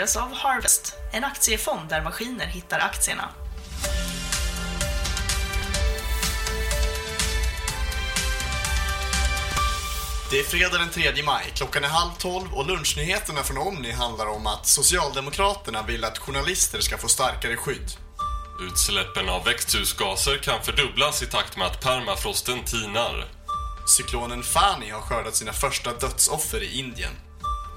Presenteras av Harvest, en aktiefond där maskiner hittar aktierna. Det är fredag den 3 maj, klockan är halv tolv och lunchnyheterna från Omni handlar om att Socialdemokraterna vill att journalister ska få starkare skydd. Utsläppen av växthusgaser kan fördubblas i takt med att permafrosten tinar. Cyklonen Fani har skördat sina första dödsoffer i Indien.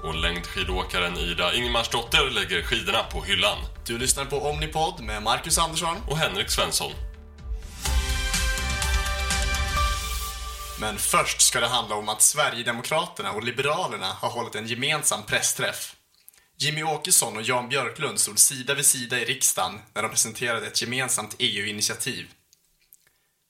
Och längdskidåkaren Ida Ingmarsdotter lägger skidorna på hyllan. Du lyssnar på Omnipod med Marcus Andersson. Och Henrik Svensson. Men först ska det handla om att Sverigedemokraterna och Liberalerna har hållit en gemensam pressträff. Jimmy Åkesson och Jan Björklund stod sida vid sida i riksdagen när de presenterade ett gemensamt EU-initiativ.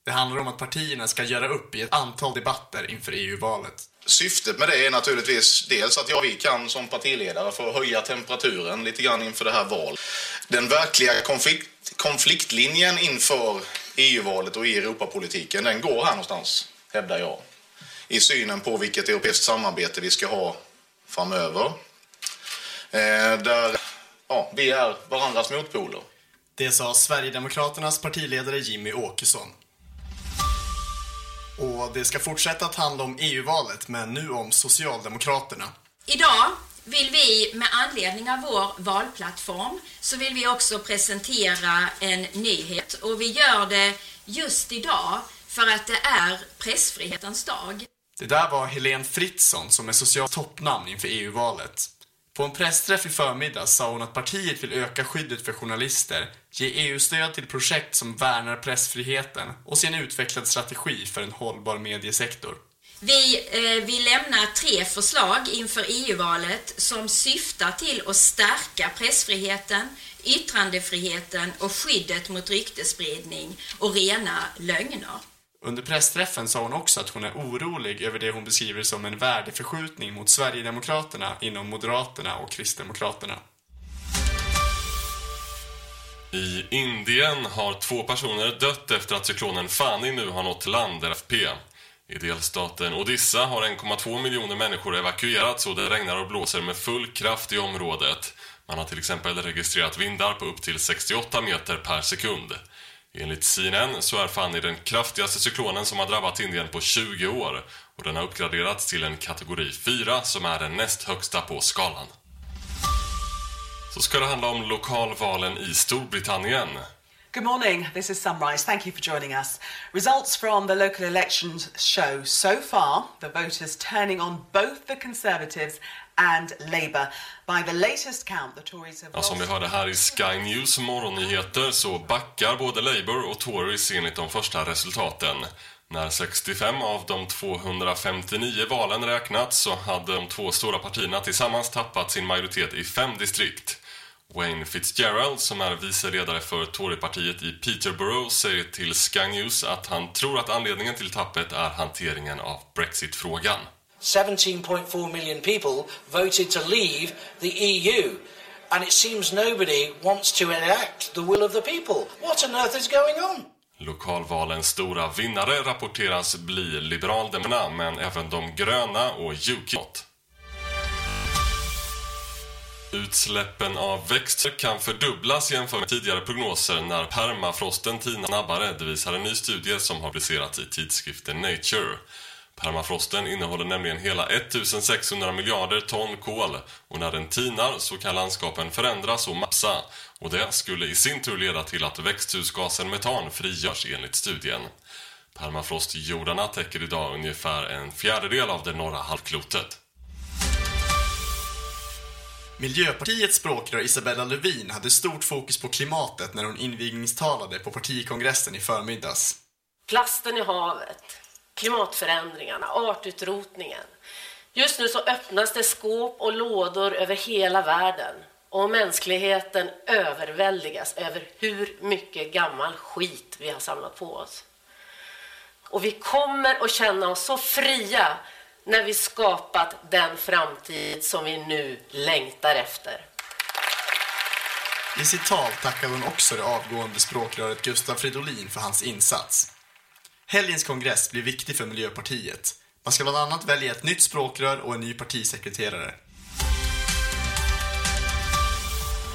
Det handlar om att partierna ska göra upp i ett antal debatter inför EU-valet. Syftet med det är naturligtvis dels att jag vi kan som partiledare få höja temperaturen lite grann inför det här valet. Den verkliga konflikt, konfliktlinjen inför EU-valet och i Europapolitiken, den går här någonstans, hävdar jag. I synen på vilket europeiskt samarbete vi ska ha framöver. Eh, där ja, vi är varandras motpoler. Det sa Sverigedemokraternas partiledare Jimmy Åkesson. Och det ska fortsätta att handla om EU-valet, men nu om Socialdemokraterna. Idag vill vi med anledning av vår valplattform så vill vi också presentera en nyhet och vi gör det just idag för att det är pressfrihetens dag. Det där var Helene Fritzon som är social toppnamn inför EU-valet. På en pressträff i förmiddag sa hon att partiet vill öka skyddet för journalister, ge EU-stöd till projekt som värnar pressfriheten och se en utvecklad strategi för en hållbar mediesektor. Vi eh, vill lämna tre förslag inför EU-valet som syftar till att stärka pressfriheten, yttrandefriheten och skyddet mot ryktesspridning och rena lögner. Under pressträffen sa hon också att hon är orolig över det hon beskriver som en värdeförskjutning mot Sverigedemokraterna inom Moderaterna och Kristdemokraterna. I Indien har två personer dött efter att cyklonen Fani nu har nått land, RFP. I delstaten Odissa har 1,2 miljoner människor evakuerats och det regnar och blåser med full kraft i området. Man har till exempel registrerat vindar på upp till 68 meter per sekund. Enligt CNN så är Fani den kraftigaste cyklonen som har drabbat Indien på 20 år och den har uppgraderats till en kategori 4 som är den näst högsta på skalan. Så ska det handla om lokalvalen i Storbritannien. Good morning. This is Sunrise. Thank you for joining us. Results from the local elections show so far the voters turning on both the Conservatives and Labour. By the latest count, the Tories have ja, Som vi hörde här i Sky News morgonnyheter så backar både Labour och Tories enligt de första resultaten. När 65 av de 259 valen räknats så hade de två stora partierna tillsammans tappat sin majoritet i fem distrikt. Wayne Fitzgerald, som är vice ledare för Torypartiet i Peterborough, säger till Sky News att han tror att anledningen till tappet är hanteringen av Brexit-frågan. 17.4 million people voted to leave the EU. And it seems nobody wants to enact the will of the people. What on earth is going on? Lokalvalens stora vinnare rapporteras bli Liberaldemokraterna, men även de gröna och UKIP. Utsläppen av växter kan fördubblas jämfört med tidigare prognoser när permafrosten tinar snabbare, det visar en ny studie som har publicerats i tidskriften Nature. Permafrosten innehåller nämligen hela 1600 miljarder ton kol och när den tinar så kan landskapen förändras och massa och det skulle i sin tur leda till att växthusgasen metan frigörs enligt studien. Permafrostjordarna täcker idag ungefär en fjärdedel av det norra halvklotet. Miljöpartiets språkrör Isabella Lövin hade stort fokus på klimatet när hon invigningstalade på partikongressen i förmiddags. Plasten i havet, klimatförändringarna, artutrotningen. Just nu så öppnas det skåp och lådor över hela världen och mänskligheten överväldigas över hur mycket gammal skit vi har samlat på oss. Och vi kommer att känna oss så fria när vi skapat den framtid som vi nu längtar efter. I sitt tal tackade hon också det avgående språkröret Gustav Fridolin för hans insats. Helgens kongress blir viktig för Miljöpartiet. Man ska bland annat välja ett nytt språkrör och en ny partisekreterare.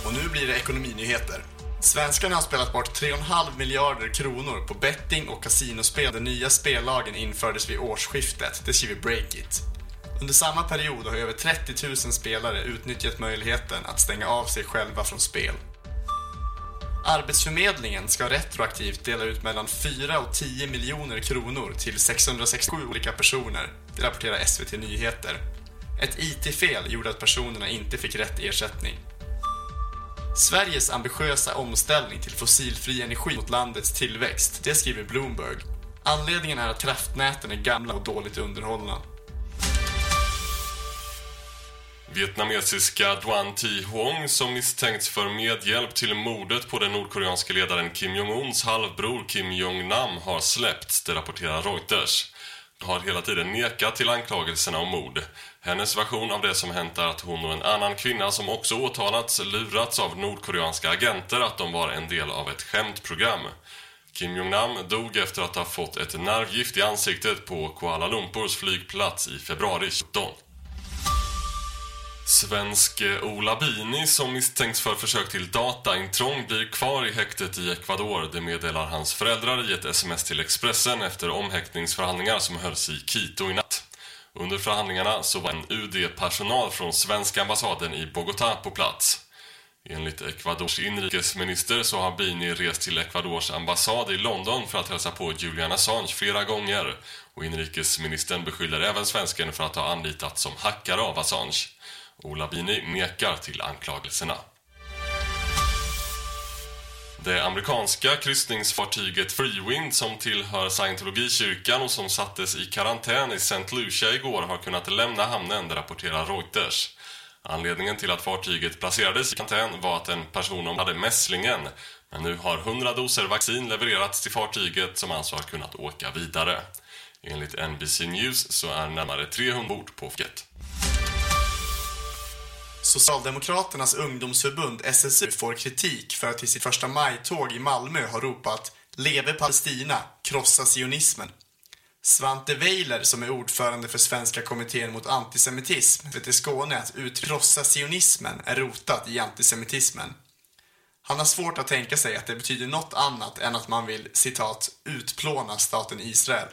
Och nu blir det ekonominyheter. Svenskarna har spelat bort 3,5 miljarder kronor på betting och kasinospel. Den nya spellagen infördes vid årsskiftet, det skriver Breakit. Under samma period har över 30 000 spelare utnyttjat möjligheten att stänga av sig själva från spel. Arbetsförmedlingen ska retroaktivt dela ut mellan 4 och 10 miljoner kronor till 667 olika personer, det rapporterar SVT Nyheter. Ett IT-fel gjorde att personerna inte fick rätt ersättning. Sveriges ambitiösa omställning till fossilfri energi mot landets tillväxt, det skriver Bloomberg. Anledningen är att kraftnäten är gamla och dåligt underhållna. Vietnamesiska Duan Thi Huong som misstänks för medhjälp till mordet på den nordkoreanske ledaren Kim Jong-Uns halvbror Kim Jong-Nam har släppts, det rapporterar Reuters. Har hela tiden nekat till anklagelserna om mord. Hennes version av det som hänt är att hon och en annan kvinna som också åtalats lurats av nordkoreanska agenter att de var en del av ett skämtprogram. Kim Jong-Nam dog efter att ha fått ett nervgift i ansiktet på Kuala Lumpurs flygplats i februari 17. Svensk eh, Ola Bini som misstänks för försök till dataintrång blir kvar i häktet i Ecuador. Det meddelar hans föräldrar i ett sms till Expressen efter omhäktningsförhandlingar som hölls i Quito i natt. Under förhandlingarna så var en UD-personal från svenska ambassaden i Bogotá på plats. Enligt Ecuadors inrikesminister så har Bini rest till Ecuadors ambassad i London för att hälsa på Julian Assange flera gånger. Och inrikesministern beskyller även svensken för att ha anlitats som hackare av Assange. Ola Bini nekar till anklagelserna. Det amerikanska kryssningsfartyget Freewind som tillhör scientologikyrkan och som sattes i karantän i St. Lucia igår har kunnat lämna hamnen, det rapporterar Reuters. Anledningen till att fartyget placerades i karantän var att en person hade mässlingen. Men nu har 100 doser vaccin levererats till fartyget som alltså har kunnat åka vidare. Enligt NBC News så är närmare 300 bord på fartyget. Socialdemokraternas ungdomsförbund SSU får kritik för att i sitt första majtåg i Malmö har ropat Leve Palestina, krossa sionismen. Svante Weiler som är ordförande för Svenska kommittén mot antisemitism vet i Skåne att utkrossa sionismen är rotat i antisemitismen. Han har svårt att tänka sig att det betyder något annat än att man vill, citat, utplåna staten Israel.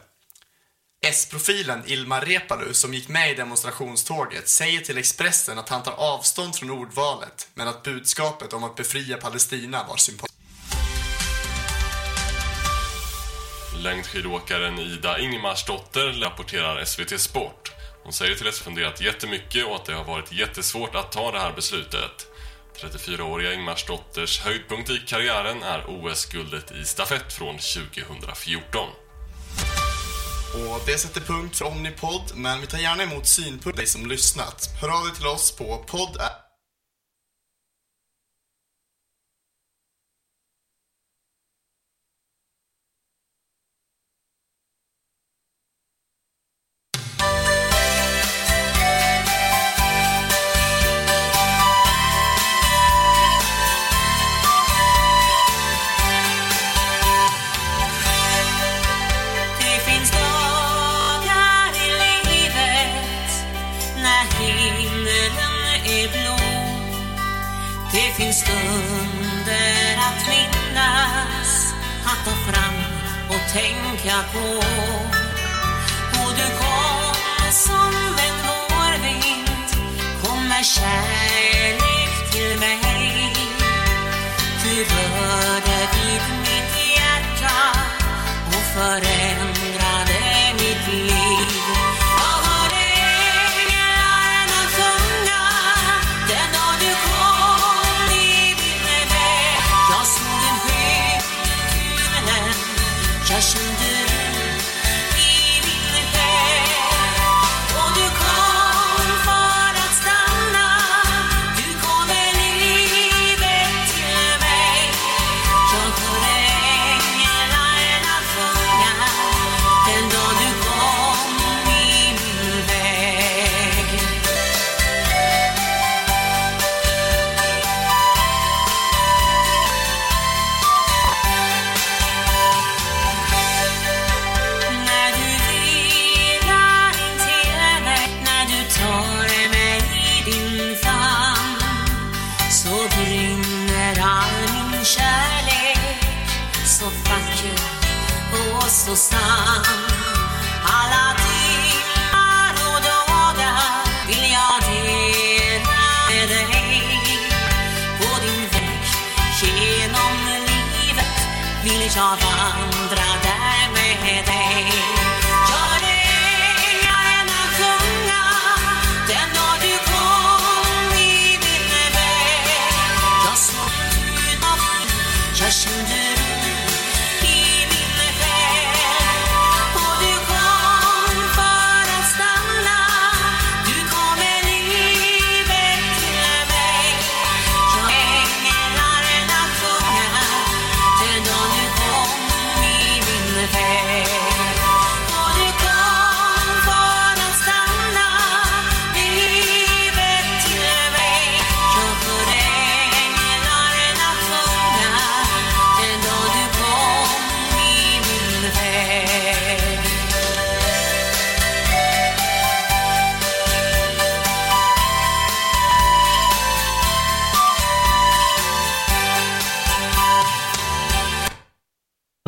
S-profilen Ilmar Reepalu som gick med i demonstrationståget säger till Expressen att han tar avstånd från ordvalet men att budskapet om att befria Palestina var sympatiskt. Längdskidåkaren Ida Ingmarsdotter rapporterar SVT Sport. Hon säger till SVT funderat jättemycket och att det har varit jättesvårt att ta det här beslutet. 34-åriga Ingmarsdotters höjdpunkt i karriären är OS-guldet i stafett från 2014. Och det sätter punkt för Omnipod, men vi tar gärna emot synpunkter dig som lyssnat. Hör av dig till oss på podd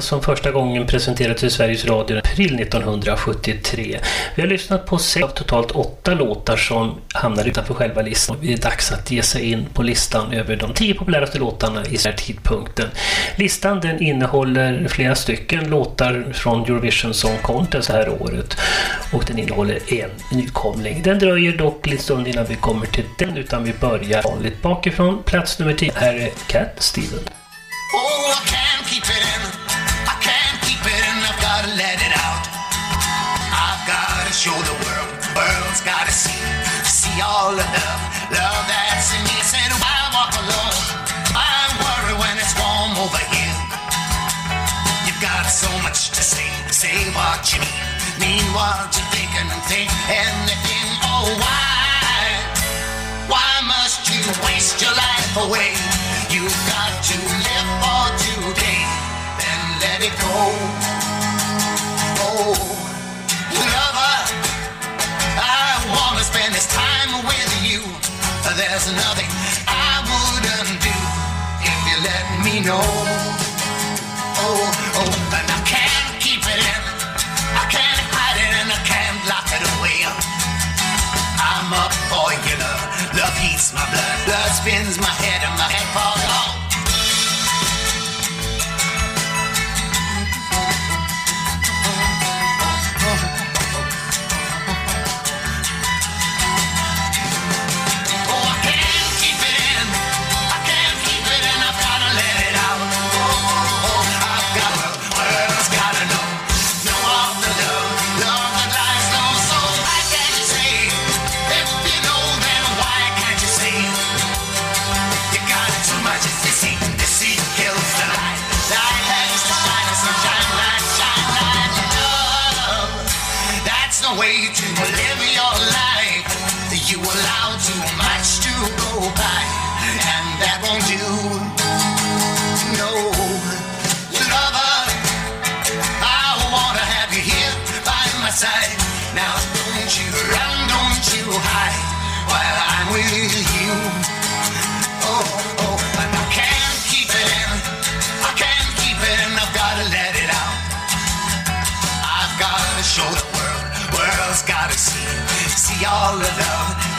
som första gången presenterades i Sveriges Radio i april 1973. Vi har lyssnat på sex av totalt åtta låtar som hamnar utanför själva listan. Det är dags att ge sig in på listan över de tio populäraste låtarna i den här tidpunkten. Listan den innehåller flera stycken låtar från Eurovision Song Contest det här året och den innehåller en nykomling. Den dröjer dock lite stund innan vi kommer till den utan vi börjar vanligt bakifrån. Plats nummer 10. Här är Cat Steven. Oh, show the world. World's got to see. See all the love. Love that's in me. Said, why walk alone? I worry when it's warm over here. You've got so much to say. Say what you mean. Mean what you're thinking and think anything. Oh, why? Why must you waste your life away? You've got to live for today, then let it go. Oh, lover, wanna spend this time with you. There's nothing I wouldn't do if you let me know. Oh, oh, and I can't keep it in. I can't hide it and I can't lock it away. I'm up for your love. Love heats my blood. Blood spins my head and my head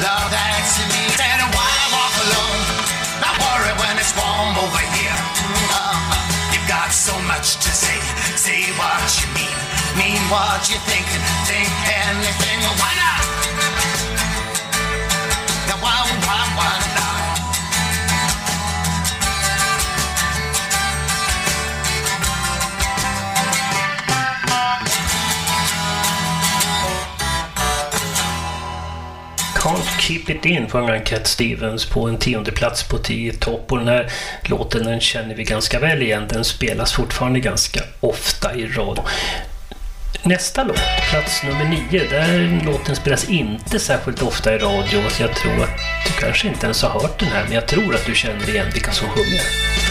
love. And why walk alone? Not worry when it's warm over here. Uh, you've got so much to say, say what you mean, mean what you're thinking, think anything. Why not? Keep It In sjöng Cat Stevens på en tionde plats på 10 topp och den här låten den känner vi ganska väl igen. Den spelas fortfarande ganska ofta i radio. Nästa låt, plats nummer nio, där låten spelas inte särskilt ofta i radio så jag tror att du kanske inte ens har hört den här men jag tror att du känner igen vilka som sjunger.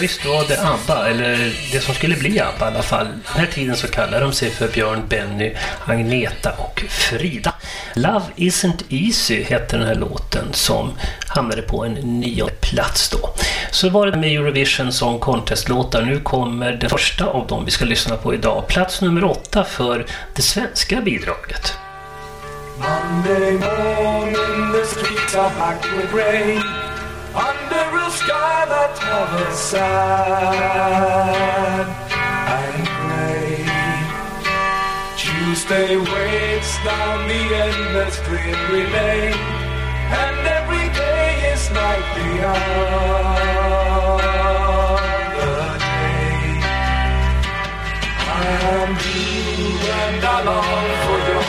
visst var det ABBA, eller det som skulle bli ABBA i alla fall. Den här tiden så kallar de sig för Björn, Benny, Agneta och Frida. Love isn't easy hette den här låten som hamnade på en nionde plats då. Så var det med Eurovision Song Contest-låtar. Nu kommer det första av dem vi ska lyssna på idag. Plats nummer åtta för det svenska bidraget. Monday morning the streets are packed with rain under a sky that ever sad and gray. Tuesday waits down the endless dreary lane, and every day is night beyond the day. I am you, and I long for you.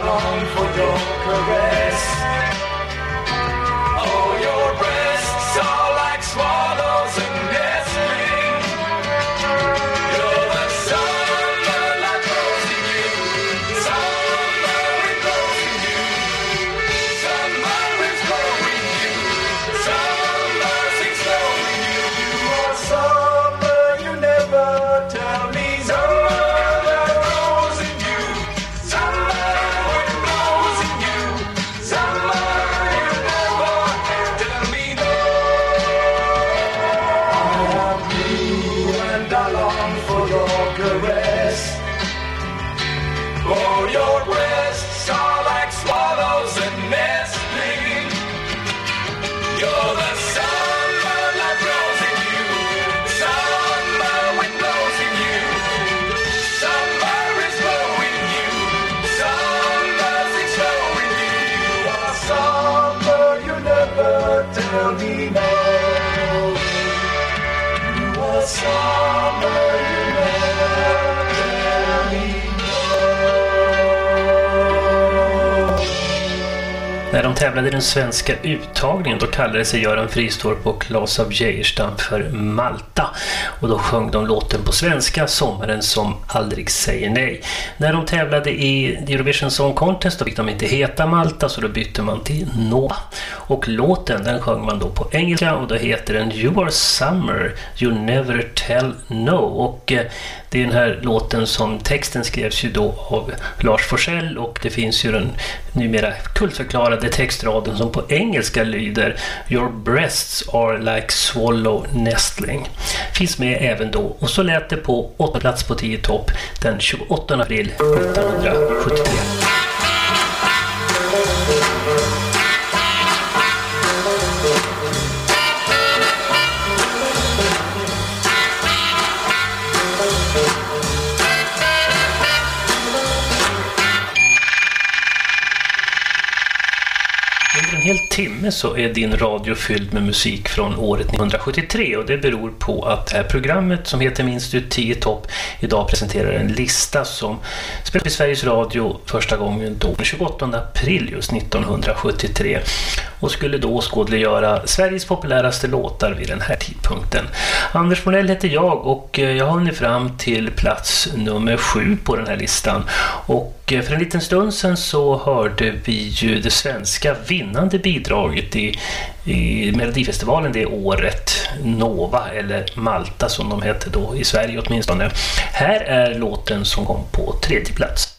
long for your caress. han tävlade i den svenska uttagningen då kallade sig Göran Fristorp och Claes av Geijerstam för Malta och då sjöng de låten på svenska, Sommaren som aldrig säger nej. När de tävlade i Eurovision Song Contest då fick de inte heta Malta så då bytte man till Nova. Och låten den sjöng man då på engelska och då heter den You are summer, you never tell no. Och eh, det är den här låten som texten skrevs ju då av Lars Forssell och det finns ju den numera kultförklarade textraden som på engelska lyder Your breasts are like swallow nestling. Finns med även då och så lät det på åtta plats på 10 topp den 28 april 1973. Timme så är din radio fylld med musik från året 1973 och det beror på att det här programmet som heter Minst ut 10 topp idag presenterar en lista som spelades i Sveriges Radio första gången då den 28 april just 1973 och skulle då skådliggöra Sveriges populäraste låtar vid den här tidpunkten. Anders Morell heter jag och eh, jag har hunnit fram till plats nummer sju på den här listan och eh, för en liten stund sedan så hörde vi ju det svenska vinnande bidraget i, i Melodifestivalen det året, Nova eller Malta som de hette då i Sverige åtminstone. Här är låten som kom på tredje plats.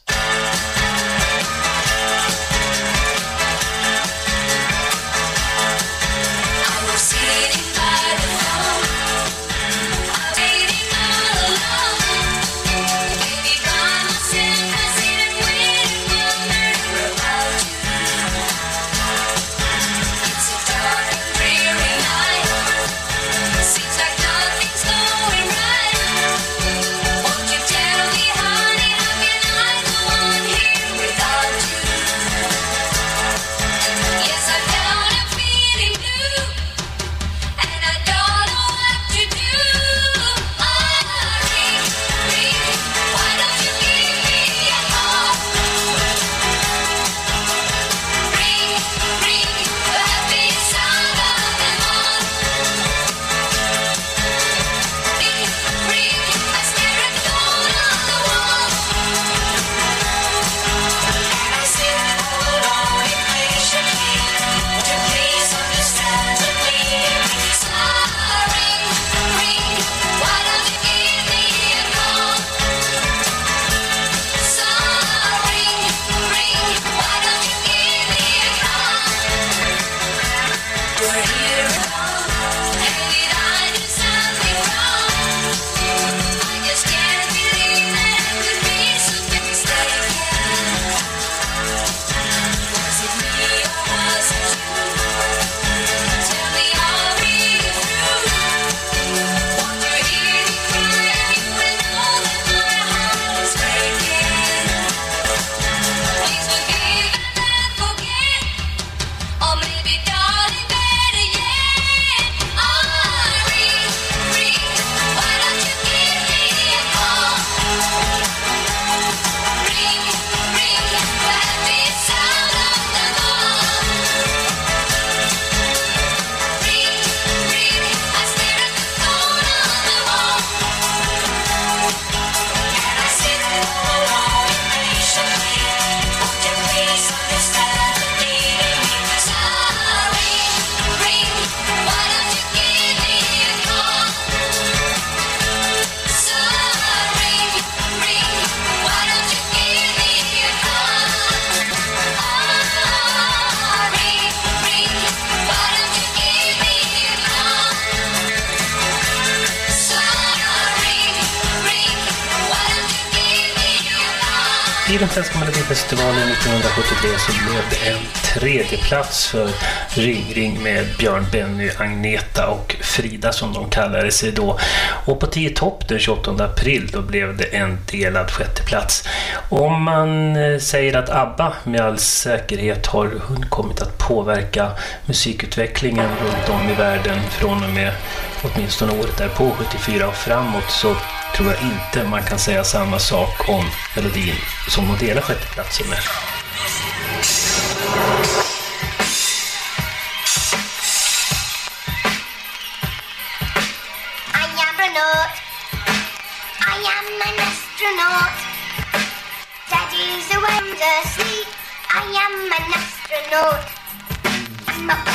Plats för Ring Ring med Björn, Benny, Agneta och Frida som de kallade sig då. Och på 10 topp den 28 april då blev det en delad sjätteplats. Om man eh, säger att ABBA med all säkerhet har kommit att påverka musikutvecklingen runt om i världen från och med åtminstone året därpå, 74 och framåt, så tror jag inte man kan säga samma sak om melodin som de delar sjätteplatsen med. even know.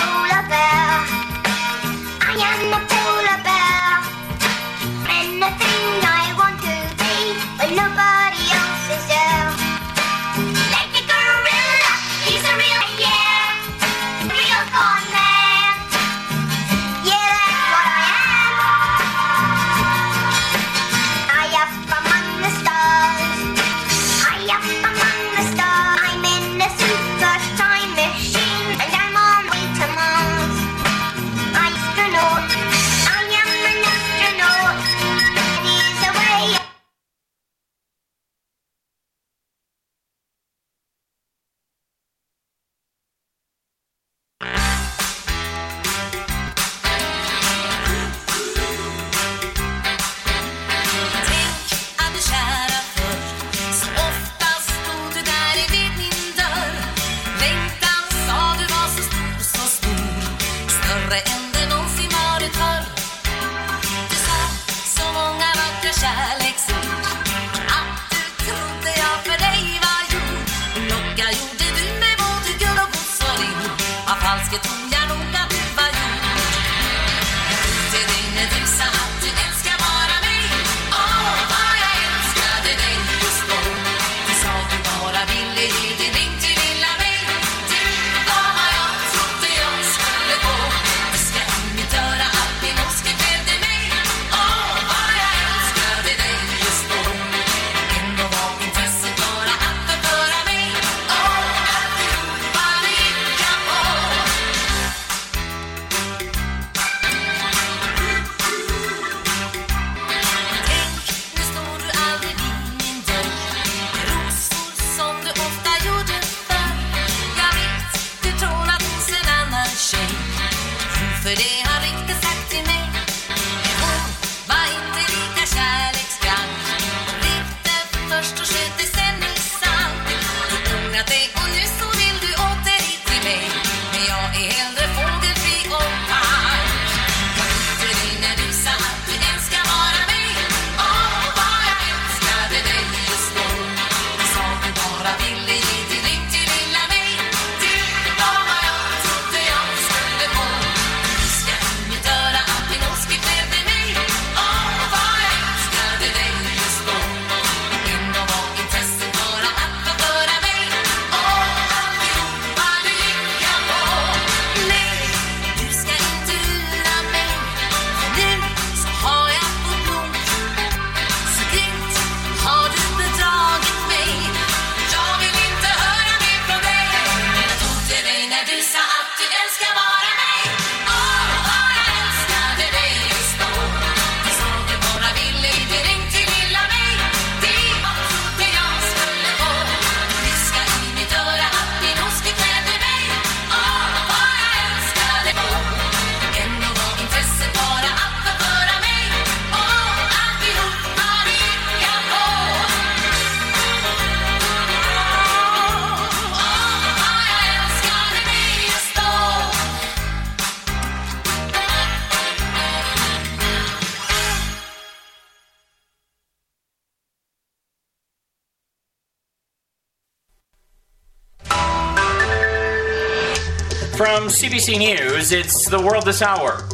CBC News, it's The World This Hour.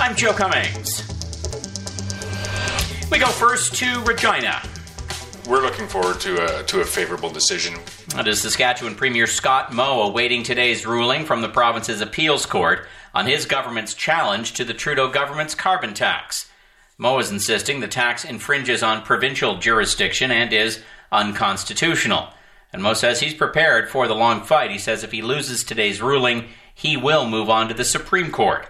I'm Joe Cummings. We go first to Regina. We're looking forward to a, to a favorable decision. That is Saskatchewan Premier Scott Moe awaiting today's ruling from the province's appeals court on his government's challenge to the Trudeau government's carbon tax. Moe is insisting the tax infringes on provincial jurisdiction and is unconstitutional. And Mo says he's prepared for the long fight. He says if he loses today's ruling, he will move on to the Supreme Court.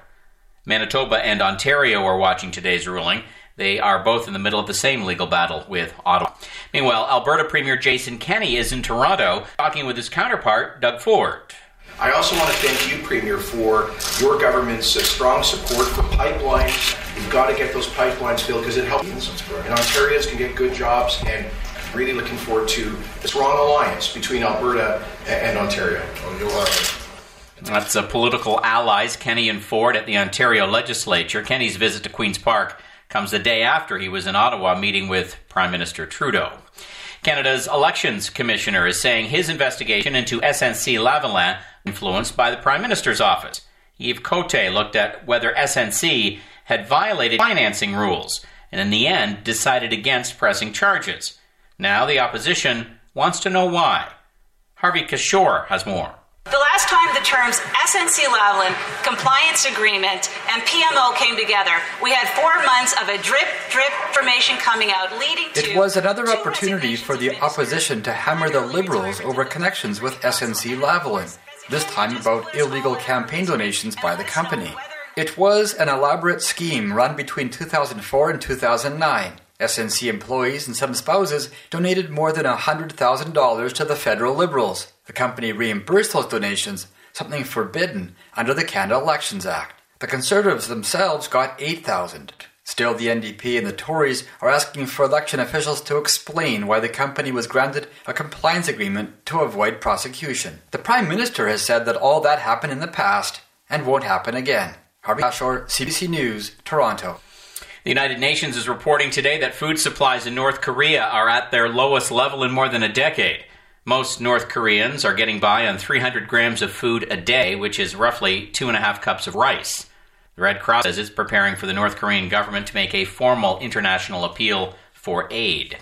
Manitoba and Ontario are watching today's ruling. They are both in the middle of the same legal battle with Ottawa. Meanwhile, Alberta Premier Jason Kenney is in Toronto talking with his counterpart, Doug Ford. I also want to thank you, Premier, for your government's uh, strong support for pipelines. We've got to get those pipelines filled because it helps. And Ontarians can get good jobs and really looking forward to this strong alliance between Alberta and Ontario. Oh, That's a political allies Kenny and Ford at the Ontario legislature. Kenny's visit to Queen's Park comes the day after he was in Ottawa meeting with Prime Minister Trudeau. Canada's Elections Commissioner is saying his investigation into SNC Lavalin influenced by the Prime Minister's office. Yves Cote looked at whether SNC had violated financing rules and in the end decided against pressing charges. Now the opposition wants to know why. Harvey Kishore has more. The last time the terms SNC Lavalin, compliance agreement, and PMO came together, we had four months of a drip, drip information coming out, leading to. It was another opportunity for the opposition to hammer the Liberals over connections with SNC Lavalin, this time about illegal campaign donations by the company. It was an elaborate scheme run between 2004 and 2009. SNC employees and some spouses donated more than $100,000 to the federal Liberals. The company reimbursed those donations, something forbidden under the Canada Elections Act. The Conservatives themselves got 8,000. Still, the NDP and the Tories are asking for election officials to explain why the company was granted a compliance agreement to avoid prosecution. The Prime Minister has said that all that happened in the past and won't happen again. Harvey Ashore, CBC News, Toronto. The United Nations is reporting today that food supplies in North Korea are at their lowest level in more than a decade. Most North Koreans are getting by on 300 grams of food a day, which is roughly two and a half cups of rice. The Red Cross says it's preparing for the North Korean government to make a formal international appeal for aid.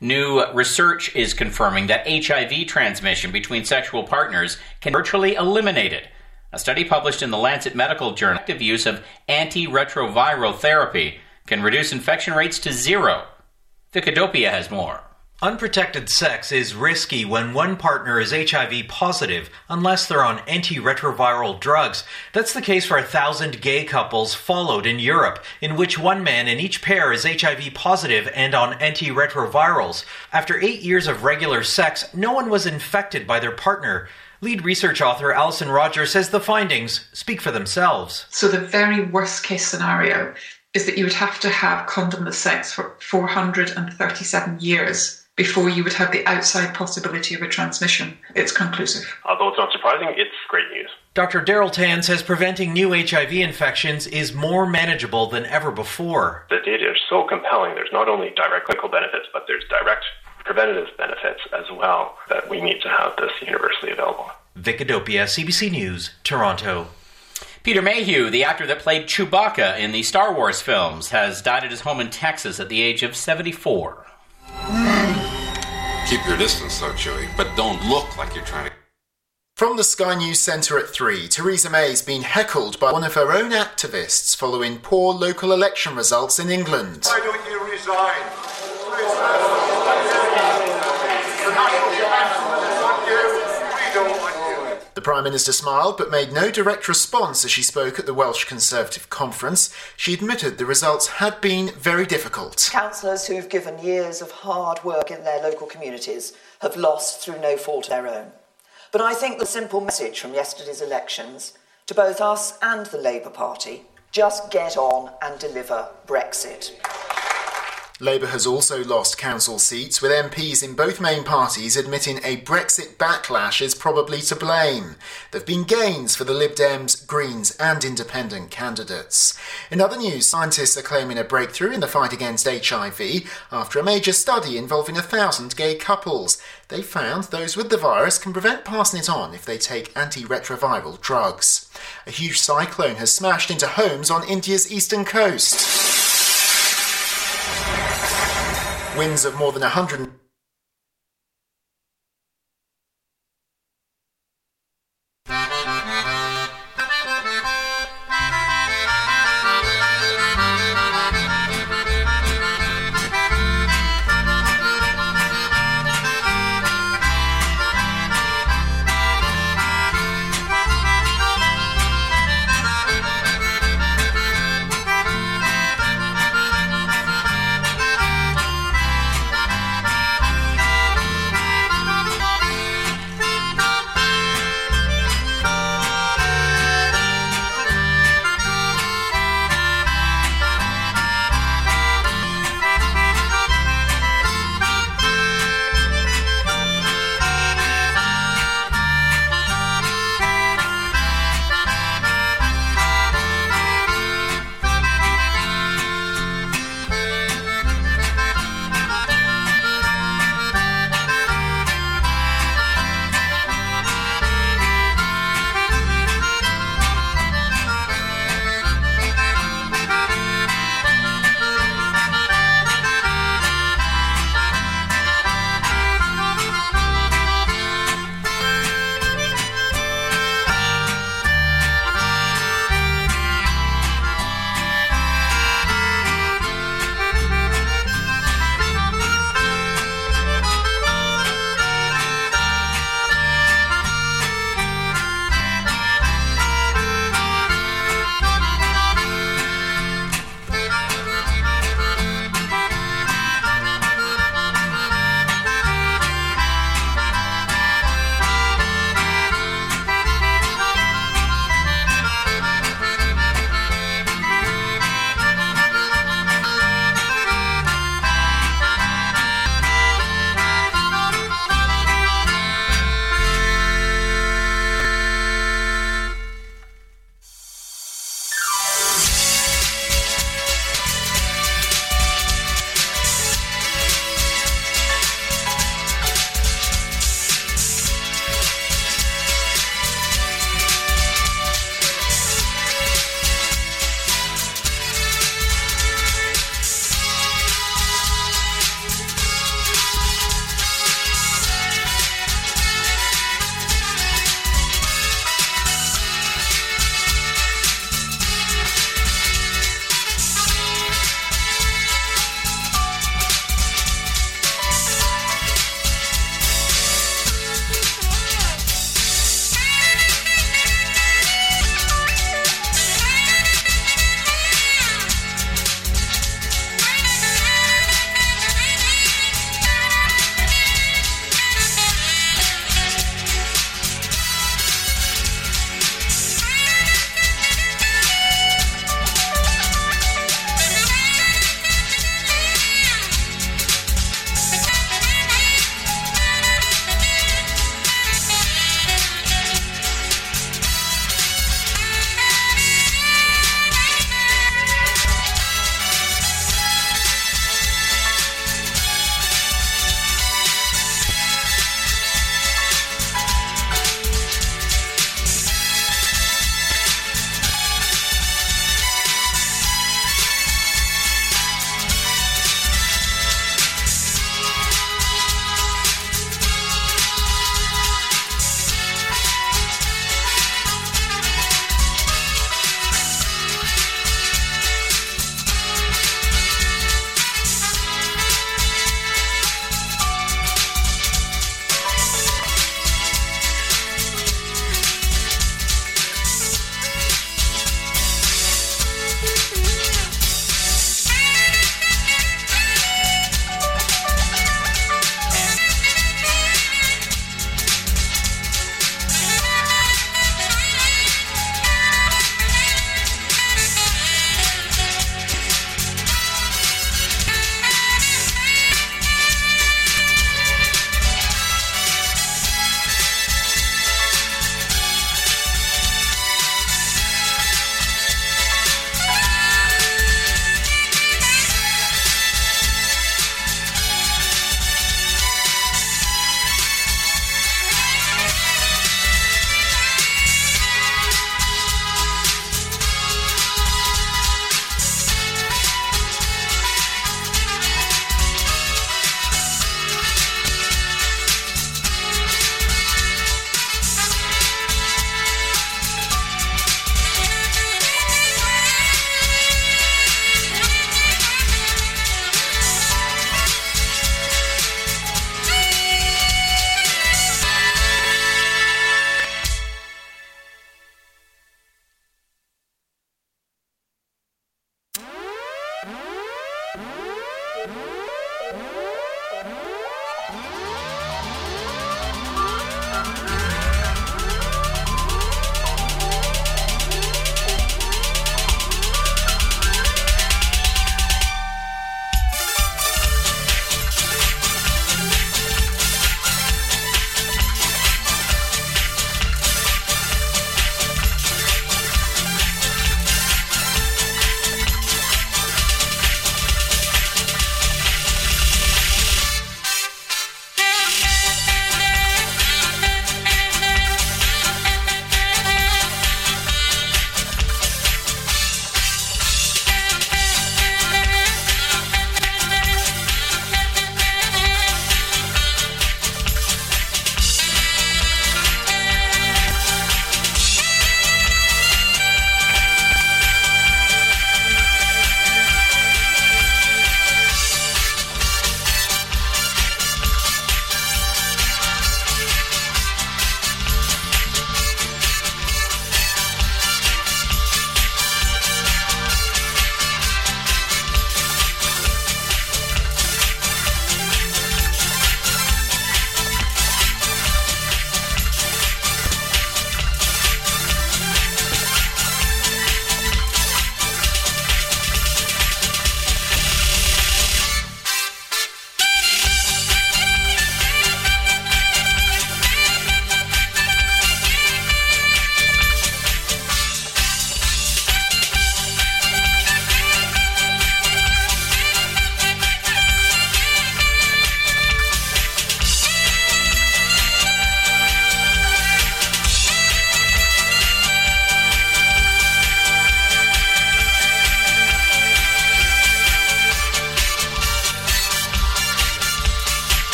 New research is confirming that HIV transmission between sexual partners can be virtually eliminated. A study published in the Lancet Medical Journal, active use of antiretroviral therapy can reduce infection rates to zero. Vicodopia has more. Unprotected sex is risky when one partner is HIV positive unless they're on antiretroviral drugs. That's the case for a thousand gay couples followed in Europe, in which one man in each pair is HIV positive and on antiretrovirals. After eight years of regular sex, no one was infected by their partner. Lead research author Alison Rogers says the findings speak for themselves. So, the very worst case scenario is that you would have to have condomless sex for 437 years before you would have the outside possibility of a transmission. It's conclusive. Although it's not surprising, it's great news. Dr. Daryl Tan says preventing new HIV infections is more manageable than ever before. The data is so compelling. There's not only direct clinical benefits, but there's direct preventative benefits as well that we need to have this universally available. Vicodopia, CBC News, Toronto. Peter Mayhew, the actor that played Chewbacca in the Star Wars films, has died at his home in Texas at the age of 74. Hmm. Keep your distance, though, Chewie, but don't look like you're trying to. From the Sky News Centre at 3, Theresa May has been heckled by one of her own activists following poor local election results in England. Why don't you resign? Prime Minister smiled but made no direct response as she spoke at the Welsh Conservative conference. She admitted the results had been very difficult. Councillors who've given years of hard work in their local communities have lost through no fault of their own. But I think the simple message from yesterday's elections to both us and the Labour Party just get on and deliver Brexit. Labour has also lost council seats, with MPs in both main parties admitting a Brexit backlash is probably to blame. There have been gains for the Lib Dems, Greens, and independent candidates. In other news, scientists are claiming a breakthrough in the fight against HIV after a major study involving a thousand gay couples. They found those with the virus can prevent passing it on if they take antiretroviral drugs. A huge cyclone has smashed into homes on India's eastern coast. Winds of more than 100.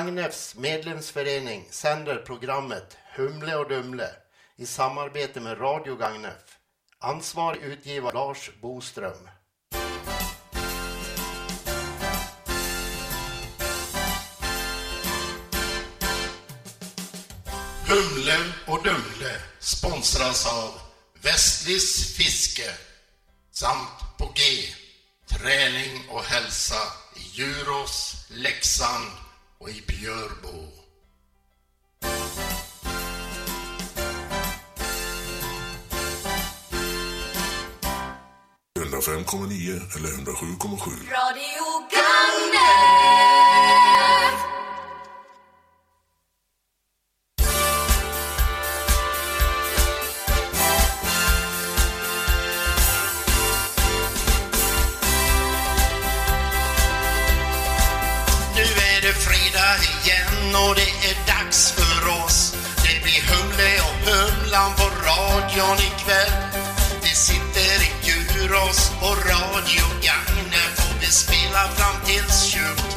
Gagnefs medlemsförening sänder programmet Humle och Dumle i samarbete med Radio Gagnef. Ansvarig utgivare Lars Boström. Humle och Dumle sponsras av Västlis Fiske samt på G Träning och hälsa i Djurås, Leksand och i Björbo. 105,9 eller 107,7. Radio Gagnef. Och det är dags för oss. Det blir Humle och Humlan på radion ikväll. Vi sitter i Djurås på Radio Gagne får vi spela fram tills 22.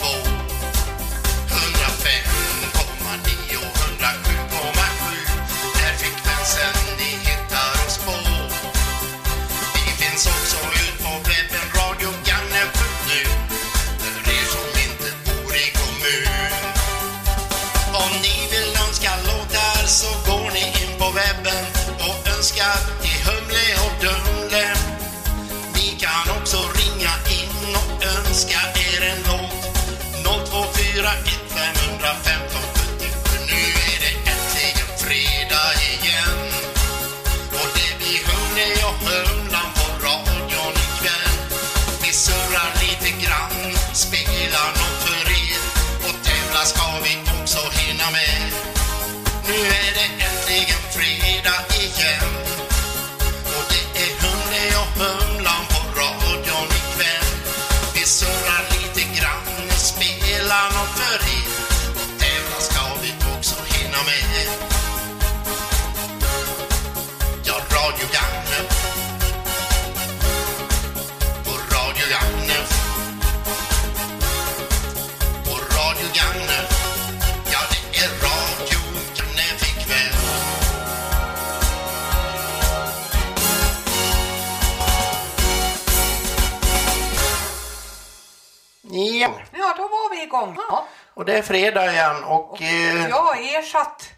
Och det är fredag igen och eh, jag har ersatt.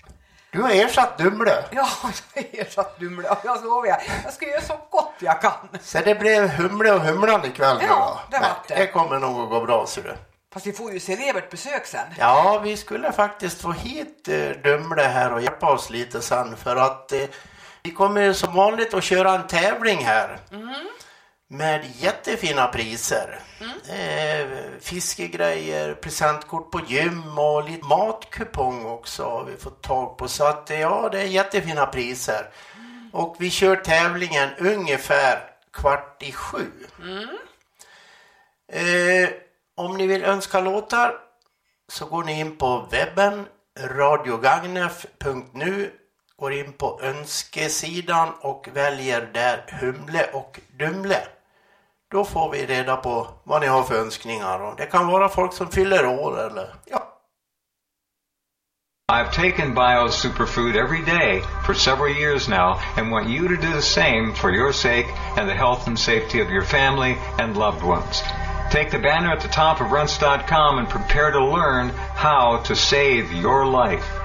du har ersatt Dumle. Ja, jag har ersatt Dumle. Jag lovar, jag, jag ska göra så gott jag kan. Så det blev Humle och Humlan ikväll nu Ja, då. det vart det. Det kommer nog att gå bra ser du. Fast vi får ju celebert besök sen. Ja, vi skulle faktiskt få hit eh, Dumle här och hjälpa oss lite sen för att eh, vi kommer som vanligt att köra en tävling här Mm. Med jättefina priser. Eh, fiskegrejer, presentkort på gym och lite matkupong också har vi fått tag på. Så att eh, ja, det är jättefina priser. Och vi kör tävlingen ungefär kvart i sju. Mm. Eh, om ni vill önska låtar så går ni in på webben radiogagnef.nu går in på önskesidan och väljer där Humle och Dumle. Då får vi reda på vad ni har för önskningar det kan vara folk som fyller år eller ja. I've taken Bio Superfood every day for several years now and want you to do the same for your sake and the health and safety of your family and loved ones. Take the banner at the top of runts.com and prepare to learn how to save your life.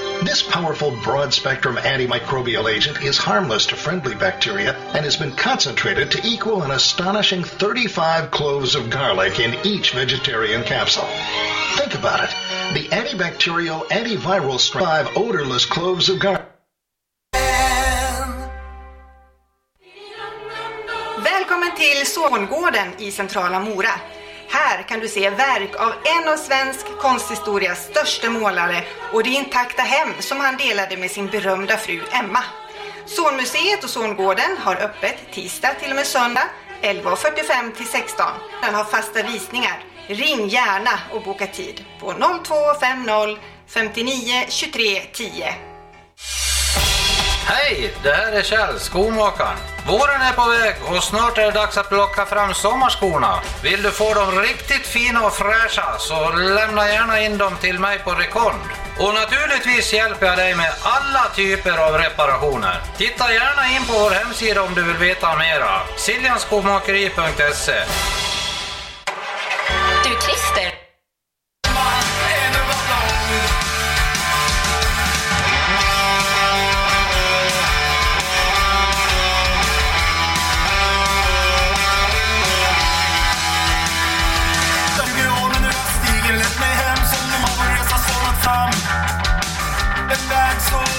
This powerful broad spectrum antimicrobial agent is harmless to friendly bacteria and has been concentrated to equal an astonishing 35 cloves of garlic in each vegetarian capsule. Think about it. The antibacterial, antiviral five odorless cloves of garlic. Välkommen till Sovngården i centrala Mora. Här kan du se verk av en av svensk konsthistorias största målare och det intakta hem som han delade med sin berömda fru Emma. Sonmuseet och Songården har öppet tisdag till och med söndag 11.45 till 16. Den har fasta visningar. Ring gärna och boka tid på 0250 59 23 10. Hej, det här är Kjell, skomakaren. Våren är på väg och snart är det dags att plocka fram sommarskorna. Vill du få dem riktigt fina och fräscha så lämna gärna in dem till mig på Rekond. Och naturligtvis hjälper jag dig med alla typer av reparationer. Titta gärna in på vår hemsida om du vill veta mera. siljanskomakeri.se Du Christer. En väg så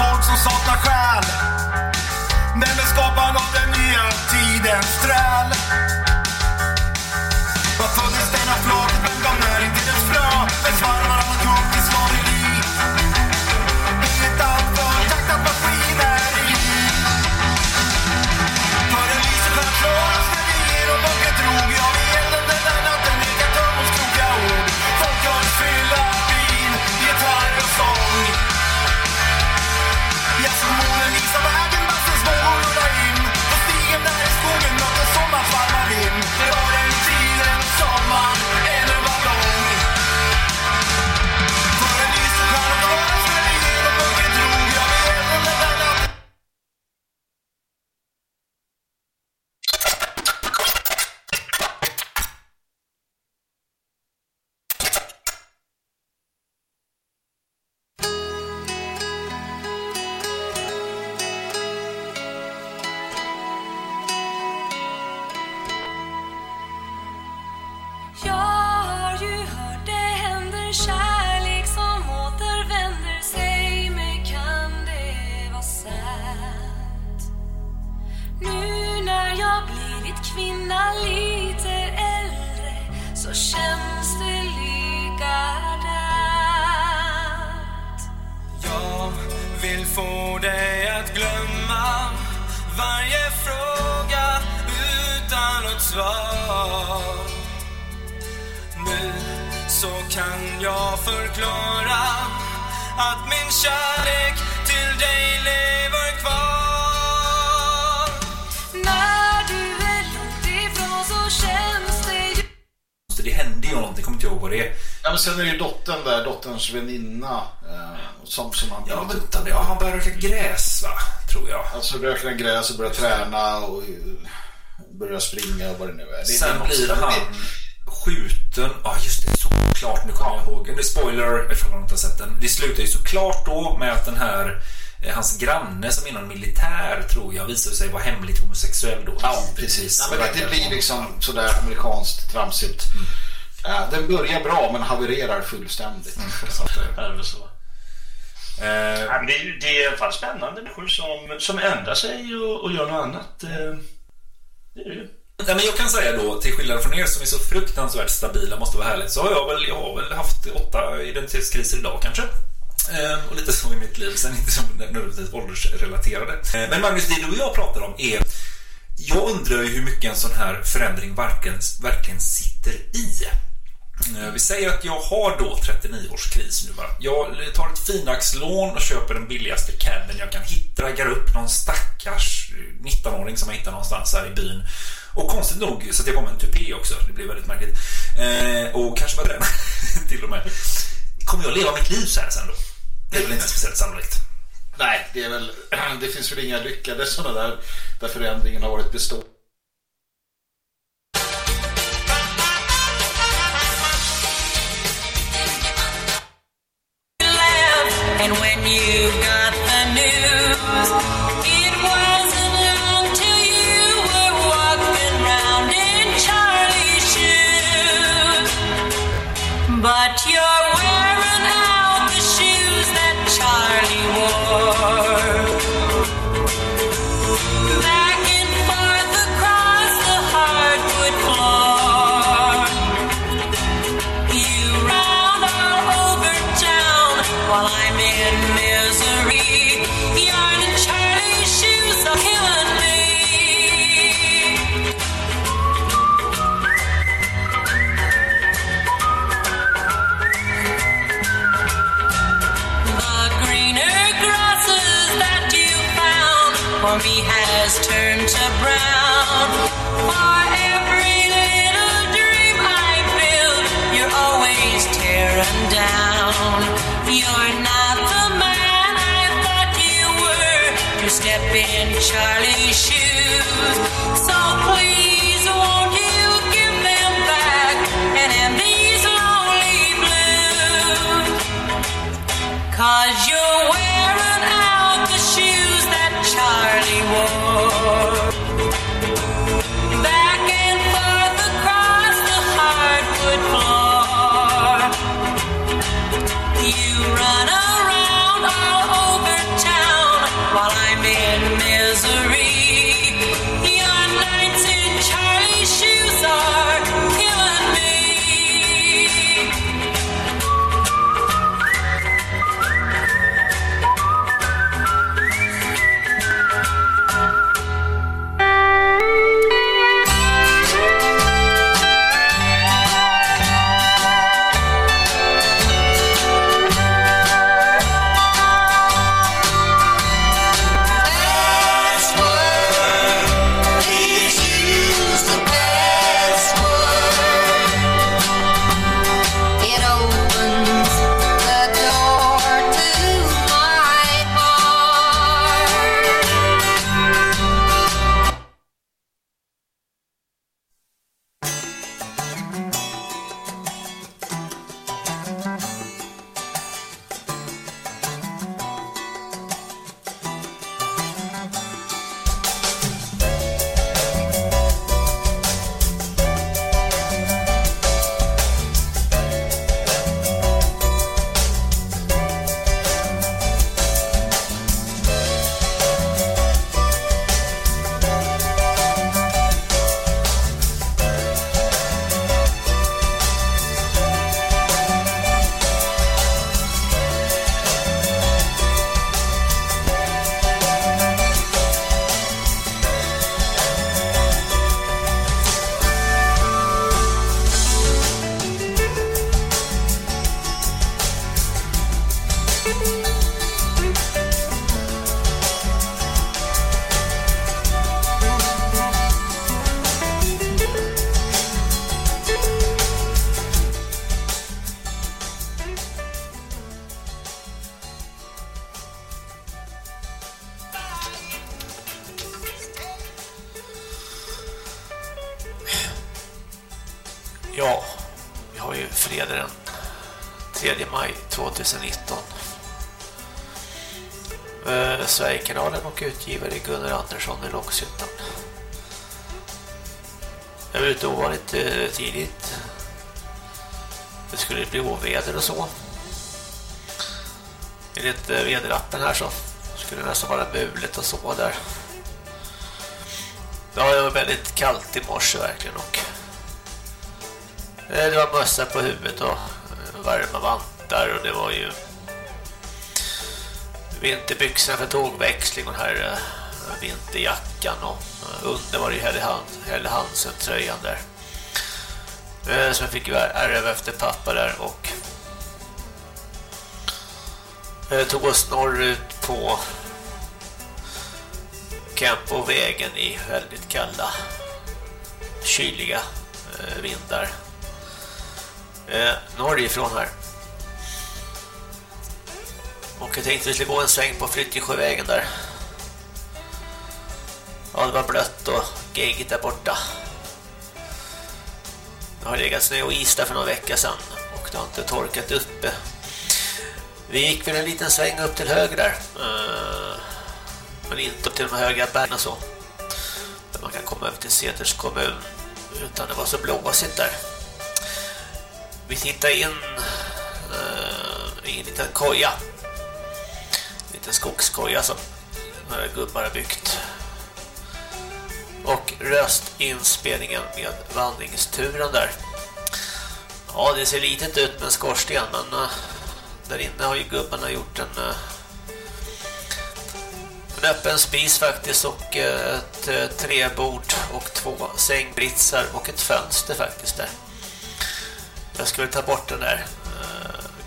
folk som saknar själ Men med skaparen av den nya tidens träl Vad funnits denna flaket, vem gav näring till dess frö? Jag. Alltså röker en gräs och börjar träna och eh, börjar springa och vad det nu är. Det är Sen något blir han skjuten. Ja, just det. Såklart. Nu kommer jag ihåg. Det är spoiler ifall man inte har sett den. Det slutar ju såklart då med att den här eh, hans granne som är någon militär tror jag visar sig vara hemligt homosexuell då. Ja, precis. Ja, men det, det blir liksom sådär amerikanskt tramsigt. Ja, den börjar bra men havererar fullständigt. Det är väl så. Ja, men det, är, det är i alla fall spännande människor som, som ändrar sig och, och gör något annat. Eh, Det är det. Nej, men jag kan säga då, till skillnad från er som är så fruktansvärt stabila, måste vara härligt, så har jag väl, jag har väl haft åtta identitetskriser idag kanske. Eh, och lite så i mitt liv, sen inte som nödvändigtvis åldersrelaterade. Eh, men Magnus, det du och jag pratar om är jag undrar ju hur mycket en sån här förändring verkligen, verkligen sitter i. Eh, vi säger att jag har då 39-årskris nu bara. Jag tar ett finaxlån och köper den billigaste cabben jag kan hitta. Raggar upp någon stackars eh, 19-åring som jag hittar någonstans här i byn. Och konstigt nog så att jag på mig en tupé också. Det blir väldigt märkligt. Eh, och kanske var den till och med. Kommer jag leva mitt liv så här sen då? Det är väl inte speciellt sannolikt. Nej, det är väl, det finns väl inga lyckade sådana där, där förändringen har varit bestående. And when you got the news, it wasn't long till you were walking round in Charlie's shoes. But you're in Charlie's shoes. So please, won't you give them back and end these lonely blues? Cause you're 2019. Eh, Sverigekanalen och utgivare Gunnar Andersson i Långshyttan. Jag var ute ovanligt eh, tidigt. Det skulle bli oväder och så. Enligt eh, väderappen här så skulle det nästan vara mulet och så där. Ja, det var väldigt kallt i morse verkligen och eh, Det var mössa på huvudet och eh, varma vantar och det var ju vinterbyxorna för tågväxling och den här eh, vinterjackan och eh, under var det ju Helle Hansen tröjan där. Eh, som jag fick ärva efter pappa där och tog oss norrut på Campovägen i väldigt kalla kyliga vindar norrifrån här och jag tänkte att vi skulle gå en sväng på Flyttingsjövägen där. Ja det var blött och geggigt där borta. Det har legat snö och is där för några veckor sedan och det har inte torkat uppe. vi gick väl en liten sväng upp till höger där. Eh, men inte upp till de höga bergen och så. Där man kan komma över till Säters kommun utan det var så blåsigt där. Vi tittade in eh, i en liten koja liten skogskoja alltså. som några gubbar har byggt och röstinspelningen med vandringsturen där ja det ser litet ut med en skorsten men uh, där inne har ju gubbarna gjort en uh, en öppen spis faktiskt och eh, ett uh, träbord och två sängbritsar och ett fönster faktiskt där. Jag skulle ta bort den där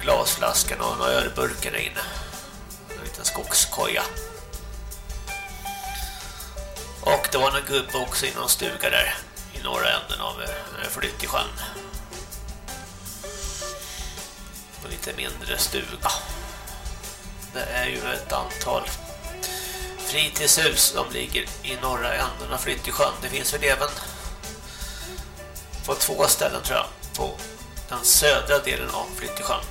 glasflaskan och några ölburkar där inne. En liten skogskoja. Och det var en gubbe också i någon stuga där i norra änden av eh, Flyttisjön. Och lite mindre stuga. Det är ju ett antal fritidshus som ligger i norra änden av Flyttisjön. Det finns väl även på två ställen tror jag på den södra delen av Flyttisjön.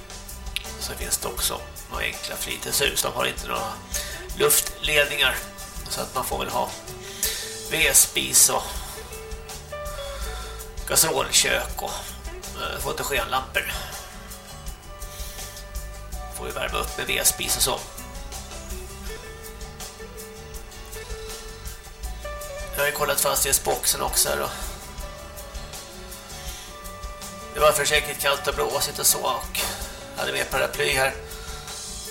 Så finns det också några enkla fritidshus. De har inte några luftledningar så att man får väl ha vedspis och gasolkök och eh, fotogenlampor. Får vi värma upp med vedspis och så. Jag har ju kollat fastighetsboxen också här och det var försäkert kallt och blåsigt och så och hade med paraply här.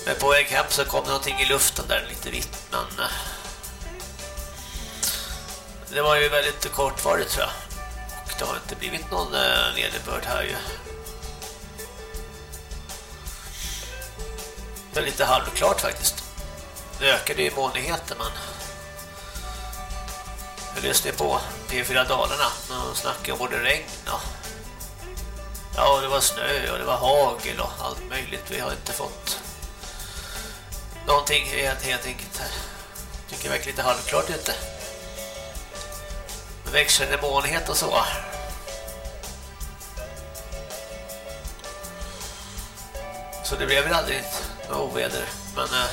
Men på väg hem så kom det någonting i luften där lite vitt men eh, det var ju väldigt kortvarigt tror jag. Och det har inte blivit någon eh, nederbörd här ju. Det är lite halvklart faktiskt. Det ökade ju molnigheten men jag lyssnade på P4 Dalarna när de snackade om både regn och ja, det var snö och det var hagel och allt möjligt. Vi har inte fått någonting helt, helt enkelt här. Tycker det verkar lite halvklart ute. Växande växlande molnighet och så. Så det blev väl aldrig något oväder. Men eh,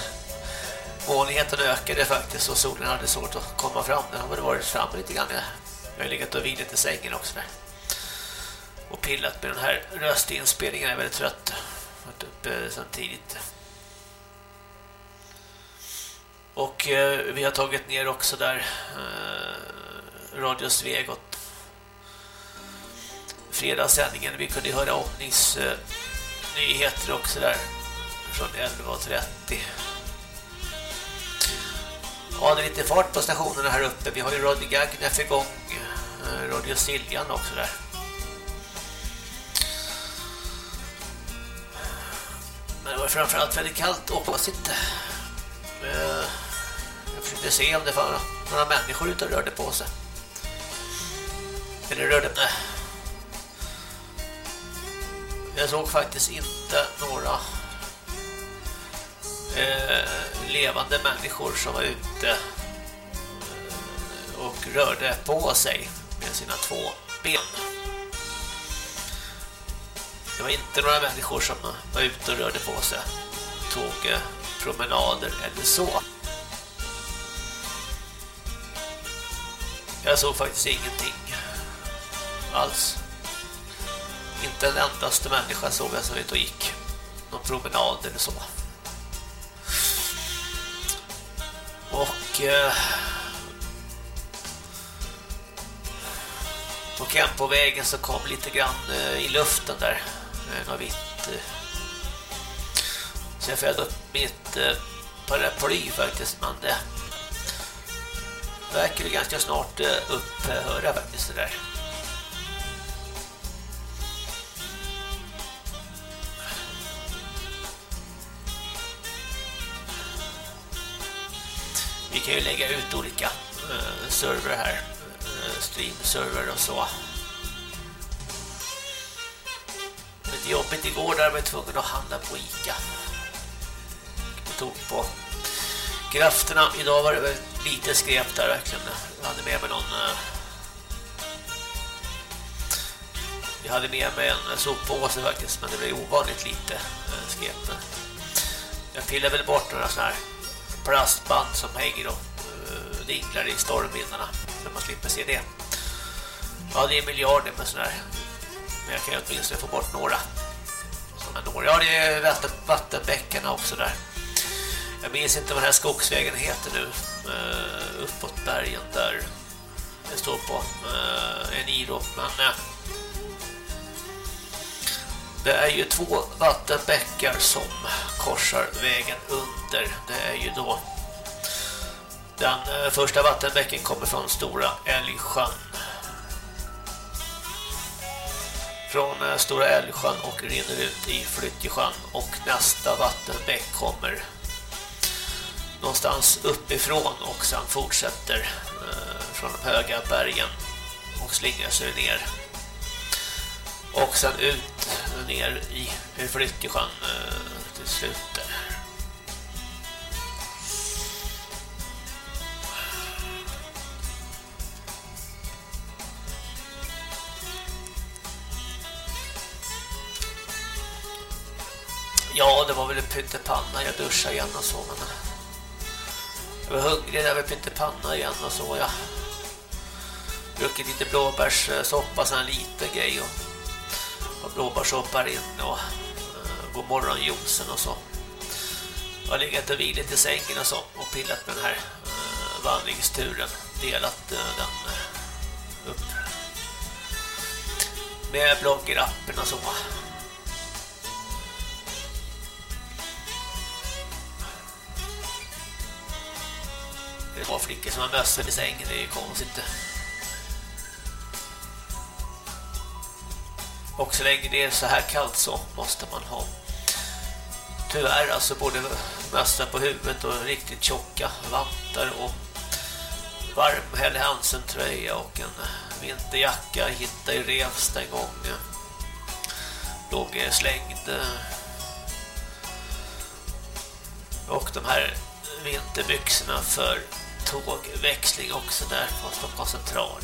molnigheten ökade faktiskt och solen hade svårt att komma fram. Den har väl varit fram lite grann. Jag har legat och vilat i sängen också där. Och pillat med den här röstinspelningen. Jag är väldigt trött. Jag har Varit uppe sedan tidigt. Och eh, vi har tagit ner också där eh, Radio Svegot fredagssändningen. Vi kunde höra åkningsnyheter eh, också där från 11.30. Ja, det är lite fart på stationerna här uppe. Vi har ju Radio Gagnef igång. eh, Radio Siljan också där. Men det var framförallt väldigt kallt och åsikt. Eh, jag försökte se om det var några människor ute och rörde på sig. Eller rörde... Nej. Jag såg faktiskt inte några eh, levande människor som var ute eh, och rörde på sig med sina två ben. Det var inte några människor som var ute och rörde på sig. Tog eh, promenader eller så. Jag såg faktiskt ingenting alls. Inte en endaste människa såg jag som ute och gick. Någon promenad eller så. Och eh, på vägen så kom lite grann eh, i luften där. Eh, något vitt. Eh. Så jag fällde upp mitt eh, paraply faktiskt. Men det verkar ju ganska snart eh, upphöra faktiskt det där. Vi kan ju lägga ut olika eh, server här. Eh, Streamserver och så. Lite jobbigt igår där jag var tvungen att handla på Ica. Jag tog på krafterna. Idag var det väl lite skräp där verkligen. Jag hade med mig någon... Eh, jag hade med mig en soppåse faktiskt, men det blev ovanligt lite skrep. skräp. Jag pillade väl bort några sådana här plastband som hänger och eh, dinglar i stormvindarna så man slipper se det. Ja, det är miljarder med sådana här. Men jag kan ju åtminstone få bort några. Sådana några. Ja, det är vatten, vattenbäckarna också där. Jag minns inte vad den här skogsvägen heter nu. Eh, uppåt bergen där. Det står på eh, en iro. Men eh, det är ju två vattenbäckar som korsar vägen under. Det är ju då den första vattenbäcken kommer från Stora Älgsjön. Från Stora Älgsjön och rinner ut i Flyttjesjön och nästa vattenbäck kommer någonstans uppifrån och sen fortsätter eh, från de höga bergen och slingrar sig ner och sen ut ner i Flyttesjön eh, till slut där. Ja, det var väl en pyttepanna. Jag duschade igen och så. Men jag var hungrig där med pyttepanna igen och så. Jag druckit lite blåbärssoppa, sån en liten grej. Och och blåbärssoppa in inne och uh, god morgonjuicen och så. Jag har legat och vilat i sängen och så och pillat med den här uh, vandringsturen. Delat uh, den uh, upp med bloggrappen och så. Det är två flickor som har mössor i sängen, det är ju konstigt. Och så länge det är så här kallt så måste man ha tyvärr alltså både mössa på huvudet och riktigt tjocka vantar och varm Helly Hansen tröja och en vinterjacka hittade i Revsta en gång låg slängd och de här vinterbyxorna för tågväxling också där på Stockholms central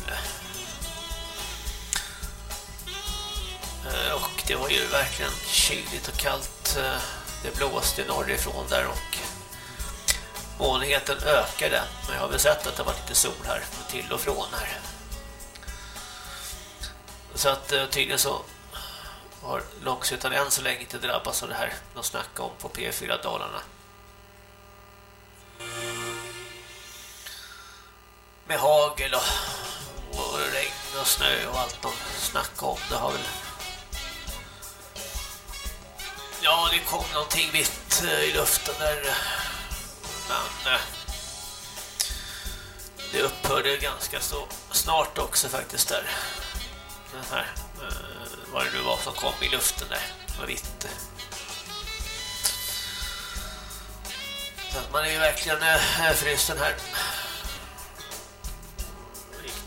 eh, och det var ju verkligen kyligt och kallt. Eh, det blåste norrifrån där och molnigheten ökade. Men jag har väl sett att det var lite sol här, till och från här. Så att eh, tydligen så har Långshyttan än så länge inte drabbats av det här de snackar om på P4 Dalarna. Med hagel och, och regn och snö och allt de snackar om. Det har väl Ja, det kom någonting vitt eh, i luften där. Men eh, det upphörde ganska så snart också faktiskt där. Den här, eh, vad det nu var som kom i luften där. Det var vitt. Så man är ju verkligen äh, frysen här.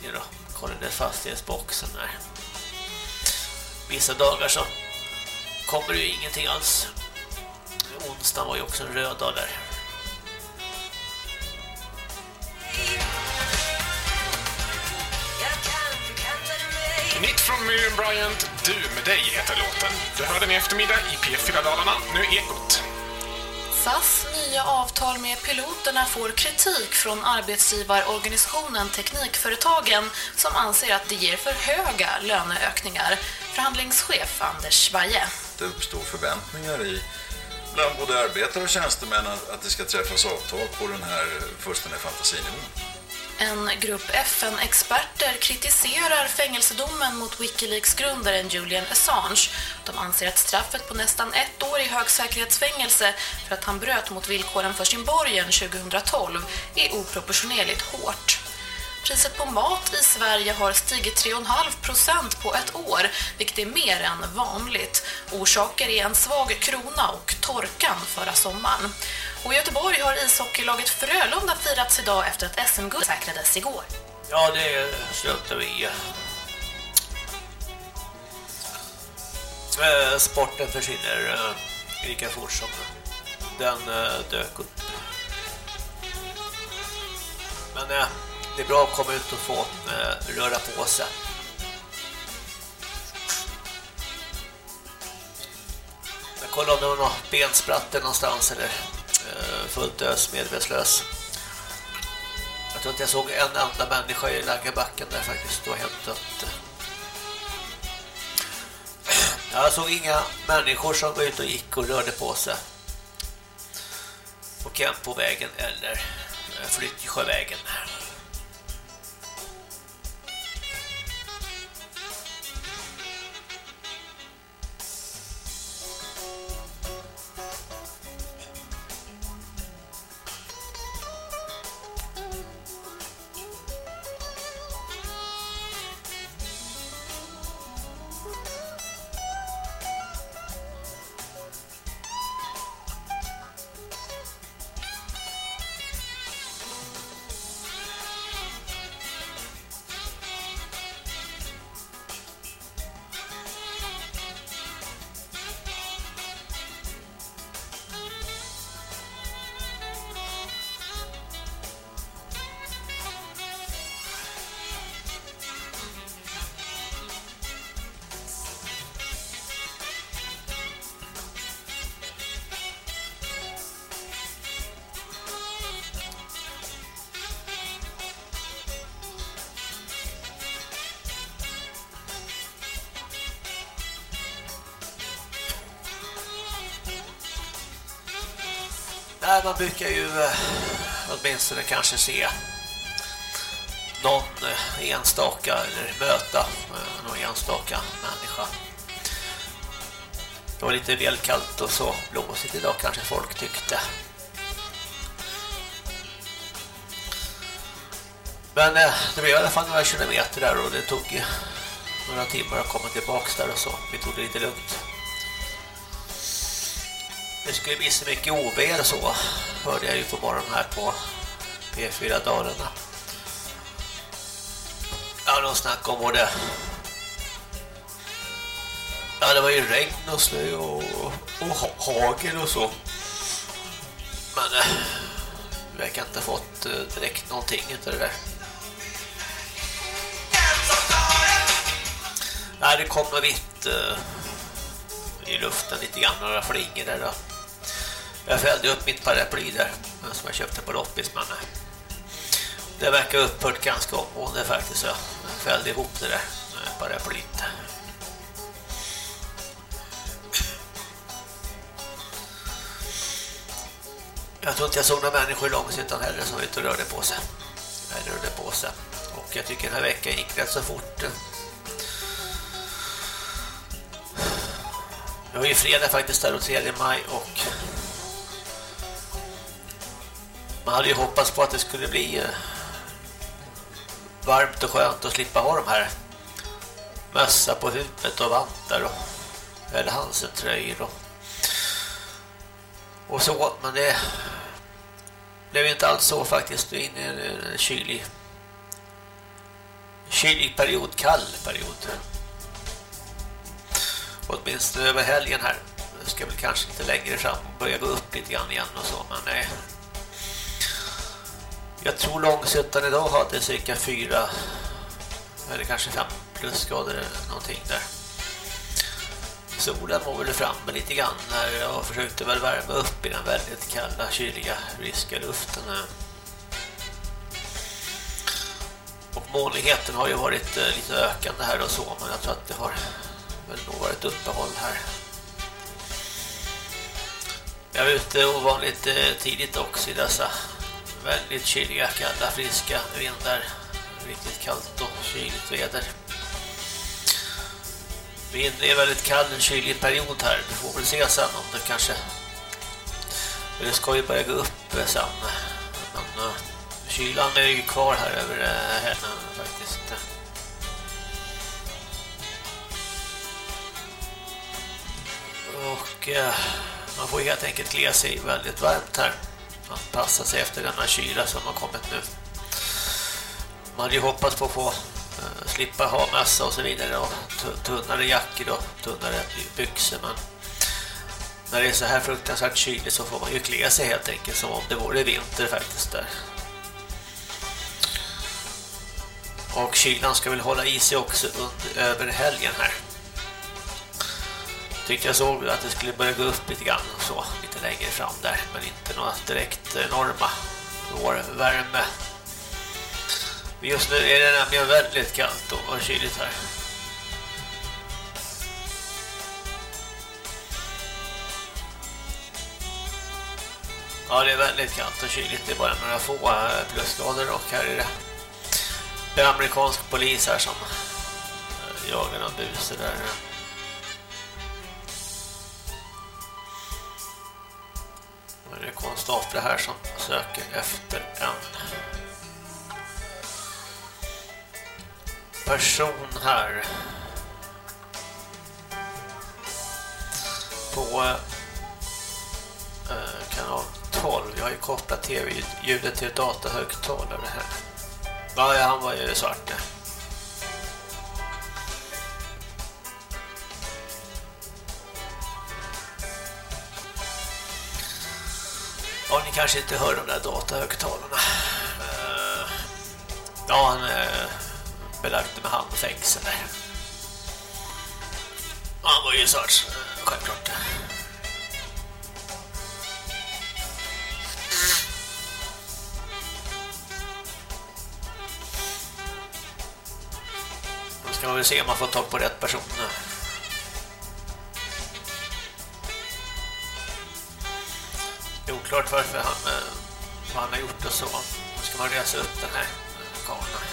Gick ner kollade fastighetsboxen där. Vissa dagar så kommer det ju ingenting alls. Onsdagen var ju också en röd dag där. Nytt från Miriam Bryant, Du med dig heter låten. Du hör den i eftermiddag i P4 Dalarna, nu Ekot. SAS nya avtal med piloterna får kritik från arbetsgivarorganisationen Teknikföretagen som anser att det ger för höga löneökningar. Förhandlingschef Anders Vaje. Det uppstår förväntningar i bland både arbetare och tjänstemän att att det ska träffas avtal på den här fullständiga fantasinivån. En grupp FN-experter kritiserar fängelsedomen mot Wikileaks-grundaren Julian Assange. De anser att straffet på nästan ett år i högsäkerhetsfängelse för att han bröt mot villkoren för sin borgen 2012 är oproportionerligt hårt. Priset på mat i Sverige har stigit 3,5% på ett år, vilket är mer än vanligt. Orsaker är en svag krona och torkan förra sommaren. Och i Göteborg har ishockeylaget Frölunda firats idag efter att SM-guld säkrades igår. Ja, det köpte vi eh, Sporten försvinner eh, lika fort som den eh, dök upp. Men det är bra att komma ut och få röra på sig. Jag om det var någon bensprattel någonstans eller fullt ös medvetslös. Jag tror inte jag såg en enda människa i lägerbacken där faktiskt. Det var helt dött. Jag såg inga människor som var ute och gick och rörde på sig. På Kempovägen eller eh, man brukar ju eh, åtminstone kanske se någon eh, enstaka eller möta eh, någon enstaka människa. Det var lite väl kallt och så blåsigt idag kanske folk tyckte. Men det blev i alla fall några kilometer där och det tog några timmar att komma tillbaks där och så. Vi tog det lite lugnt. Det skulle bli så mycket oväder och så hörde jag ju på morgonen här på e P4 Dalarna. Ja, de snackade om både Ja, det var ju regn och snö och, och hagel och så. Men eh, vi verkar inte ha fått eh, direkt någonting utav det där. Nej, det kom något vitt eh, i luften lite grann, några flingor där då. Jag fällde upp mitt paraply där som jag köpte på loppis, men eh, det verkar upphört ganska omgående faktiskt. så Jag fällde ihop det där eh, paraplyt. Jag tror inte jag såg några människor i Långshyttan heller som var ute och rörde på sig. Eller rörde på sig. Och jag tycker den här veckan gick rätt så fort. Det var ju fredag faktiskt där och 3 maj och man hade ju hoppats på att det skulle bli eh, varmt och skönt att slippa ha de här mössa på huvudet och vantar och eller hansetröjor och, och så, men det blev inte alls så faktiskt. In är i en, en kylig kylig period, kall period. Åtminstone över helgen här. Det ska väl kanske inte längre fram börja gå upp lite grann igen och så, men nej jag tror Långsuttan idag hade cirka fyra eller kanske fem plusgrader eller någonting där. Solen var väl framme lite grann när och försökte väl värma upp i den väldigt kalla, kyliga, ryska luften. Och molnigheten har ju varit eh, lite ökande här och så, men jag tror att det har väl nog varit uppehåll här. Jag var ute ovanligt eh, tidigt också i dessa väldigt kyliga, kalla, friska vindar. Riktigt kallt och kyligt väder. Vind är väldigt i en väldigt kall, kylig period här. Vi får väl se sen om det kanske... Det ska ju börja gå upp sen. Men uh, kylan är ju kvar här över eh, uh, helgen faktiskt. Och uh, man får helt enkelt klä sig väldigt varmt här anpassa sig efter denna kyla som har kommit nu. Man hade ju hoppats på att få eh, slippa ha mössa och så vidare och tunnare jackor och tunnare byxor men när det är så här fruktansvärt kyligt så får man ju klä sig helt enkelt som om det vore vinter faktiskt där. Och kylan ska väl hålla i sig också under, över helgen här. Tyckte jag såg att det skulle börja gå upp lite grann och så lite längre fram där men inte några direkt enorma vårvärme. Just nu är det nämligen väldigt kallt och kyligt här. Ja, det är väldigt kallt och kyligt. Det är bara några få eh, plusgrader och här är det, det är amerikansk polis här som eh, jagar någon buse där. Det är konstaplar här som söker efter en person här på eh, eh kanal 12. Jag har ju kopplat tv-ljudet till datahögtalare här. Ja, han var ju svart kanske inte hör de där datahögtalarna. Eh, ja, han eh, är belagd med handfängsel där. Han var ju svart, eh, självklart. Nu ska man väl se om man får tag på rätt person. Eh. Oklart varför han, eh, vad han har gjort och så. Nu ska man resa upp den här karln.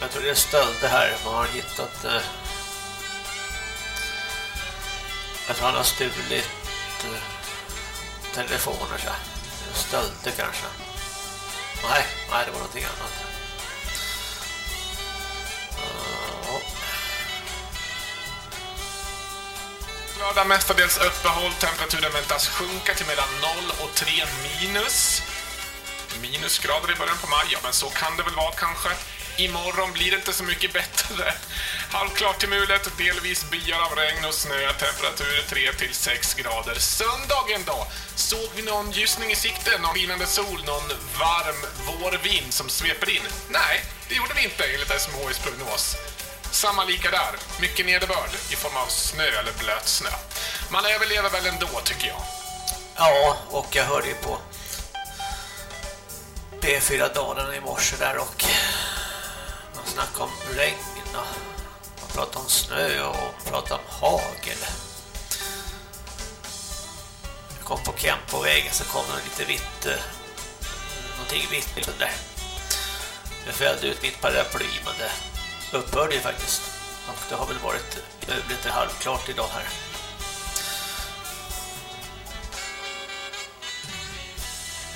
Jag tror det är stölder här. Man har hittat... Eh, jag tror han har stulit eh, telefoner. Så. här. Stölder kanske. Nej, nej, det var någonting annat. Lördag mestadels uppehåll. Temperaturen väntas sjunka till mellan 0 och 3 minus. Minusgrader i början på maj. Ja, men så kan det väl vara kanske. Imorgon blir det inte så mycket bättre. Halvklart till mulet, delvis byar av regn och snö. Temperatur 3 till 6 grader. Söndagen då? Såg vi någon ljusning i sikte? Någon skinande sol? Någon varm vårvind som sveper in? Nej, det gjorde vi inte enligt SMHIs prognos. Samma lika där. Mycket nederbörd i form av snö eller blöt snö. Man överlever väl ändå tycker jag. Ja, och jag hörde ju på P4 Dalarna i morse där och man snackade om regn och man pratade om snö och man pratade om hagel. Jag kom på camp på vägen så kom det lite vitt eh, någonting vitt där. Det fällde ut mitt paraply men det upphörde ju faktiskt. Och det har väl varit eh, lite halvklart idag här.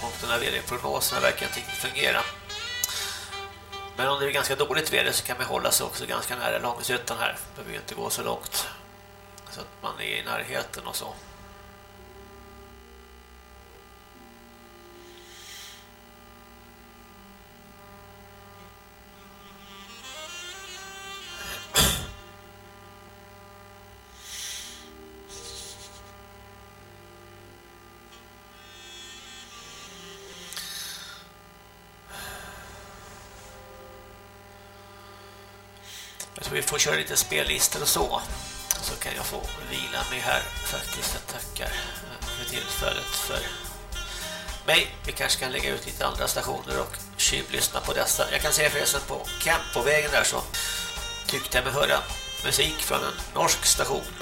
Och den här väderprognosen verkar inte riktigt fungera. Men om det är ganska dåligt väder så kan man hålla sig också ganska nära Långshyttan här. Det behöver ju inte gå så långt. Så att man är i närheten och så. Vi får köra lite spellistor och så. Så kan jag få vila mig här faktiskt. Jag tackar för tillfället för mig. Vi kanske kan lägga ut lite andra stationer och tjuvlyssna på dessa. Jag kan säga förresten på Campovägen där så tyckte jag mig höra musik från en norsk station.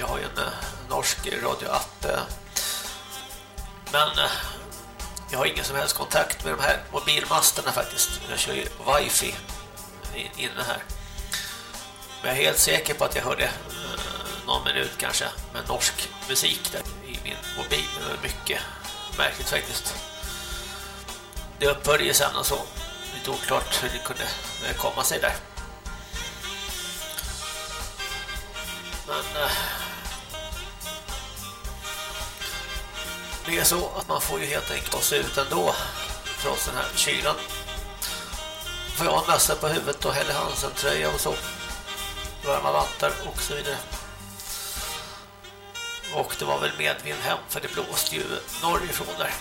Jag har ju en eh, norsk radioapp. Eh, men eh, jag har ingen som helst kontakt med de här mobilmasterna faktiskt. Jag kör ju wifi inne här. Men jag är helt säker på att jag hörde eh, någon minut kanske med norsk musik där i min mobil. Det var mycket märkligt faktiskt. Det upphörde ju sen och så. Lite oklart hur det kunde komma sig där. Men eh, det är så att man får ju helt enkelt ta sig ut ändå trots den här kylan. Får jag ha en mössa på huvudet och Helle Hansen-tröja och så. Varma vantar och så vidare. Och det var väl medvind hem för det blåste ju norrifrån där.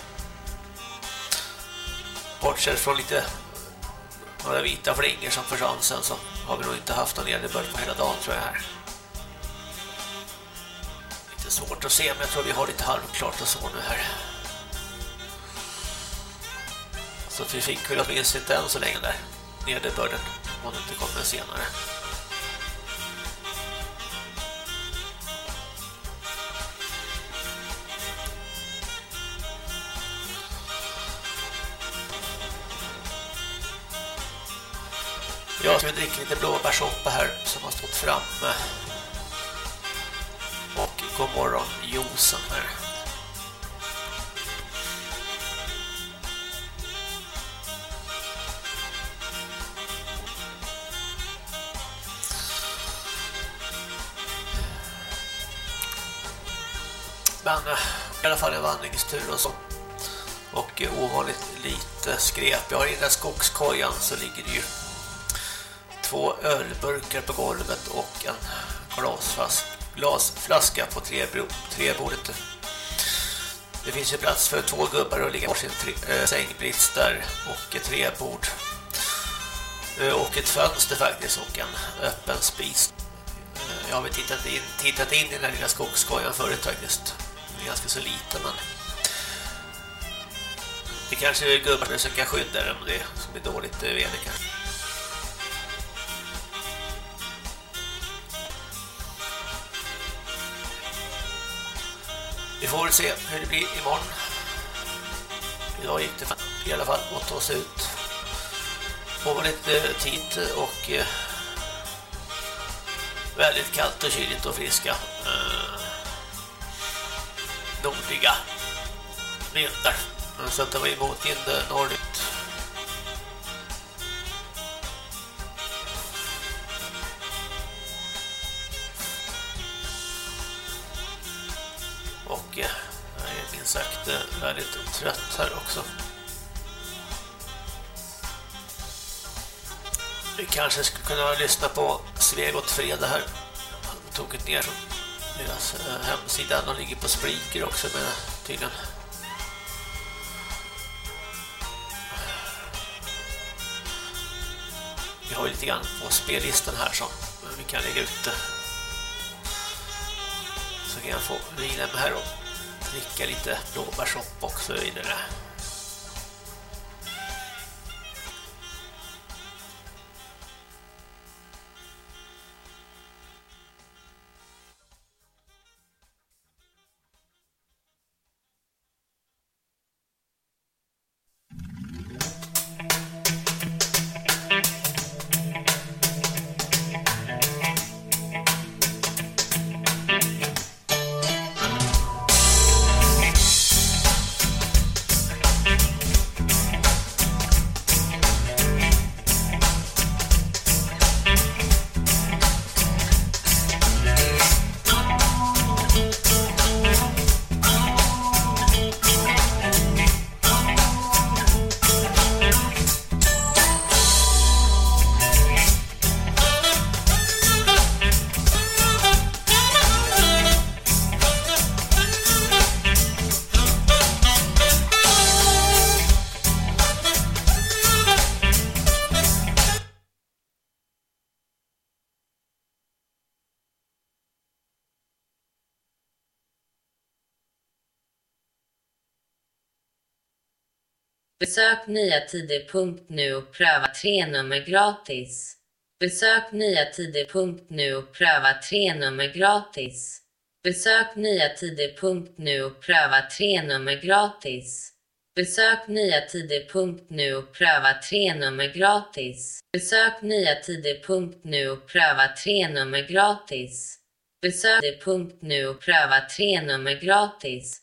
Bortsett från lite några vita flingor som försvann sen så har vi nog inte haft någon nederbörd på hela dagen tror jag här. Lite svårt att se men jag tror vi har lite halvklart och så nu här. Så vi fick väl åtminstone inte än så länge där nederbörden om det inte kommer senare. Jag ska dricka lite blåbärssoppa här som har stått framme. Och god morgon juicen här. Men eh, i alla fall en vandringstur och så. Och eh, ovanligt lite skräp. Jag har i den där skogskojan så ligger det ju två ölburkar på golvet och en glasflaska, glasflaska på träbordet. Det finns ju plats för två gubbar att ligga på sin äh, eh, sängbrits där och ett träbord. Äh, eh, och ett fönster faktiskt och en öppen spis. Äh, jag har väl tittat in, tittat in i den här lilla skogskojan förut faktiskt. Den är ganska så liten men det kanske är gubbar som kan skydda dem om det som är dåligt väder kanske. Vi får väl se hur det blir imorgon. Idag gick det i alla fall att ta sig ut. Får man lite eh, tid och eh, väldigt kallt och kyligt och friska. Eh, nordliga vindar. Så att det var emot in eh, norrligt. Kanske skulle kunna lyssna på Svegot Fredag här. Han tog ett ner från deras eh, hemsida. De ligger på Spreaker också med tydligen. Vi har ju lite grann på spellistan här som vi kan lägga ut. Så kan jag få vila mig här och dricka lite blåbärssopp och så vidare. Besök nyatider.nu och pröva tre nummer gratis. Besök nyatider.nu och pröva tre nummer gratis. Besök nyatider.nu och pröva tre nummer gratis. Besök nyatider.nu och pröva tre nummer gratis. Besök nyatider.nu och pröva tre nummer gratis. Besök nyatider.nu och pröva tre nummer gratis.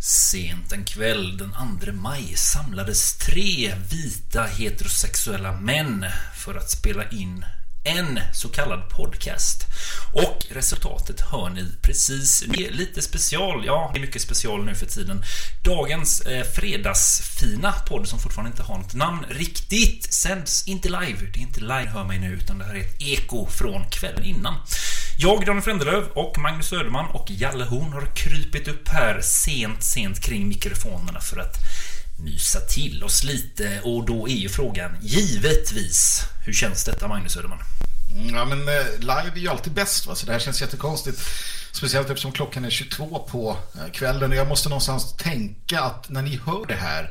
Sent en kväll den 2 maj samlades tre vita heterosexuella män för att spela in en så kallad podcast. Och resultatet hör ni precis. Det är lite special, ja, det är mycket special nu för tiden. Dagens eh, fredagsfina podd som fortfarande inte har något namn riktigt sänds inte live. Det är inte live, hör mig nu, utan det här är ett eko från kvällen innan. Jag, Daniel Frändelöv och Magnus Söderman och Jalle Horn har krypit upp här sent, sent kring mikrofonerna för att mysa till oss lite och då är ju frågan givetvis hur känns detta Magnus Söderman? Mm, ja, men eh, live är ju alltid bäst, va? så det här känns jättekonstigt. Speciellt eftersom klockan är 22 på eh, kvällen och jag måste någonstans tänka att när ni hör det här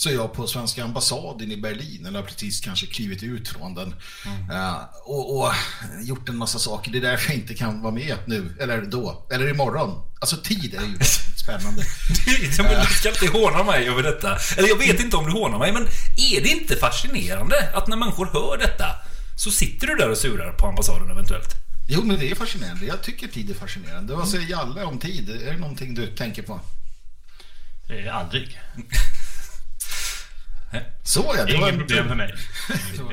så är jag på svenska ambassaden i Berlin eller har precis kanske klivit ut från den Eh, och, och gjort en massa saker. Det är därför jag inte kan vara med nu, eller då, eller imorgon. Alltså tid är ju spännande. Ja, men du ska inte håna mig över detta. Eller jag vet inte om du hånar mig, men är det inte fascinerande att när människor hör detta så sitter du där och surar på ambassaden eventuellt? Jo, men det är fascinerande. Jag tycker tid är fascinerande. Vad säger Jalle om tid? Är det någonting du tänker på? Eh, aldrig. Så ja, det var Inget en- problem för mig.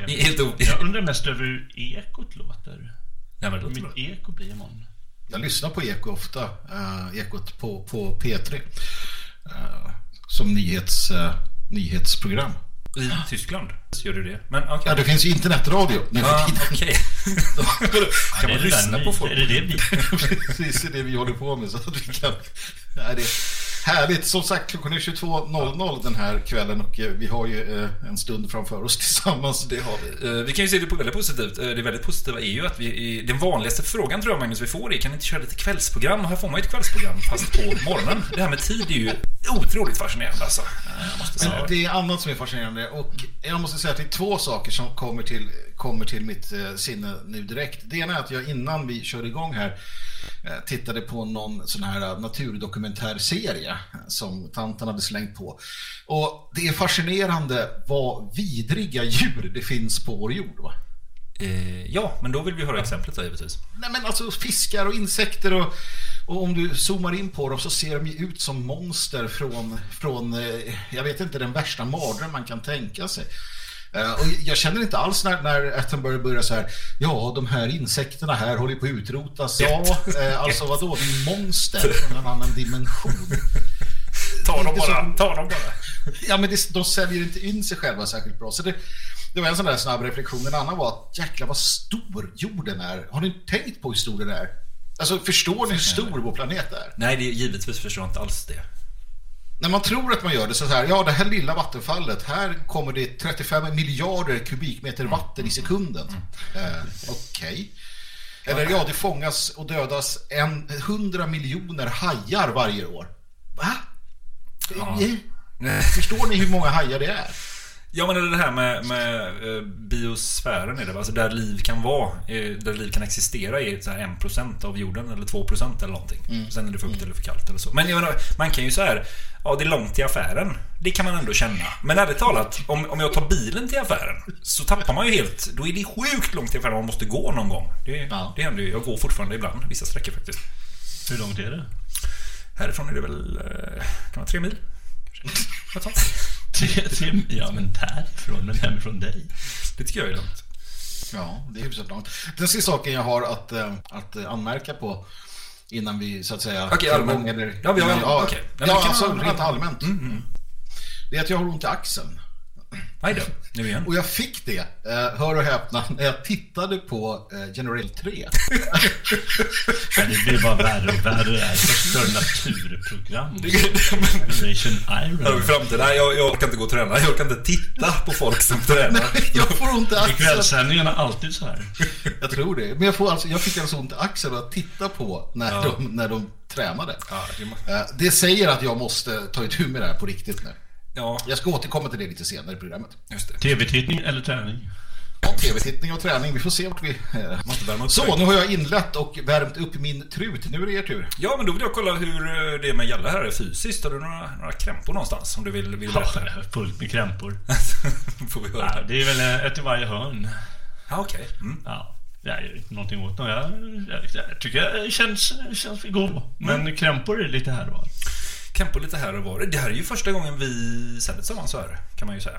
Helt o- Jag undrar mest över hur ekot låter. Ja, men det låter Mitt bra. eko blir imorgon. Jag lyssnar på Eko ofta. Uh, ekot på, på P3. eh, som nyhets, eh, nyhetsprogram. I Tyskland gör du det? Men okej. Ja, det finns ju internetradio nu för Ja, tiden. Då Kan man lyssna på folk? Är det det vi... Precis, det är det vi håller på med. Så att vi kan... Nej, det härligt. Som sagt, klockan är 22.00 den här kvällen och eh, vi har ju eh, en stund framför oss tillsammans. Det har vi. Eh, Vi kan ju se det på väldigt positivt. Det väldigt positiva är ju att vi, den vanligaste frågan tror jag Magnus vi får är kan ni inte köra lite kvällsprogram? Och här får man ju ett kvällsprogram fast på morgonen. Det här med tid är ju otroligt fascinerande alltså. Det är annat som är fascinerande och jag måste säga att det är två saker som kommer till, kommer till mitt eh, sinne nu direkt. Det ena är att jag innan vi körde igång här eh, tittade på någon sån här eh, naturdokumentärserie som tanten hade slängt på. Och det är fascinerande vad vidriga djur det finns på vår jord. Va? Eh, ja, men då vill vi höra exemplet då givetvis. Nej men alltså fiskar och insekter och, och om du zoomar in på dem så ser de ju ut som monster från, från jag vet inte, den värsta mardröm man kan tänka sig. Eh, och jag känner inte alls när, när Attenborough börjar så här, ja de här insekterna här håller på att utrotas. Ja, eh, alltså vadå, det är monster från en annan dimension. Ta dem bara, så- ta dem bara. Ja, men det, de säljer inte in sig själva särskilt bra. Så det, det var en sån där snabb reflektion. En annan var att jäklar vad stor jorden är. Har ni tänkt på hur stor den är? Alltså förstår ni hur stor vår planet är? Nej, det givetvis förstår jag inte alls det. När man tror att man gör det så här, ja det här lilla vattenfallet, här kommer det 35 miljarder kubikmeter vatten i sekunden. Eh, Okej. Eller ja, det fångas och dödas en, 100 miljoner hajar varje år. Va? Ja. Eh, Förstår ni hur många hajar det är? Ja, men det här med, med eh, biosfären är det va? Alltså där liv kan vara, eh, där liv kan existera är så här 1% av jorden eller 2% eller någonting. Mm. Sen är det för högt eller för kallt eller så. Men jag menar, man kan ju så här, ja det är långt till affären. Det kan man ändå känna. Men ärligt talat, om, om jag tar bilen till affären så tappar man ju helt, då är det sjukt långt till affären man måste gå någon gång. Det, det händer ju, jag går fortfarande ibland, vissa sträckor faktiskt. Hur långt är det? Härifrån är det väl, eh, kan vara tre mil? Kanske. Tre, tre, ja, men därifrån, men hemifrån dig. Det tycker jag är långt. Ja, det är hyfsat långt. Den sista saken jag har att, eh, att anmärka på innan vi så att säga... Okej, kör allmänt. eller- Ja, vi har- ja, men ja alltså rent allmänt. Mm, Det är att jag har ont i axeln. Aj då, nu igen. Och jag fick det, eh, hör och häpna, när jag tittade på eh, General 3. Ja, det blir bara värre och värre. Förstör naturprogram. Generation Iron. i framtiden. Nej, jag, jag orkar inte gå och träna. Jag orkar inte titta på folk som tränar. jag får ont i Är axeln. kvällssändningarna alltid så här? Jag tror det. Men jag, får alltså, jag fick alltså ont i axeln att titta på när, Ja. de, när de tränade. Ja, det må- Eh, Det säger att jag måste ta itu med det här på riktigt nu. Ja. Jag ska återkomma till det lite senare i programmet. TV-tittning eller träning? Ja, tv-tittning och träning. Vi får se vart vi... eh, Måste värma upp Så, nu har jag inlett och värmt upp min trut. Nu är det er tur. Ja, men då vill jag kolla hur eh, det är med Jalle här fysiskt. Har du några, några krämpor någonstans? Om du vill, vill berätta. Ja, fullt med krämpor. Får vi höra. Ja, det är väl eh, ett i varje hörn. Ja, okej. Mm. Ja, jag gör inte någonting åt dem. Jag, jag, jag tycker det känns, känns vid gå. Men Mm. krämpor är lite här och var. Campo lite här och var. Det här är ju första gången vi sänder tillsammans så här, kan man ju säga.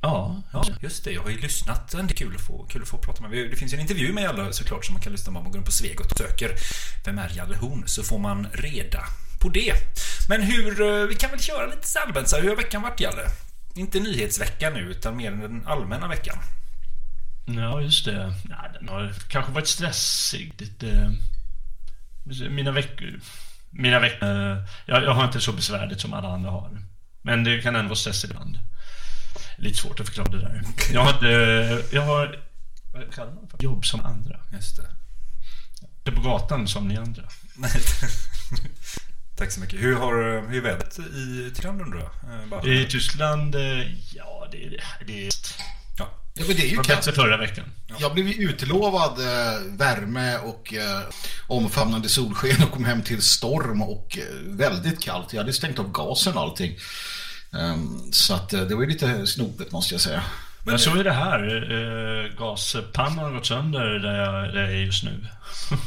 Ja, ja, just det. Jag har ju lyssnat. Det är kul att få, kul att få prata med. Det finns ju en intervju med alla såklart som man kan lyssna på om man går in på Svegot och söker Vem är Jalle Horn? Så får man reda på det. Men hur, eh, vi kan väl köra lite så allmänt så här, hur har veckan varit Jalle? Inte nyhetsveckan nu, utan mer den allmänna veckan. Ja, just det. Ja, den har kanske varit stressig. Lite, mina veckor... Mina veckor... Jag, jag har inte så besvärligt som alla andra har. Men det kan ändå vara stressigt ibland. Lite svårt att förklara det där. Jag har. Jag har... Vad kallar man för? Jobb som andra. Just det. Det är på gatan som ni andra. Tack så mycket. Hur, har, hur är vädret i Tyskland undrar jag? Eh, I Tyskland, eh, ja det är... Det är ja. Ja, men det är ju var kallt. bättre förra veckan. Jag blev ju utlovad eh, värme och eh, omfamnande solsken och kom hem till storm och eh, väldigt kallt. Jag hade stängt av gasen och allting. Ehm, så att eh, det var ju lite snopet måste jag säga. Men så är det här. Eh, gaspannan har gått sönder där jag, där jag är just nu.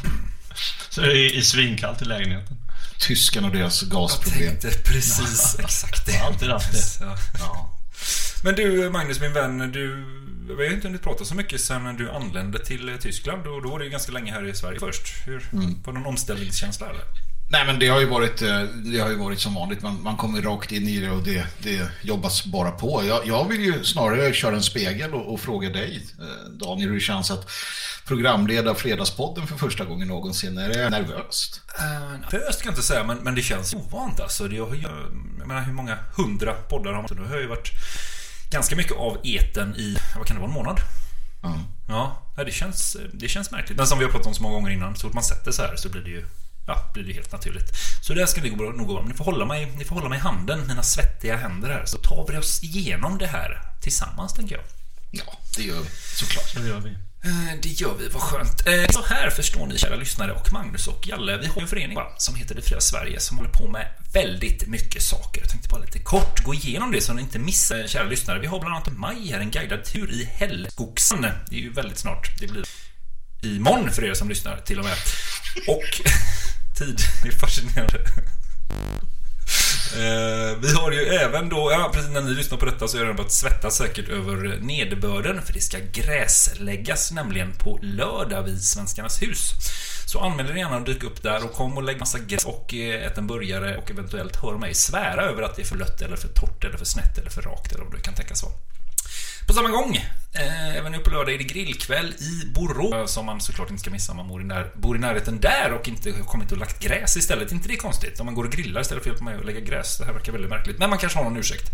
så det är, är svinkallt i lägenheten. Tyskarna och deras gasproblem. Jag tänkte precis exakt det. Jag alltid haft det. Ja. Men du Magnus, min vän, du, vi har ju inte hunnit prata så mycket sedan du anlände till Tyskland och då var ju ganska länge här i Sverige först. Hur, Mm. Var det någon omställningskänsla eller? Nej men det har ju varit, eh, det har ju varit som vanligt. Man, man kommer rakt in i det och det, det jobbas bara på. Jag, jag vill ju snarare köra en spegel och, och fråga dig, eh, Daniel, hur känns att programleda Fredagspodden för första gången någonsin. Är det nervöst? Uh, nervöst kan jag inte säga, men, men det känns ovant alltså. Det ju, jag menar, hur många hundra poddar har man? Det har ju varit ganska mycket av eten i, vad kan det vara, en månad? Ja, ja, det känns, det känns märkligt. Men som vi har pratat om så många gånger innan, så fort man sätter så här så blir det ju Ja, blir det helt naturligt. Så det här ska det nog gå bra. Ni får, hålla mig, ni får hålla mig i handen, mina svettiga händer här. Så tar vi oss igenom det här tillsammans, tänker jag. Ja, det gör vi. Såklart. Det gör vi. Eh, det gör vi, vad skönt. Eh, så här förstår ni kära lyssnare och Magnus och Jalle. Vi har en förening va, som heter Det Fria Sverige som håller på med väldigt mycket saker. Jag tänkte bara lite kort gå igenom det så ni inte missar, kära lyssnare. Vi har bland annat i maj här en guidad tur i Hällskogsan. Det är ju väldigt snart. Det blir imorgon för er som lyssnar till och med. Och tid är fascinerande. Eh, vi har ju även då, ja precis när ni lyssnar på detta så är det börjat svettas säkert över nederbörden för det ska gräsläggas nämligen på lördag vid Svenskarnas hus. Så anmäl er gärna och dyk upp där och kom och lägg massa gräs och eh, ät en burgare och eventuellt hör mig svära över att det är för lött eller för torrt eller för snett eller för rakt eller vad det kan tänkas vara. På samma gång, eh, även nu på lördag är det grillkväll i Borås eh, som man såklart inte ska missa om man bor i, när, bor i närheten där och inte har kommit och lagt gräs istället. inte det är konstigt? Om man går och grillar istället för att hjälpa mig att lägga gräs. Det här verkar väldigt märkligt. Men man kanske har någon ursäkt.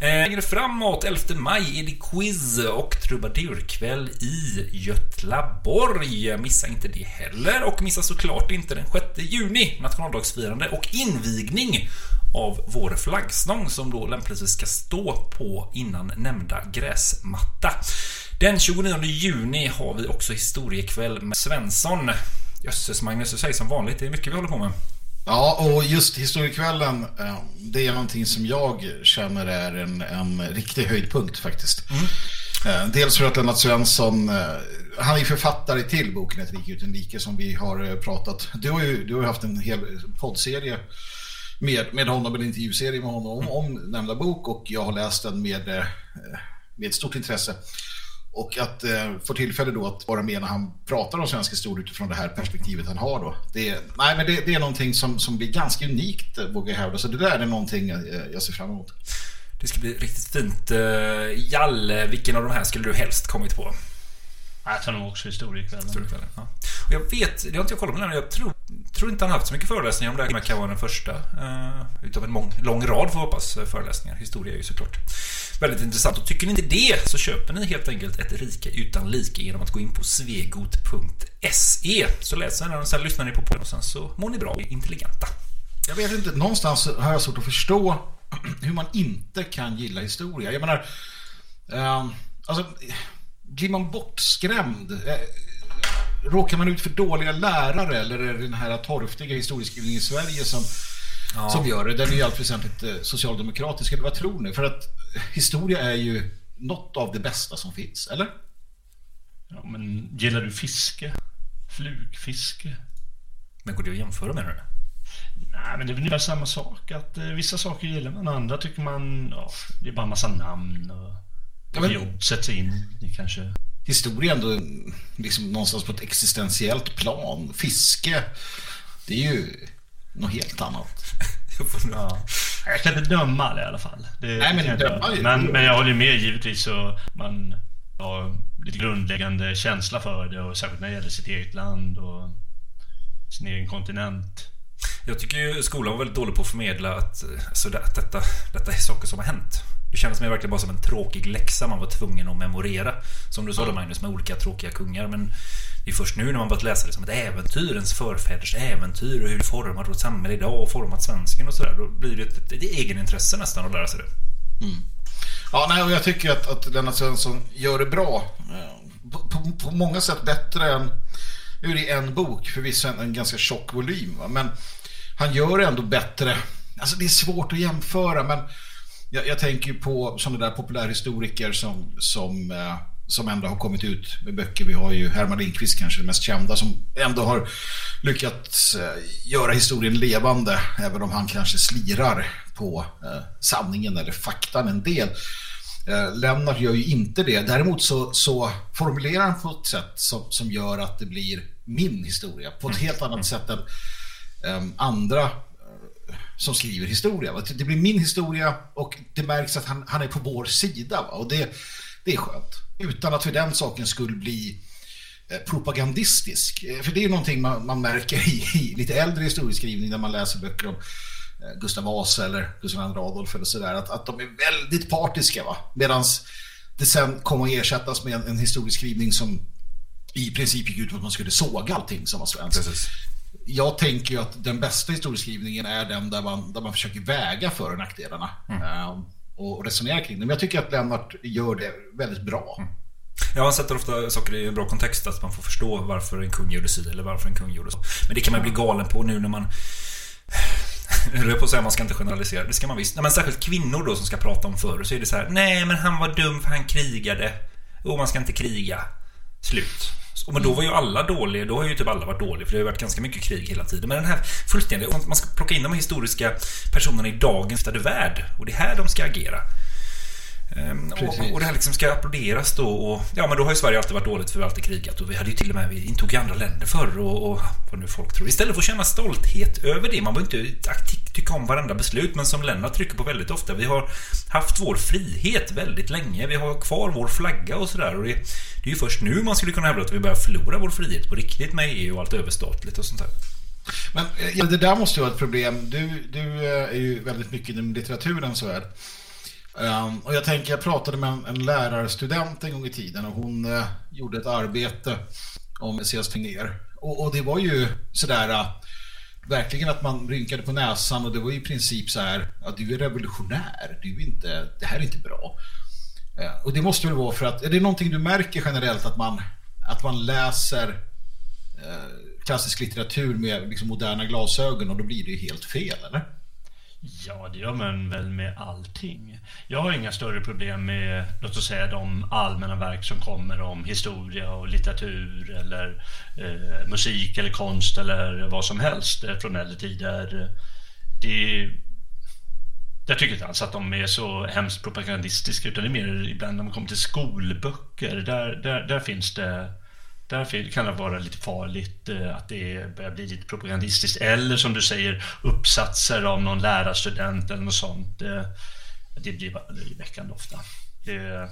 Eh, Längre framåt, 11 maj, är det quiz och trubadurkväll i Götlaborg. Missa inte det heller. Och missa såklart inte den 6 juni, nationaldagsfirande och invigning av vår flaggstång som då lämpligtvis ska stå på innan nämnda gräsmatta. Den 29 juni har vi också historiekväll med Svensson. Jösses Magnus, du säger som vanligt, det är mycket vi håller på med. Ja, och just historiekvällen, eh, det är någonting som jag känner är en, en riktig höjdpunkt faktiskt. Eh, Dels för att Lennart Svensson, eh, han är författare till boken Ett rike utan like som vi har pratat. Du har ju du har haft en hel poddserie med, med honom, en intervjuserie med honom om, om nämnda bok och jag har läst den med, eh, med stort intresse. Och att eh, få tillfälle då att vara med när han pratar om svensk historia utifrån det här perspektivet han har då. Det, nej, men det, det är någonting som, som blir ganska unikt, eh, vågar jag hävda. Så det där är någonting jag, jag ser fram emot. Det ska bli riktigt fint. Jalle, vilken av de här skulle du helst kommit på? Jag tar nog också historiekvällen. Historiekvällen, ja. Och jag vet, det har inte jag kollat på än, jag tror, tror inte han haft så mycket föreläsningar om det här. Det kan vara den första uh, utav en mång, lång rad får hoppas eh, föreläsningar. Historia är ju såklart väldigt intressant. Och tycker ni inte det så köper ni helt enkelt ett rike utan like genom att gå in på svegot.se. Så läser ni den, sen lyssnar ni på podden och sen så mår ni bra och är intelligenta. Jag vet inte, någonstans har jag svårt att förstå hur man inte kan gilla historia. Jag menar, eh, alltså, blir man bortskrämd? Eh, råkar man ut för dåliga lärare eller är det den här torftiga historieskrivningen i Sverige som, Ja. som gör det? Den är ju allt väsentligt eh, socialdemokratisk, eller vad tror ni? För att historia är ju något av det bästa som finns, eller? Ja, men gillar du fiske? Flugfiske? Men går det att jämföra med det? Nej, men det är väl samma sak. Att eh, vissa saker gillar man, andra tycker man... Ja, det är bara en massa namn och... Ja, men- jobb sätts in i kanske... Historia ändå liksom någonstans på ett existentiellt plan. Fiske, det är ju något helt annat. Ja. Jag kan inte döma det i alla fall. Det, Nej, men döma är- men, men jag håller med givetvis så man har lite grundläggande känsla för det och särskilt när det gäller sitt eget land och sin egen kontinent. Jag tycker ju skolan var väldigt dålig på att förmedla att, alltså, det- att detta, detta är saker som har hänt. Det kändes mig verkligen bara som en tråkig läxa man var tvungen att memorera. Som du sa då Magnus, med olika tråkiga kungar. Men det är först nu när man börjat läsa det som ett äventyr, ens förfäders äventyr och hur det format vårt samhälle idag och format svensken och sådär. Då blir det ett, ett, egenintresse nästan att lära sig det. Ja, nej, och jag tycker att, att Lennart Svensson gör det bra. På, på, på många sätt bättre än... Nu är det en bok, förvisso en, en ganska tjock volym. Va? Men han gör det ändå bättre. Alltså det är svårt att jämföra, men jag, jag tänker på sådana där populärhistoriker som, som, eh, som ändå har kommit ut med böcker. Vi har ju Herman Lindqvist kanske den mest kända som ändå har lyckats eh, göra historien levande även om han kanske slirar på eh, sanningen eller faktan en del. Eh, Lennart gör ju inte det. Däremot så, så formulerar han på ett sätt som, som gör att det blir min historia på ett helt annat sätt än ehm, andra som skriver historia. Va? Det blir min historia och det märks att han, han är på vår sida. Va? Och det, det är skönt. Utan att för den saken skulle bli eh, propagandistisk. Eh, för det är ju någonting man, man märker i, i lite äldre historieskrivning när man läser böcker om eh, Gustav Vasa eller Gustav II Adolf eller sådär. Att, att de är väldigt partiska. va Medan det sen kommer att ersättas med en, en historieskrivning som i princip gick ut på att man skulle såga allting som var svenskt. Jag tänker ju att den bästa historieskrivningen är den där man, där man försöker väga för och nackdelarna eh, och resonera kring det. Men jag tycker att Lennart gör det väldigt bra. Ja, man sätter ofta saker i en bra kontext, att man får förstå varför en kung gjorde si eller varför en kung gjorde så. Men det kan man bli galen på nu när man... Nu på att säga man ska inte generalisera, det ska man visst. Nej, men särskilt kvinnor då som ska prata om förr, så är det så här, nej men han var dum för han krigade. Och man ska inte kriga. Slut. Och men då var ju alla dåliga, då har ju typ alla varit dåliga för det har ju varit ganska mycket krig hela tiden. Men den här fullständiga, man ska plocka in de historiska personerna i dagens värld och det är här de ska agera. Ehm, Precis. Och, det här liksom ska applåderas då. Och, ja, men då har ju Sverige alltid varit dåligt för vi har alltid krigat. Och vi hade ju till och med, vi intog ju andra länder förr och, och vad nu folk tror. Istället för att känna stolthet över det. Man behöver inte tycka om varenda beslut. Men som Lennart trycker på väldigt ofta. Vi har haft vår frihet väldigt länge. Vi har kvar vår flagga och sådär. Och det, det är ju först nu man skulle kunna hävda att vi börjar förlora vår frihet på riktigt med EU och allt överstatligt och sånt där. Men eh, ja, det där måste ju vara ett problem. Du, du eh, är ju väldigt mycket inom litteraturens värld. Um, och jag tänker, jag pratade med en, en lärarstudent en gång i tiden och hon uh, gjorde ett arbete om Messias Tegnér. Och, och det var ju sådär, uh, verkligen att man rynkade på näsan och det var ju i princip så här, att du är revolutionär, du är inte, det här är inte bra. Uh, och det måste väl vara för att, är det någonting du märker generellt att man, att man läser klassisk litteratur med liksom moderna glasögon och då blir det ju helt fel, eller? Ja, det gör man väl med allting. Jag har inga större problem med, låt oss säga, de allmänna verk som kommer om historia och litteratur eller eh, musik eller konst eller vad som helst eh, från äldre tider. Det, jag tycker inte alls att de är så hemskt propagandistiska utan det är mer ibland när man kommer till skolböcker. Där, där, där finns det där fin- kan det vara lite farligt eh, att det börjar bli lite propagandistiskt. Eller som du säger, uppsatser av någon lärarstudent eller något sånt. Eh, Det blir löjeväckande ofta. Det,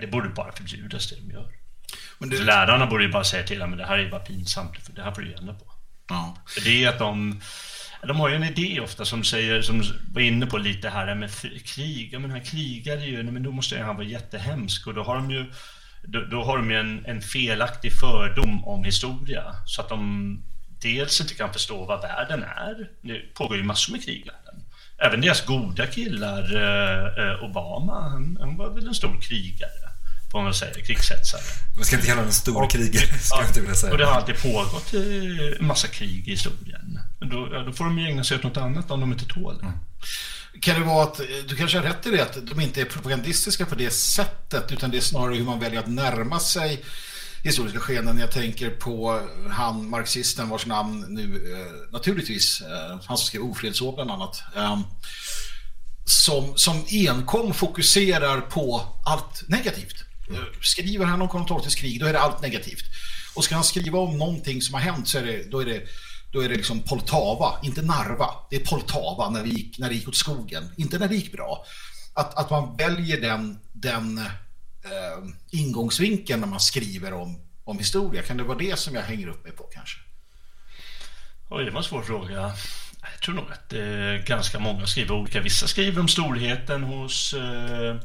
det borde bara förbjudas det de gör. Men det- Lärarna borde ju bara säga till dem, det här är bara pinsamt, för det här får du ändra på. Ja. För det är att de, de har ju en idé ofta som säger, som var inne på lite här med krig. Ja, men han krigade ju, men då måste han vara jättehemsk. Och då har de ju, då, då har de ju en, en felaktig fördom om historia. Så att de dels inte kan förstå vad världen är. Det pågår ju massor med krig i världen. Även deras goda killar, eh, eh, Obama, han, han var väl en stor krigare. Får man väl säga, krigshetsare. Man ska inte kalla honom en stor krigare, ska jag inte vilja säga. Och det har alltid pågått en massa krig i historien. Då, ja, då får de ju ägna sig åt något annat om de inte tål det. Kan det vara att, eh, du kanske har rätt i det, att de inte är propagandistiska på det sättet, utan det är snarare hur man väljer att närma sig historiska skeenden. Jag tänker på han marxisten vars namn nu eh, naturligtvis, eh, han som skrev Ofredsår bland annat. Som, som enkom fokuserar på allt negativt. Eh, Skriver han om kontinentalt krig, då är det allt negativt. Och ska han skriva om någonting som har hänt så är det, då är det, då är det liksom Poltava, inte Narva. Det är Poltava när, vi gick, när det gick åt skogen, inte när det gick bra. Att, att man väljer den, den eh, ingångsvinkeln när man skriver om, om historia. Kan det vara det som jag hänger upp mig på kanske? Oj, det var en svår fråga. Jag tror nog att eh, ganska många skriver olika. Vissa skriver om storheten hos eh,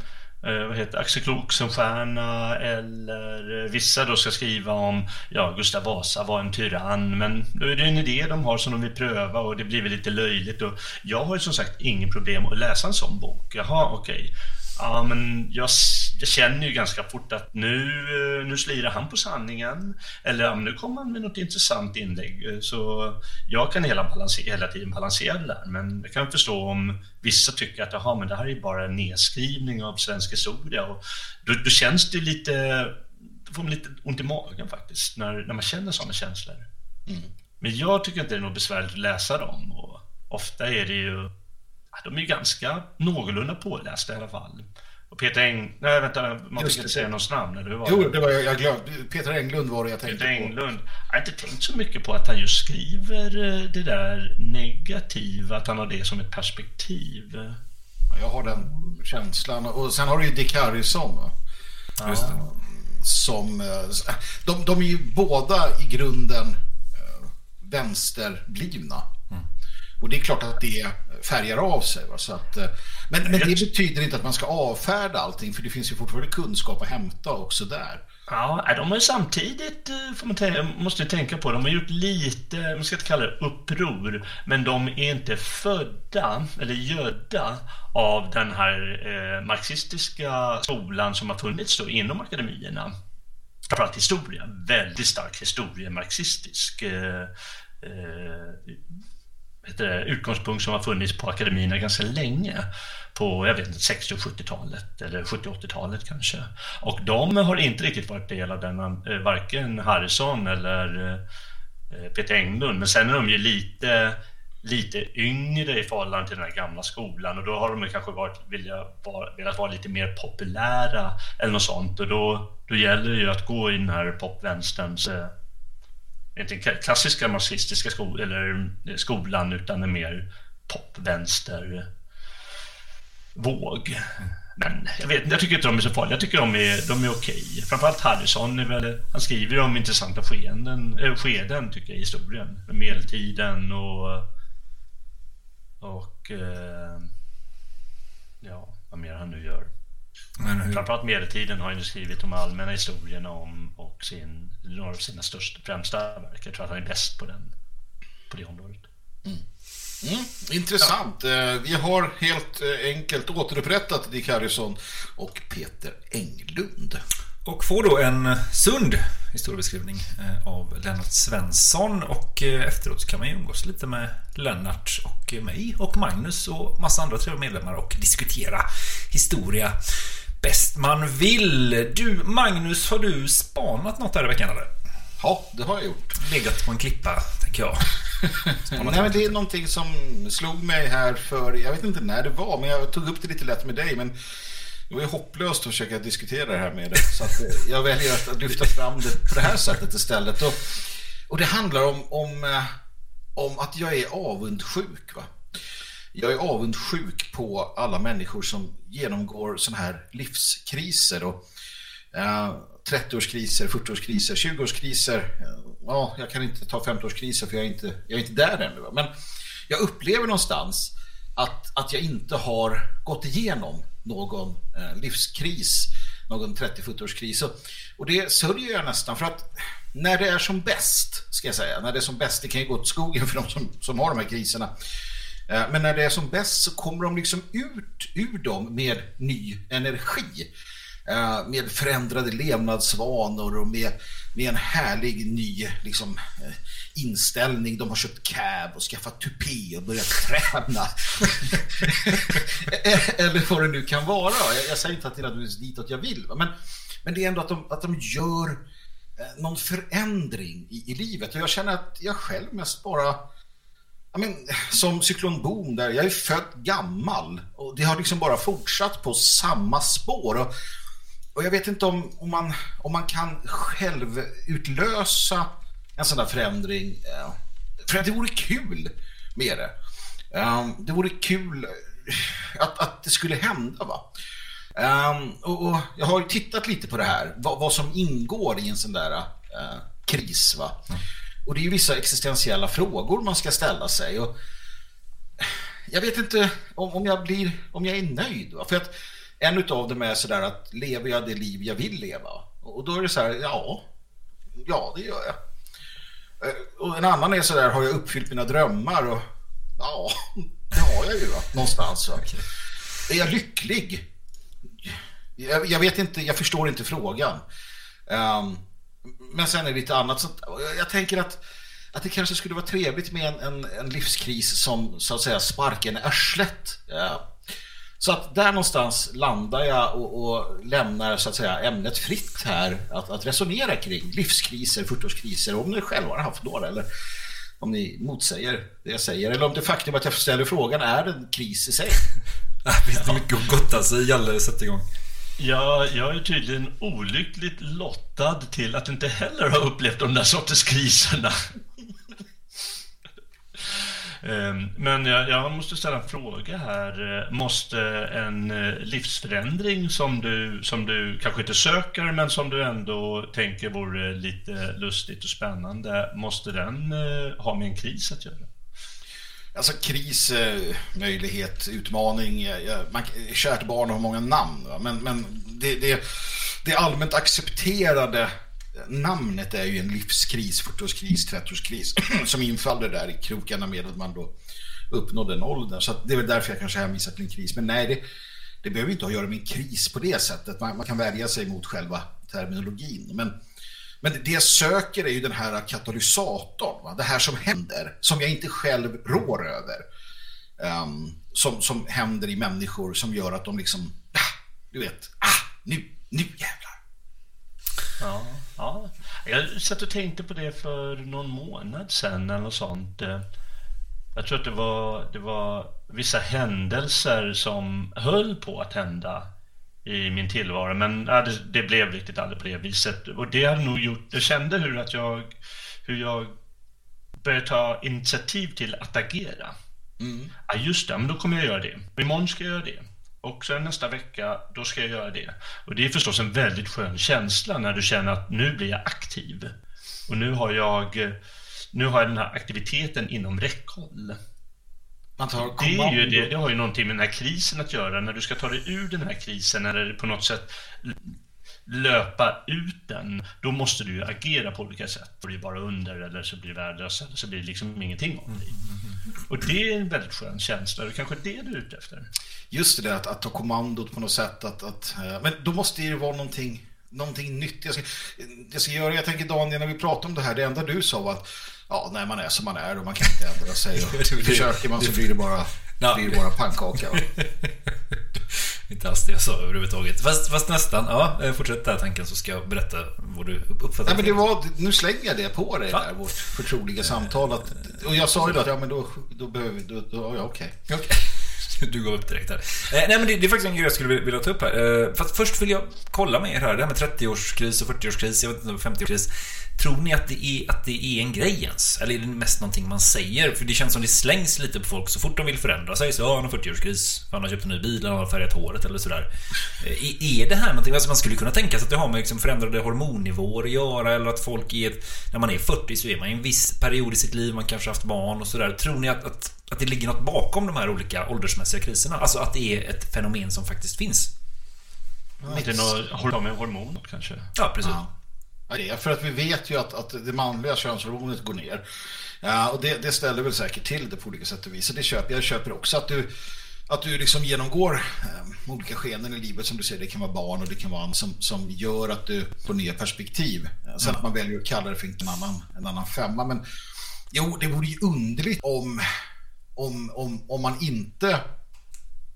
eh, vad heter Axel Oxenstierna eller eh, vissa då ska skriva om ja, Gustav Vasa var en tyrann men då är det en idé de har som de vill pröva och det blir väl lite löjligt och jag har ju som sagt ingen problem att läsa en sån bok. Jaha, okej. Ja, men jag, jag känner ju ganska fort att nu, eh, nu slirar han på sanningen. Eller ja, nu kommer han med något intressant inlägg. Eh, Så jag kan hela, balanse- hela tiden balansera det där. Men jag kan förstå om vissa tycker att men det här är bara en nedskrivning av svensk historia. Och då, då känns det lite... Då får man lite ont i magen faktiskt, när, när man känner sådana känslor. Men jag tycker inte det är något besvärligt att läsa dem. Och ofta är det ju de är ju ganska någorlunda pålästa i alla fall. Och Peter Eng... Nej, vänta, man Just fick inte säga någons namn, eller hur var Jo, det var jag, jag glömde. Peter Englund var det jag tänkte Peter på. Englund. Jag har inte tänkt så mycket på att han just skriver eh, det där negativa, att han har det som ett perspektiv. Jag har den känslan. Och sen har du ju Dick Harrison. Va? Det. Som, eh, de, de är ju båda i grunden eh, vänsterblivna. Och det är klart att det färgar av sig. Va? Så att, eh, men, men det betyder inte att man ska avfärda allting för det finns ju fortfarande kunskap att hämta också där. Ja, de har ju samtidigt, eh, får man tänka, måste ju tänka på, de har gjort lite, man ska inte kalla det uppror, men de är inte födda eller gödda av den här eh, marxistiska skolan som har funnits då inom akademierna. Framförallt historia, väldigt stark historiemarxistisk eh, eh, det, utgångspunkt som har funnits på akademierna ganska länge. På jag vet inte, 60 och 70-talet eller 70-80-talet kanske. Och de har inte riktigt varit del av den, eh, varken Harrison eller eh, eh, Peter Englund. Men sen är de ju lite, lite yngre i förhållande till den här gamla skolan och då har de kanske varit, vilja, vara, velat vara lite mer populära eller något sånt. Och då, då gäller det ju att gå i den här popvänsterns inte den klassiska marxistiska sko eller eh, skolan utan en mer popvänster eh, våg. Men jag vet inte, jag tycker inte de är så farliga. Jag tycker de är, de är okej. Framförallt Harrison är väl, han skriver om intressanta skeenden, äh, skeden tycker jag i historien. Medeltiden och och eh, ja, vad mer han nu gör. Men hur- Framförallt medeltiden har han ju skrivit de allmänna historierna om och sin, några av sina största, främsta verk. Jag tror att han är bäst på, den, på det området. Mm, intressant. Eh, Vi har helt eh, enkelt återupprättat Dick Harrison och Peter Englund. Och får då en sund historiebeskrivning eh, av Lennart Svensson och eh, efteråt kan man ju umgås lite med Lennart och mig och Magnus och massa andra trevliga medlemmar och diskutera historia bäst man vill. Du Magnus, har du spanat något här i veckan eller? Ja, det har jag gjort. Legat på en klippa, tänker jag. Nej, men det är någonting som slog mig här för, jag vet inte när det var, men jag tog upp det lite lätt med dig, men det var ju hopplöst att försöka diskutera det här med dig. Så att eh, jag väljer att, lyfta fram det på det här sättet istället. Och, och det handlar om, om, eh, om att jag är avundsjuk. Va? Jag är avundsjuk på alla människor som genomgår sådana här livskriser. Och, eh, 30-årskriser, 40-årskriser, 20-årskriser. Ja, jag kan inte ta 50-årskriser för jag är inte, jag är inte där ännu. va. Men jag upplever någonstans att, att jag inte har gått igenom någon eh, livskris, någon 30-40-årskris. Och, det sörjer jag nästan för att när det är som bäst, ska jag säga, när det är som bäst, det kan ju gå åt skogen för de som, som har de här kriserna. Eh, men när det är som bäst så kommer de liksom ut ur dem med ny energi. Eh, med förändrade levnadsvanor och med, med en härlig ny liksom, eh, inställning. De har köpt cab och skaffat tupé och börjat träna. Eller vad det nu kan vara. Jag, jag säger inte att det är nödvändigtvis ditåt jag vill. Men, men det är ändå att de, att de gör eh, någon förändring i, i livet. Och jag känner att jag själv mest bara, ja, men, som cyklon Boom där, jag är född gammal och det har liksom bara fortsatt på samma spår. Och, och jag vet inte om, om, man, om man kan själv utlösa en sån där förändring. Eh, för att det vore kul med det. Eh, det vore kul eh, att, att det skulle hända. va och, och jag har ju tittat lite på det här, vad, vad som ingår i en sån där eh, kris. Va? Och det är ju vissa existentiella frågor man ska ställa sig. Och jag vet inte om, om, jag, blir, om jag är nöjd. Va? För att en utav dem är sådär att lever jag det liv jag vill leva? Och då är det så här, ja, ja det gör jag. Eh, Och en annan är sådär, har jag uppfyllt mina drömmar? Och ja, det har jag ju va? någonstans. Va? Är jag lycklig? Jag, jag vet inte, jag förstår inte frågan. Ehm, men sen är det lite annat. Och jag, tänker att, att det kanske skulle vara trevligt med en, en, en livskris som så att säga sparkar en arslet. Ja. Så att där någonstans landar jag och, och lämnar så att säga ämnet fritt här att, att resonera kring livskriser, 40-årskriser, om ni själva har haft några eller om ni motsäger det jag säger eller om det faktum att jag ställer frågan är en kris i sig. Finns det mycket att gotta sig Jalle, sätt igång. Ja, jag är tydligen olyckligt lottad till att inte heller ha upplevt de där sorters kriserna. Ehm, men jag, jag måste ställa en fråga här. Måste en eh, livsförändring som du, som du kanske inte söker men som du ändå tänker vore lite lustigt och spännande, måste den eh, ha med en kris att göra? Alltså kris, eh, möjlighet, utmaning. Man, kärt barn har många namn. Va? Men, men det, det, det allmänt accepterade namnet är ju en livskris, 40-årskris, 30-årskris som infaller där i krokarna med att man då uppnådde den åldern. Så att det är väl därför jag kanske hänvisar till en kris. Men nej, det, det behöver inte ha att göra med en kris på det sättet. Man, man kan värja sig mot själva terminologin. Men, men det jag söker är ju den här katalysatorn. Va? Det här som händer, som jag inte själv rår över. Um, som, som händer i människor som gör att de liksom, ah, du vet, ah, nu, nu jävlar. Ja, ja. Jag satt och tänkte på det för någon månad sedan eller något sånt. Jag tror att det var, det var vissa händelser som höll på att hända i min tillvaro. Men ja, det, det blev riktigt aldrig på det viset. Och det hade nog gjort, jag kände hur att jag, hur jag började ta initiativ till att agera. Ja, just det, men då kommer jag göra det. Imorgon ska jag göra det. Och sen nästa vecka, då ska jag göra det. Och det är förstås en väldigt skön känsla när du känner att nu blir jag aktiv. Och nu har jag, nu har jag den här aktiviteten inom räckhåll. Det, är ju, det, det har ju någonting med den här krisen att göra. När du ska ta dig ur den här krisen eller på något sätt löpa ut den, då måste du ju agera på olika sätt. Det blir bara under eller så blir det värdelöst eller så blir det liksom ingenting av dig. Och det är en väldigt skön känsla. Det är kanske det du är ute efter. Just det att, att ta kommandot på något sätt. Att, att, eh, men då måste det ju vara någonting, någonting nytt. Jag ska, jag ska göra, jag tänker Daniel, när vi pratade om det här, det enda du sa var att ja, nej, man är som man är och man kan inte ändra sig. Och försöker man så blir det bara, Ja. det bara pannkaka. va? Inte alls det jag sa överhuvudtaget. Fast, fast nästan. Ja, eh, fortsätt där tanken så ska jag berätta vad du uppfattar. Nej, men det var, nu slänger jag det på dig där, vårt förtroliga samtal. Att, och jag sa ju då att ja, men då, då behöver vi, då, då, ja, okej. Du gav upp direkt här. Eh, nej men det, det är faktiskt en grej jag skulle vilja ta upp här. Eh, först vill jag kolla med er här. Det här med 30-årskris och 40-årskris, jag vet inte, 50-årskris. Tror ni att det, är, att det är en grej ens? Eller är det mest någonting man säger? För det känns som det slängs lite på folk så fort de vill förändra sig. Så ja, han har 40-årskris. Han har köpt en ny bil, han har färgat håret eller sådär. Eh, är- är det här någonting? Alltså man skulle kunna tänka sig att det har med liksom förändrade hormonnivåer att göra. Eller att folk är... När man är 40 så är man i en viss period i sitt liv. Man kanske har haft barn och sådär. Tror ni att, att, att det ligger något bakom de här olika åldersmässiga kriserna? Alltså att det är ett fenomen som faktiskt finns? Något, har du med hormoner kanske? Ja, precis. Ja, det är för att vi vet ju att, att det manliga könshormonet går ner. Ja, och det, det ställer väl säkert till det på olika sätt och vis. Så det köper jag. köper också att du, att du liksom genomgår eh, olika skenen i livet som du säger. Det kan vara barn och det kan vara annat som, som gör att du får nya perspektiv. Eh, sen att man väljer att kalla det för en annan, en annan femma. Men jo, det vore ju underligt om, om, om, om man inte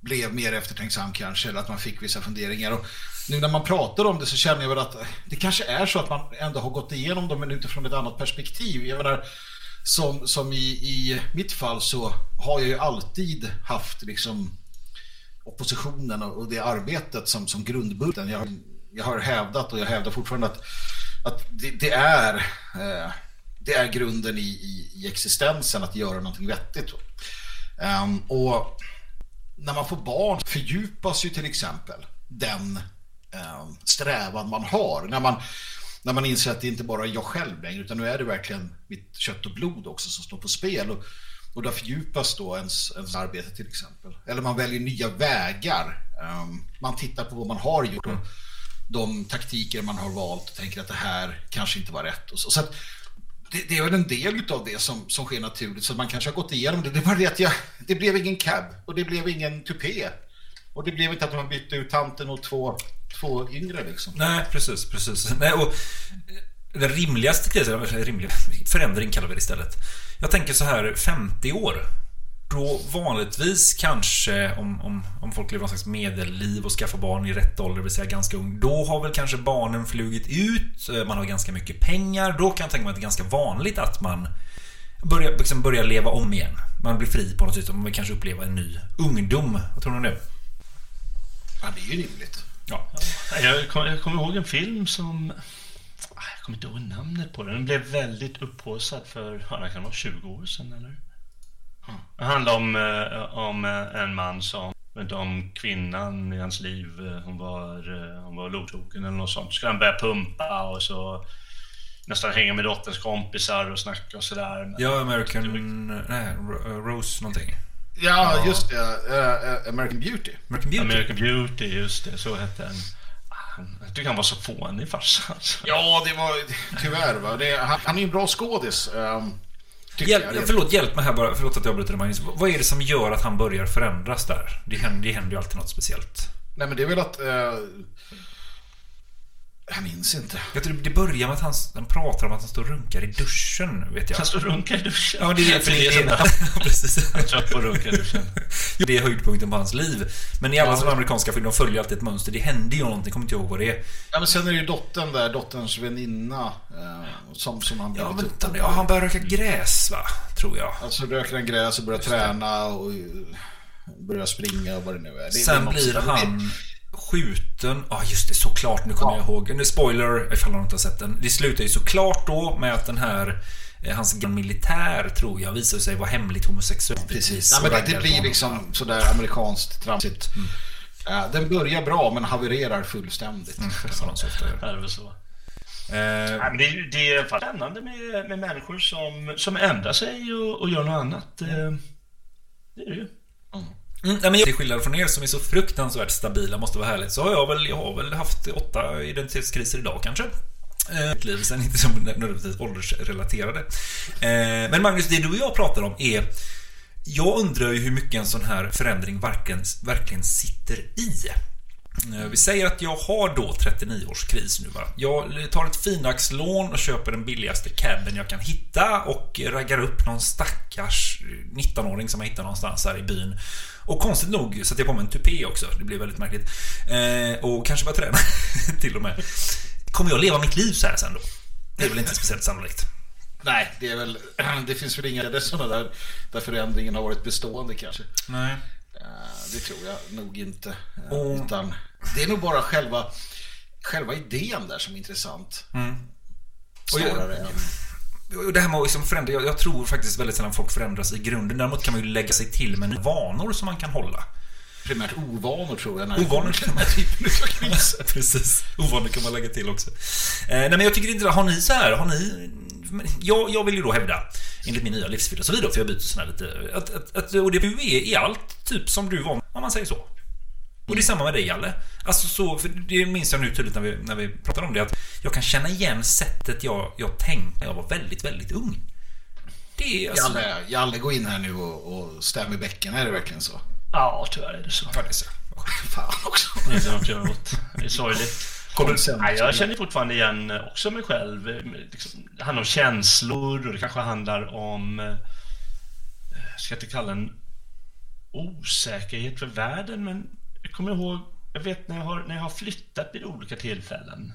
blev mer eftertänksam kanske, eller att man fick vissa funderingar. Och nu när man pratar om det så känner jag väl att det kanske är så att man ändå har gått igenom dem men utifrån ett annat perspektiv. Jag menar, som, som i, i mitt fall så har jag ju alltid haft liksom oppositionen och och det arbetet som, som grundbulten. Jag, har- jag har hävdat och jag hävdar fortfarande att, att det, det är eh, det är grunden i, i, i existensen att göra någonting vettigt. Um, och när man får barn fördjupas ju till exempel den eh, strävan man har. När man, när man inser att det inte bara är jag själv längre utan nu är det verkligen mitt kött och blod också som står på spel. Och, och där fördjupas då ens, ens arbete till exempel. Eller man väljer nya vägar. Ehm, man tittar på vad man har gjort och de taktiker man har valt och tänker att det här kanske inte var rätt. Och så. Så att det, det är väl en del av det som, som sker naturligt. Så man kanske har gått igenom det. Det är bara det att jag, det blev ingen cab och det blev ingen tupé. Och det blev inte att man bytte ut tanten och två, två yngre liksom. Nej, precis, precis. Nej, och eh, den rimligaste krisen, eller rimlig förändring kallar vi det istället. Jag tänker så här, 50 år. Då vanligtvis kanske, om, om, om folk lever någon slags medelliv och skaffar barn i rätt ålder, det vill säga ganska ung. Då har väl kanske barnen flugit ut, eh, man har ganska mycket pengar. Då kan jag tänka mig att det är ganska vanligt att man börjar, liksom börjar leva om igen. Man blir fri på något sätt och man vill kanske uppleva en ny ungdom. Vad tror ni om det? Ja, det är ju rimligt. Ja. Jag kommer jag kommer ihåg en film som... ah, Jag kommer inte ihåg namnet på den. Den blev väldigt upphaussad för, ja, det kan vara 20 år sedan eller? Det handlar om, eh, om eh, en man som, vet inte om kvinnan i hans liv, eh, hon var, hon var lodtoken eller något sånt. Så ska han börja pumpa och så nästan hänga med dotterns kompisar och snacka och sådär. Ja, American... Nej, Ro- Rose någonting. Ja, just det. American Beauty. American Beauty. American Beauty, just det. Så hette den. Jag tycker han var så fånig farsan. Alltså. Ja, det var tyvärr. Va? Det, han, han är ju en bra skådis. Um, Hjälp, förlåt, hjälp mig här bara. Förlåt att jag avbryter Magnus. Vad är det som gör att han börjar förändras där? Det händer, det händer ju alltid något speciellt. Nej, men det är väl att... eh, jag minns inte. Jag tror det börjar med att han, han pratar om att han står och runkar i duschen, vet jag. Han står och runkar i duschen? Ja, det är För det är som Ja, precis. Han trött på att runka i duschen. Det är höjdpunkten på hans liv. Men i alla Ja. sådana amerikanska filmer, de följer alltid ett mönster. Det händer ju någonting, kommer inte ihåg vad det är. Ja, men sen är det ju dottern där, dotterns väninna. Eh, som, som han Ja, men, ja, han börjar röka gräs, va? Tror jag. Alltså röker han gräs och börjar träna och eh, börjar springa och vad det nu är. Det, det är Sen blir han skjuten. Ja, just det. Såklart. Nu kommer jag ihåg. Nu spoiler, ifall någon inte har sett den. Det slutar ju såklart då med att den här eh, Hans militär, tror jag, visar sig vara hemligt homosexuell. Precis. Ja, men det, det blir liksom sådär amerikanskt tramsigt. Ja, den börjar bra men havererar fullständigt. Mm, som de så ofta gör. Ja, det är väl så. Eh, Nej, men det, är- det är spännande med, med människor som, som ändrar sig och, och gör något annat. Eh, Det är det ju. Mm, Mm, nej, men till skillnad från er som är så fruktansvärt stabila, måste vara härligt, så har jag väl, jag har väl haft åtta identitetskriser idag kanske. Eh, mitt liv, sen inte som nödvändigtvis åldersrelaterade. Eh, men Magnus, det du och jag pratar om är jag undrar ju hur mycket en sån här förändring verkligen, verkligen sitter i. Eh, vi säger att jag har då 39 års kris nu va. Jag tar ett finaxlån och köper den billigaste caben jag kan hitta och raggar upp någon stackars 19-åring som jag hittar någonstans här i byn. Och konstigt nog sätter jag på mig en tupé också. Det blir väldigt märkligt. Eh, och kanske bara träna till och med. Kommer jag leva mitt liv så här sen då? Det är väl inte speciellt sannolikt. Nej, det är väl... Det finns väl inga sådana där, där förändringen har varit bestående kanske. Nej. Eh, Det tror jag nog inte. Eh, Och- Utan det är nog bara själva, själva idén där som är intressant. Mm. Och jag- Snarare än... Det här med att liksom förändra, jag, jag tror faktiskt väldigt sällan folk förändras i grunden. Däremot kan man ju lägga sig till med vanor som man kan hålla. Primärt ovanor tror jag. Ovanor kan man... den här typen av kriser. Precis. Ovanor kan man lägga till också. Eh, nej men jag tycker inte. Har ni så här, har ni... Jag, jag vill ju då hävda, enligt min nya livsfilosofi då, för jag byter såna här lite... Att, att, att, och det är i allt, typ som du var, om man säger så. Och det är samma med dig, Jalle. Alltså så, för det minns jag nu tydligt när vi, när vi pratade om det, att jag kan känna igen sättet jag, jag tänkte när jag var väldigt, väldigt ung. Det är alltså... Jalle, Jalle, gå in här nu och, och stäm i bäcken. Är det verkligen så? Ja, tyvärr är det så. Ja, det är så. Fan också. Det är så att göra åt. Det är sorgligt. Nej, jag känner fortfarande igen också mig själv. Liksom, Det handlar om känslor och det kanske handlar om... eh, Ska jag inte kalla en osäkerhet för världen men jag kommer ihåg, jag vet när jag har, när jag har flyttat vid olika tillfällen.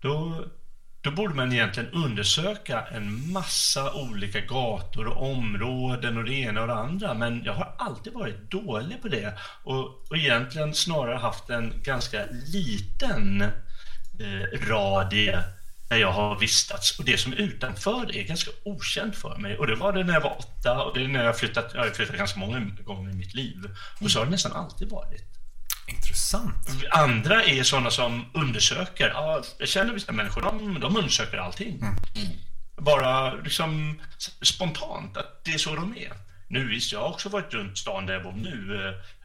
Då, då borde man egentligen undersöka en massa olika gator och områden och det ena och det andra. Men jag har alltid varit dålig på det och, och egentligen snarare haft en ganska liten eh, radie där jag har vistats. Och det som är utanför är ganska okänt för mig. Och det var det när jag var åtta och det är när jag har flyttat, jag har flyttat ganska många gånger i mitt liv. Och så har det nästan alltid varit. Intressant. Andra är sådana som undersöker. Ja, jag känner vissa människor, de, de undersöker allting. Bara liksom spontant, att det är så de är. Nu visst, jag har också varit runt stan där jag bor nu,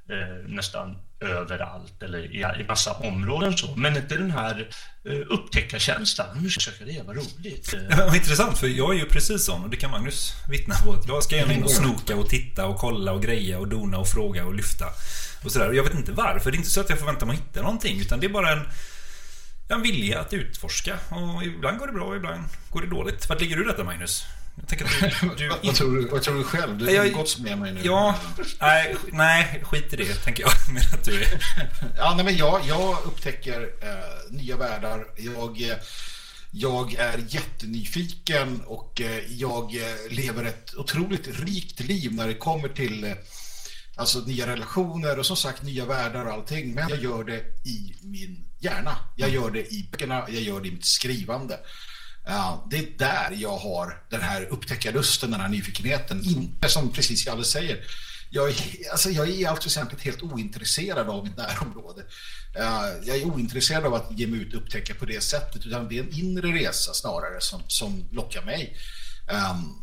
eh, eh, nästan överallt eller i, i massa områden så. Men inte den här uh, upptäckarkänslan. Nu ska jag söka det, vad roligt. Ja, intressant, för jag är ju precis sån och det kan Magnus vittna på. Jag ska gärna in och snoka och titta och kolla och greja och dona och fråga och lyfta. Och sådär. Och jag vet inte varför. Det är inte så att jag förväntar mig att hitta någonting. Utan det är bara en, en vilja att utforska. Och ibland går det bra och ibland går det dåligt. Vart ligger du i detta Magnus? Jag tänker att du, du vad, tror du, vad tror du själv? Du Jag- umgåtts med mig nu. Ja, nej, nej, skit i det tänker jag. Men att du är... Ja, nej, men jag, jag upptäcker eh, nya världar. Jag, eh, jag är jättenyfiken och eh, jag eh, lever ett otroligt rikt liv när det kommer till eh, alltså nya relationer och som sagt nya världar och allting. Men jag gör det i min hjärna. Jag gör det i böckerna, jag gör det i mitt skrivande. Ja, det är där jag har den här upptäckarlusten, den här nyfikenheten. Inte som precis Jalle säger. Jag är, alltså jag är i allt väsentligt helt ointresserad av mitt närområde. Ja, jag är ointresserad av att ge mig ut och upptäcka på det sättet. Utan det är en inre resa snarare som, som lockar mig. Um,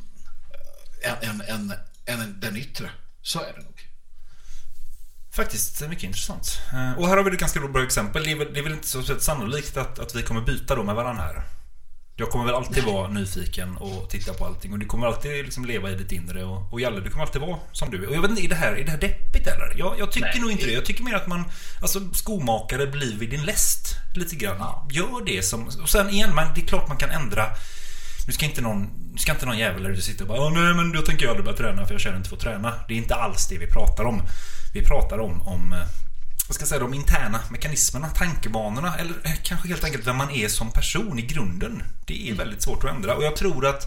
än, än, än, den yttre. Så är det nog. Faktiskt mycket intressant. Eh, Och här har vi ett ganska bra exempel. Det är väl, det är väl inte så sannolikt att, att vi kommer byta då med varandra här. Jag kommer väl alltid vara nyfiken och titta på allting och du kommer alltid liksom leva i ditt inre och, och Jalle, du kommer alltid vara som du är. Och jag vet inte, är det här, är det här deppigt eller? Jag, jag tycker Nej. nog inte det. Jag tycker mer att man, alltså skomakare blir vid din läst lite grann. Gör det som, och sen igen, man, det är klart man kan ändra nu ska inte någon, nu ska inte någon jävel där ute sitta och bara Åh, nej men då tänker jag aldrig börja träna för jag känner inte för att träna. Det är inte alls det vi pratar om. Vi pratar om, om eh, vad ska jag säga, de interna mekanismerna, tankebanorna eller eh, kanske helt enkelt vem man är som person i grunden. Det är väldigt svårt att ändra och jag tror att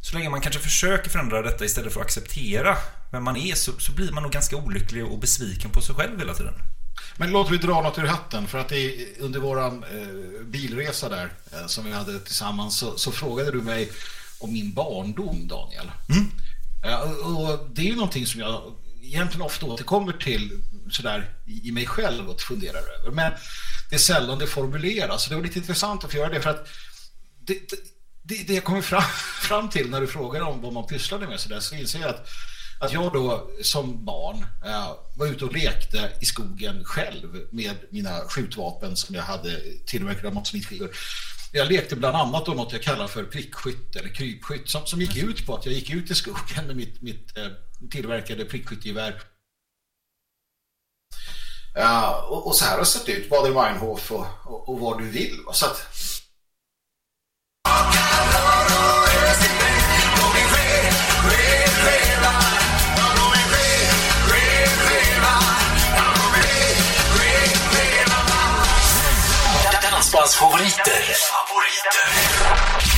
så länge man kanske försöker förändra detta istället för att acceptera vem man är så, så blir man nog ganska olycklig och besviken på sig själv hela tiden. Men låt vi dra något ur hatten för att är under våran eh, bilresa där eh, som vi hade tillsammans så, så frågade du mig om min barndom Daniel. Ja, och, och det är ju någonting som jag egentligen ofta återkommer till sådär i, mig själv och funderar över. Men det är sällan det formuleras. Så det var lite intressant att få göra det för att det, det, det, jag kommer fram, fram till när du frågar om vad man pysslade med så, där, så inser jag att, att jag då som barn eh, var ute och lekte i skogen själv med mina skjutvapen som jag hade tillverkat av massmitskivor. Jag lekte bland annat då något jag kallar för prickskytt eller krypskytt som, som gick ut på att jag gick ut i skogen med mitt, mitt eh, tillverkade prickskyttegevär och, och så här har det sett ut, Bader Meinhof och, och, och vad du vill. va. Så att, Dansbandsfavoriter. Favoriter.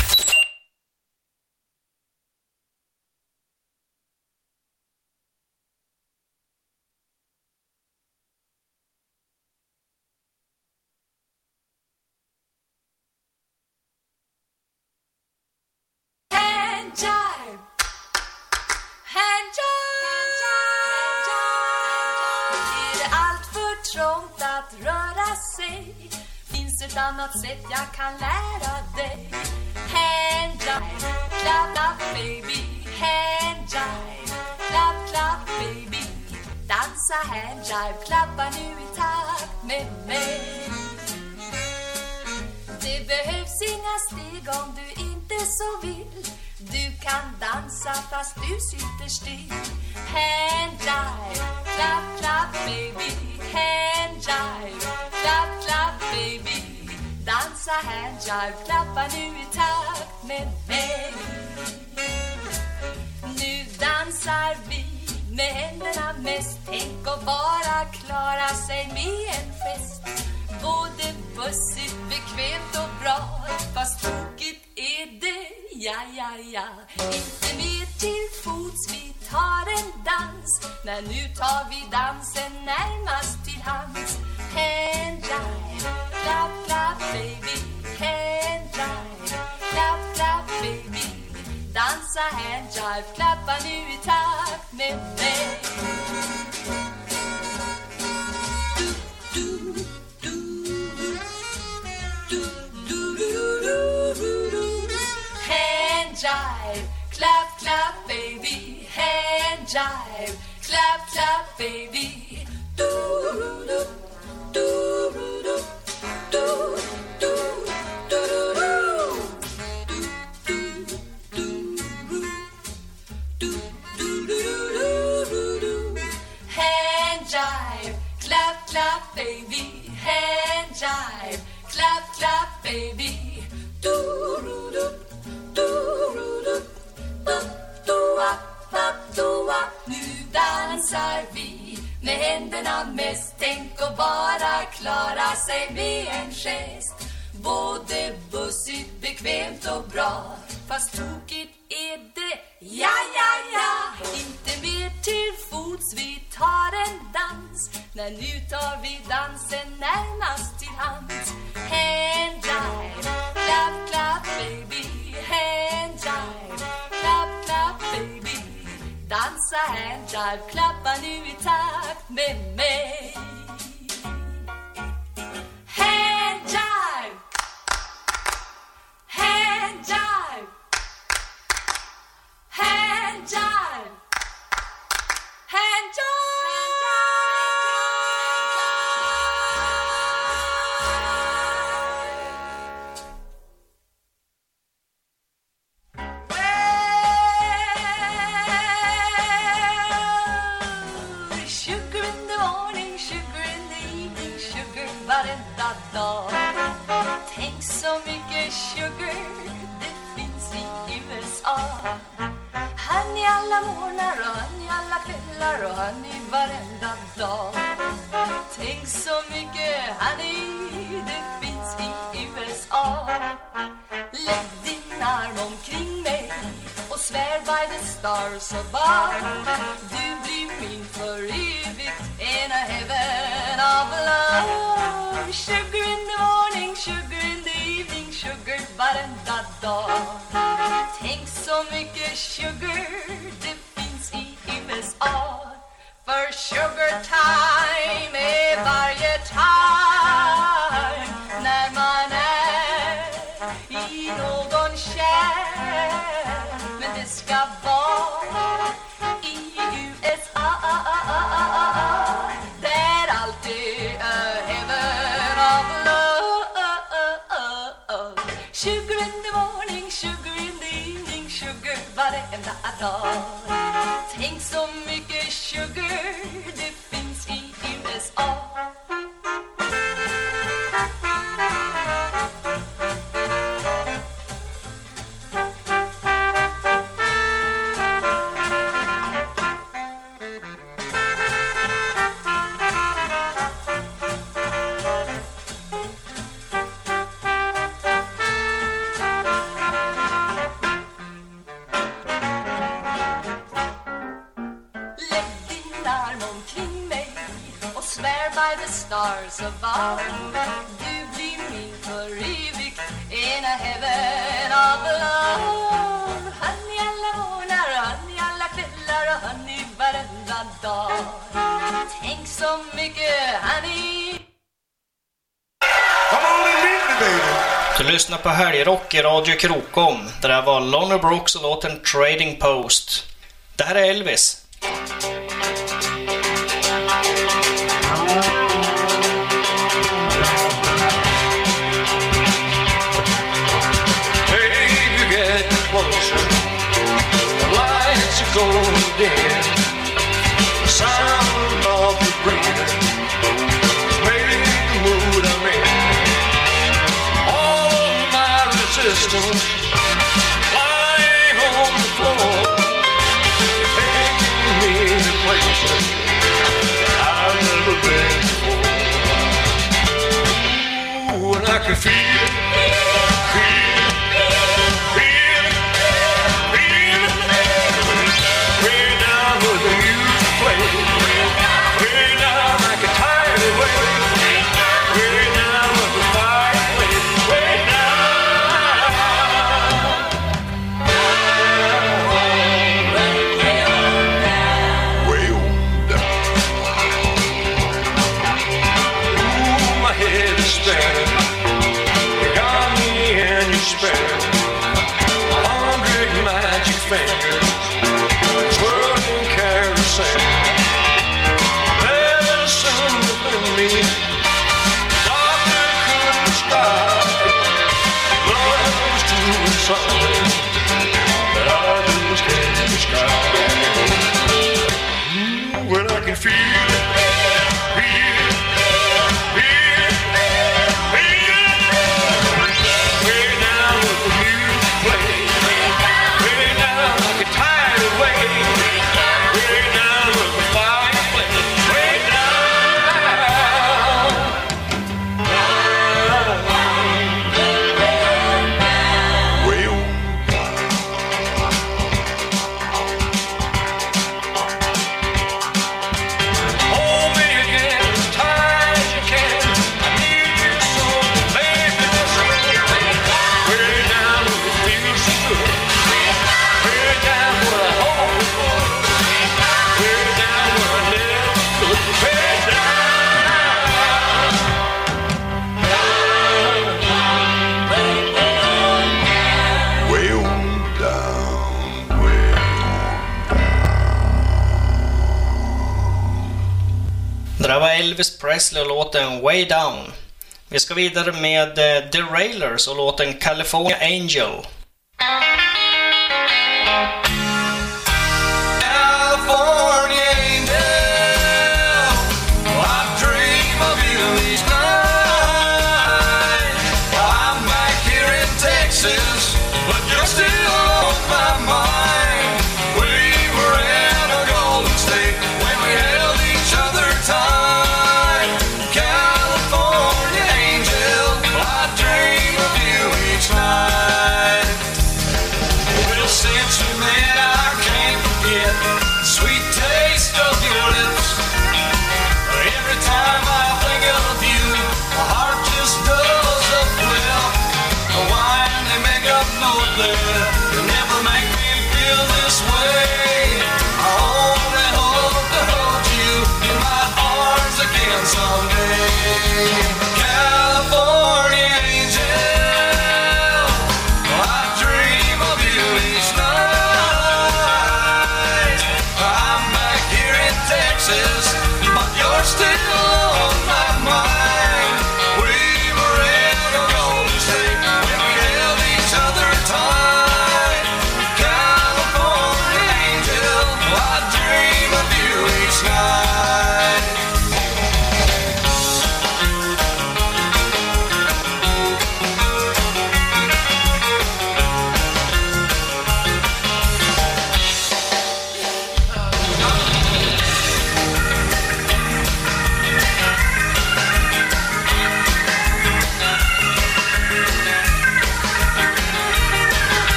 Ett annat sätt jag kan lära dig? Handjive, clap clap baby. Handjive, clap clap baby. Dansa handjive, klappa nu i takt med mig. Det behövs inga steg om du inte så vill. Du kan dansa fast du sitter still. Hand jive, clap, clap baby. Hand jive, clap, clap baby. Dansa hand jive, klappa nu i takt med mig. Nu dansar vi med händerna mest. Tänk att bara klara sig med en gest Både bussigt, bekvämt och bra Fast tokigt är det, ja, ja, ja. Inte mer till fots, vi tar en dans. När nu tar vi dansen närmast till hands. Hand jive, clap, clap baby. Hand jive, clap, clap baby. Dansa hand jive, klappa nu i takt med mig. Jive, clap, clap, baby. Hand jive, clap, clap, baby. Do do do do do do do clap, clap, baby. Hand jive, clap, clap, baby. Do do do do do do do do do Nu dansar vi med händerna mest. Tänk att bara klara sig med en gest. Både bussigt, bekvämt och bra. Fast tokigt är det, ja, ja, ja. Inte mer till fots, vi tar en dans. När nu tar vi dansen närmast till hands. Hand jive, clap, clap, baby. Hand jive, clap, clap, baby. Dansa hand jive, klappa nu i takt med mig. Hand jive, hand jive, hand jive, hand jive. Dag. Tänk så mycket sugar det finns i USA. Han i alla morgnar och han i alla kvällar och han i varenda dag. Tänk så mycket honey det finns i USA. Lägg din arm omkring mig och svär by the stars above. Du blir min för evigt in a heaven of love. Sugar in the morning, sugar in the evening, sugar varenda dag. Tänk så mycket sugar det finns i USA. För sugar time är varje time all. Stars above Du blir min för evigt in a heaven of love Han i alla och han i alla kvällar och han i varenda dag Tänk så mycket honey Du lyssnar på Helgrock i Radio Krokom. Det där var Lonnie Brooks och låten Trading Post. Det här är Elvis. Wrestler och låten Way Down. Vi ska vidare med eh, The Railers och låten California Angel.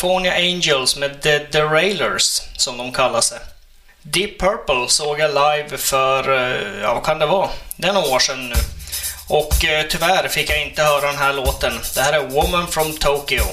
California Angels med The Derailers, som de kallar sig. Deep Purple såg jag live för, eh, ja vad kan det vara, det är några år sedan nu. Och eh, tyvärr fick jag inte höra den här låten. Det här är Woman from Tokyo.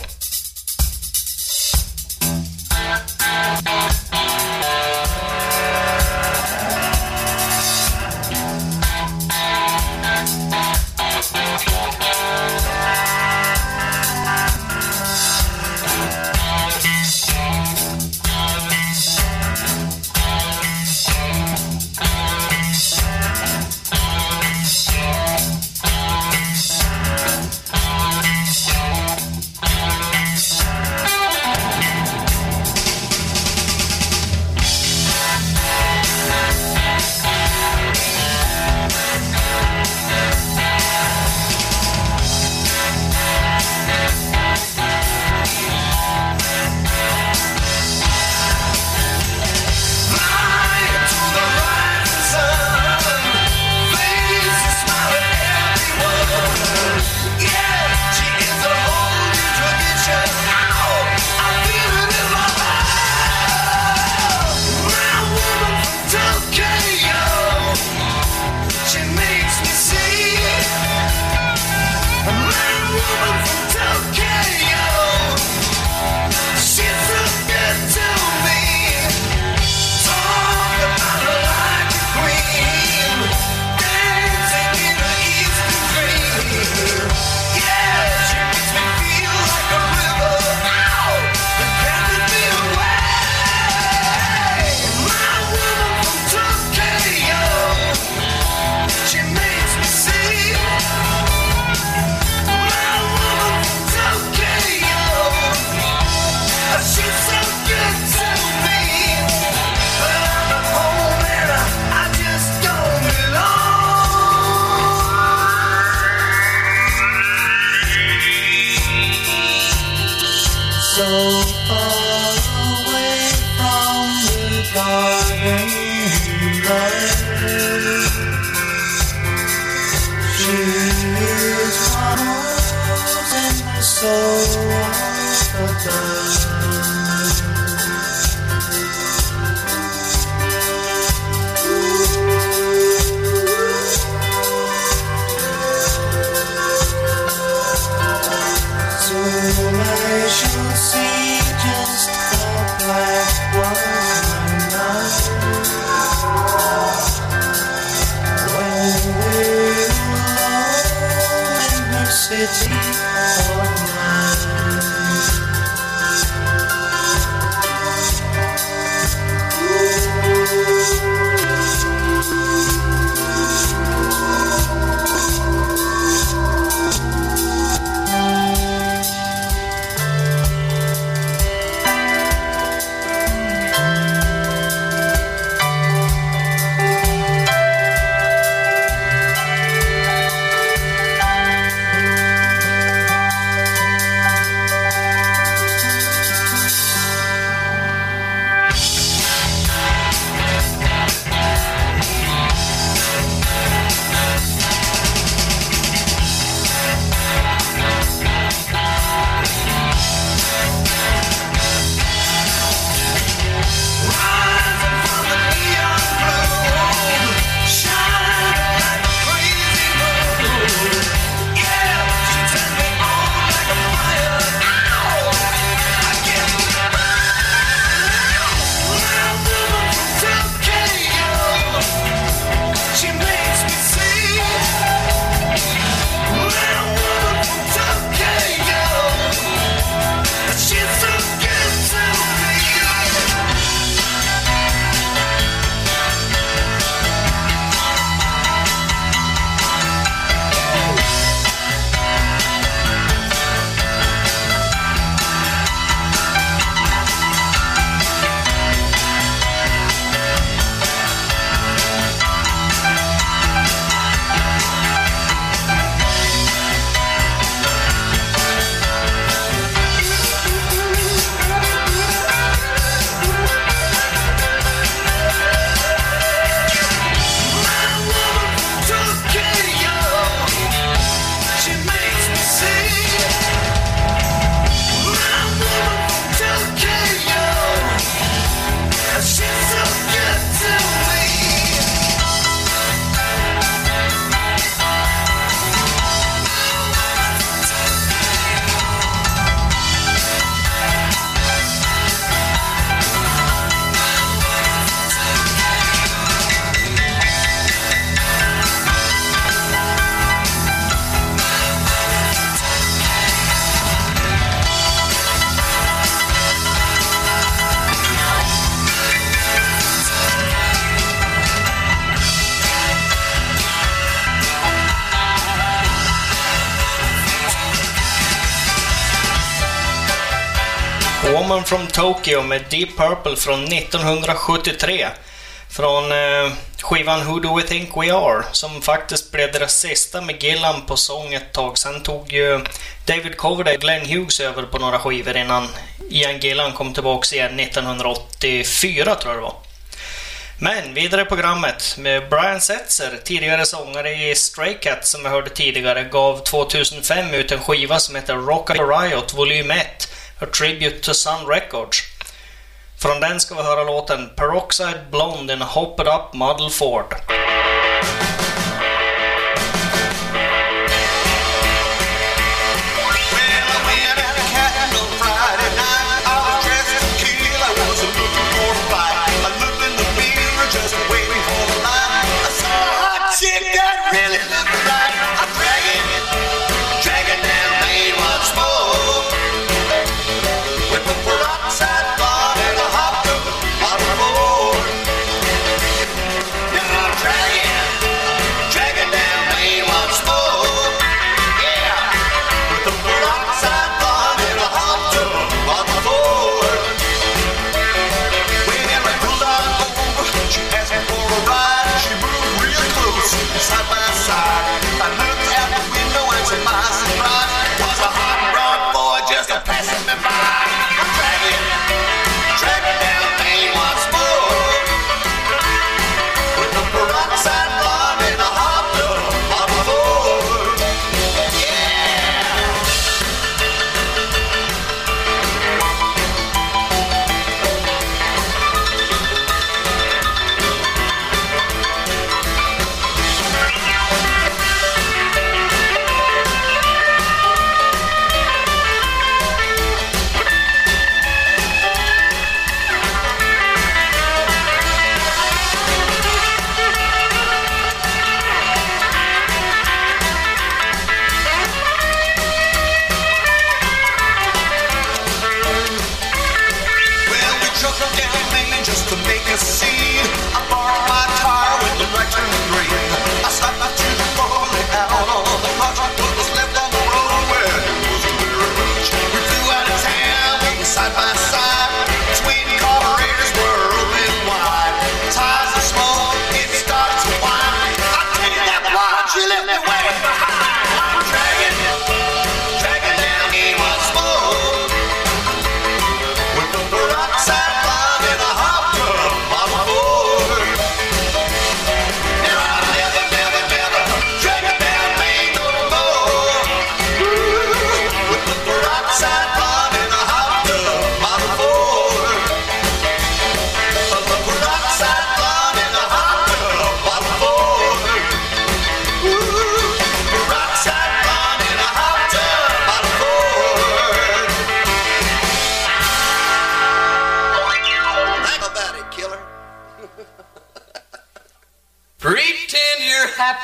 From Tokyo med Deep Purple från 1973. Från eh, skivan Who Do We Think We Are som faktiskt blev deras sista med Gillan på sång ett tag. Sen tog ju David Coverdale och Glenn Hughes över på några skivor innan Ian Gillan kom tillbaks igen 1984 tror jag det var. Men vidare i programmet med Brian Setzer, tidigare sångare i Stray Cats som vi hörde tidigare, gav 2005 ut en skiva som heter Rock Riot volym 1, A Tribute to Sun Records. Från den ska vi höra låten Peroxide Blonde in a Hopped Up Model Ford.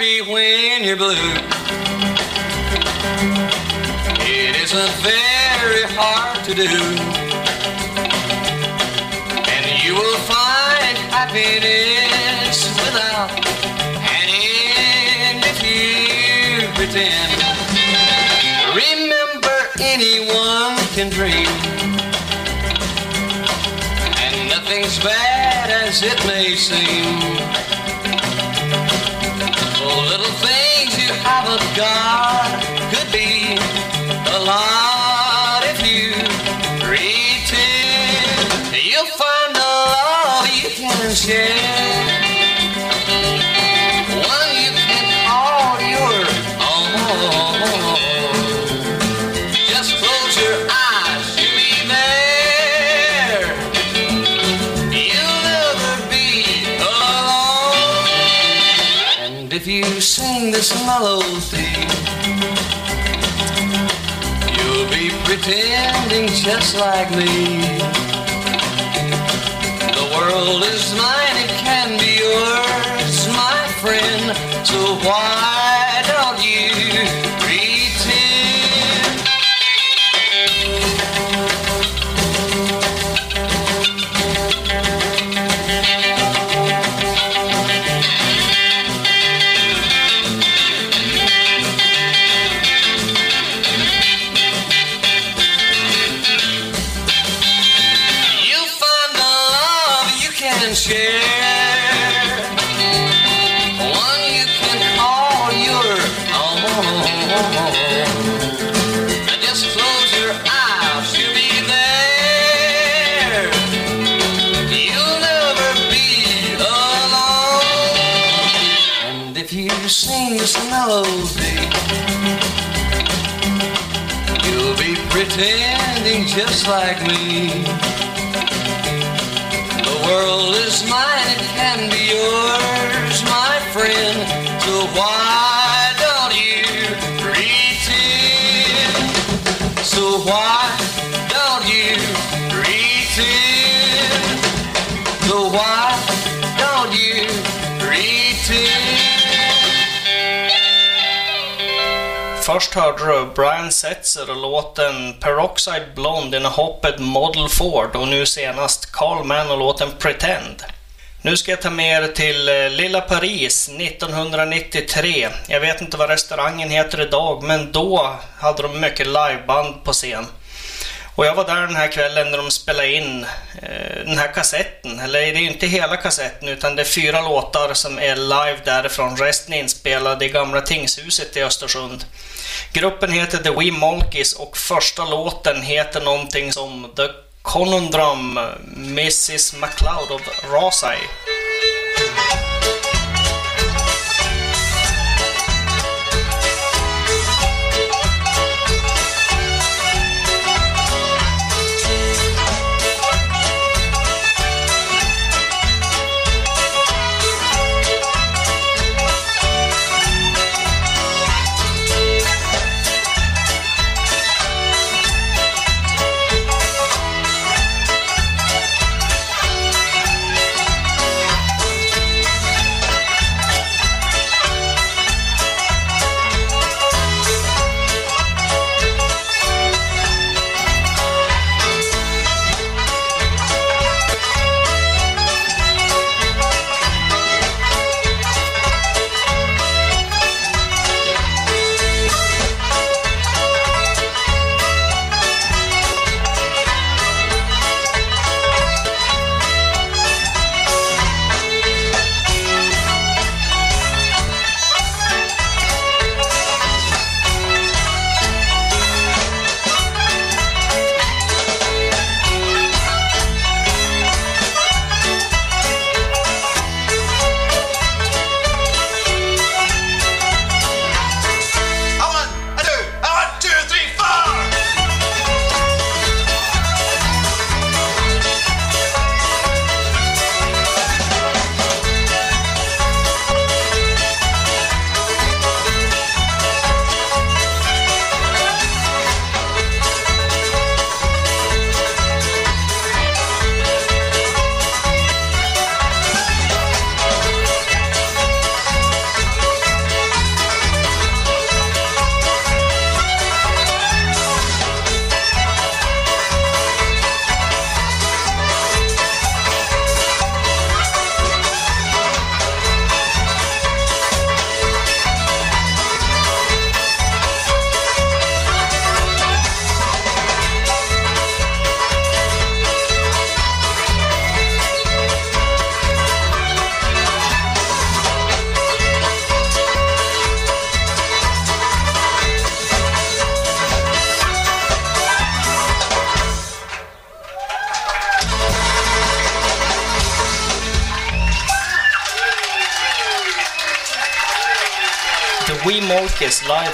Happy when you're blue. It isn't very hard to do. And you will find happiness without an end if you pretend. Remember, anyone can dream. And nothing's bad as it may seem. Little things you haven't got could be a lot if you pretend. You'll find a love you can share. This melody, you'll be pretending just like me. The world is mine, it can be yours, my friend. So why just like me. Först hörde du Brian Setzer och låten Peroxide Blonde in a Hopped Model Ford och nu senast Carl Mann och låten Pretend. Nu ska jag ta med er till eh, Lilla Paris 1993. Jag vet inte vad restaurangen heter idag, men då hade de mycket liveband på scen. Och jag var där den här kvällen när de spelade in eh, den här kassetten. Eller det är ju inte hela kassetten utan det är fyra låtar som är live därifrån. Resten är inspelade i gamla tingshuset i Östersund. Gruppen heter The Wee Monkeys och första låten heter någonting som The Conundrum Mrs McLeod of Rasai.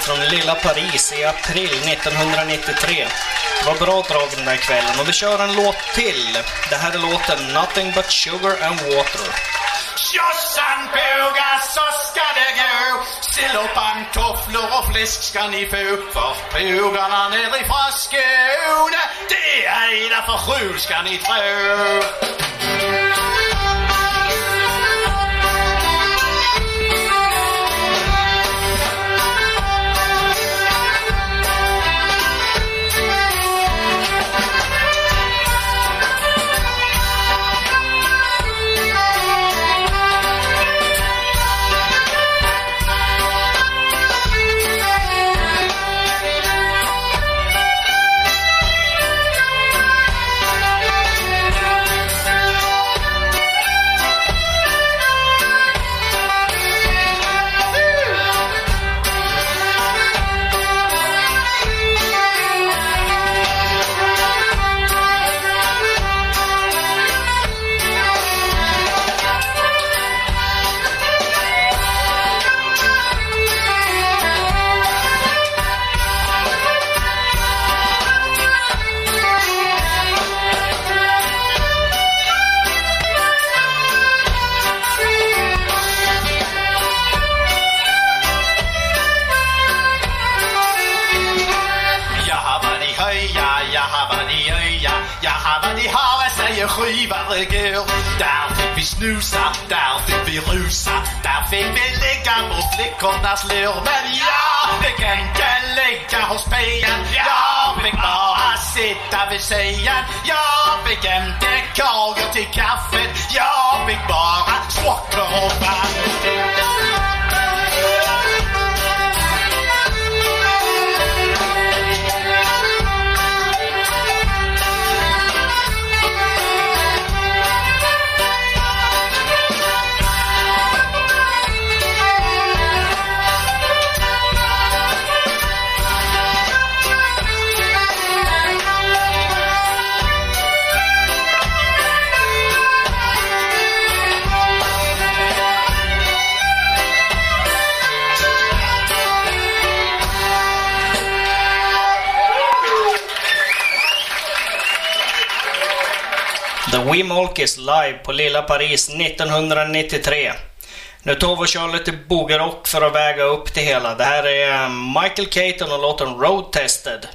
Live från lilla Paris i april 1993. Det var bra drag den där kvällen och vi kör en låt till. Det här är låten Nothing But Sugar and Water. Tjossan bågar så ska det gå Sill och tofflor och fläsk ska ni få För bågarna nerifrån Skåne Det är ejda för sju ska ni tro har, igår Där fick vi snusa, där fick vi rusa. Där fick vi ligga på flickornas lår Men jag fick inte ligga hos pian Jag fick bara sitta vid sidan. Jag fick inte kakor till kaffet. Jag fick bara socker och vatten Eh, We Molkis live på Lilla Paris 1993. Nu tar vi och kör lite bogerock för att väga upp det hela. Det här är Michael Caton och låten Road Tested.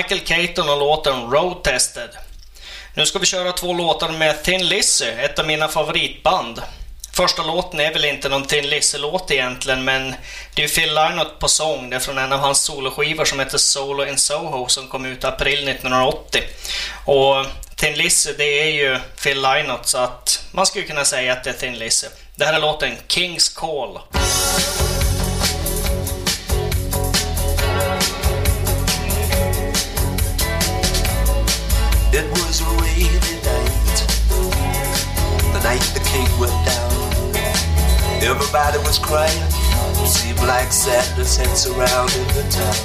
Michael Caton och låten Road Tested. Nu ska vi köra två låtar med Thin Lizzy, ett av mina favoritband. Första låten är väl inte någon Thin Lizzy-låt egentligen, men det är Phil Lynott på sång. Det är från en av hans soloskivor som heter Solo in Soho som kom ut i april 1980. Och Thin Lizzy, det är ju Phil Lynott, så att man skulle kunna säga att det är Thin Lizzy. Det här är låten Kings Call. the night the king went down. Everybody was crying. It seemed like sadness had surrounded the town.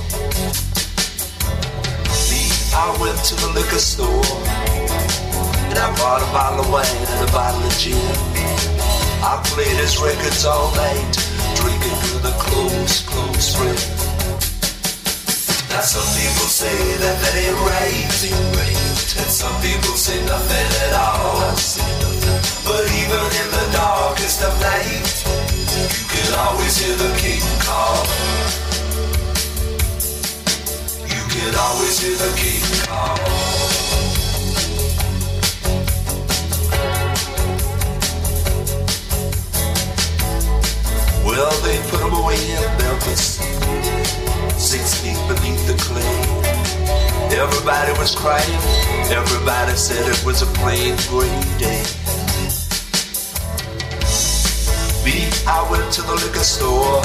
Me, I went to the liquor store and I bought a bottle of wine and a bottle of gin. I played his records all night, drinking to the close, close friend. Now some people say that that ain't right, and some people say nothing at all. Even in the darkest of night, you can always hear the king call. You can always hear the king call. Well, they put him away in Memphis, six feet beneath the clay. Everybody was crying, everybody said it was a plain gray day. I went to the liquor store,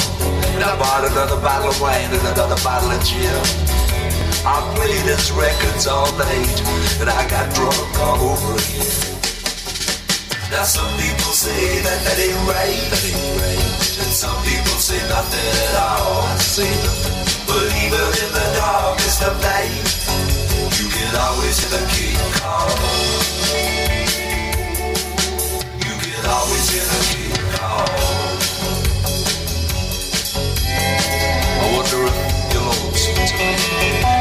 and I bought another bottle of wine and another bottle of gin. I played his records all night, and I got drunk all over again. Now some people say that that ain't right, that ain't right. And some people say nothing at all. Say nothing. But even in the darkest of night, you can always hear the king call. You can always hear the king wonder your you'll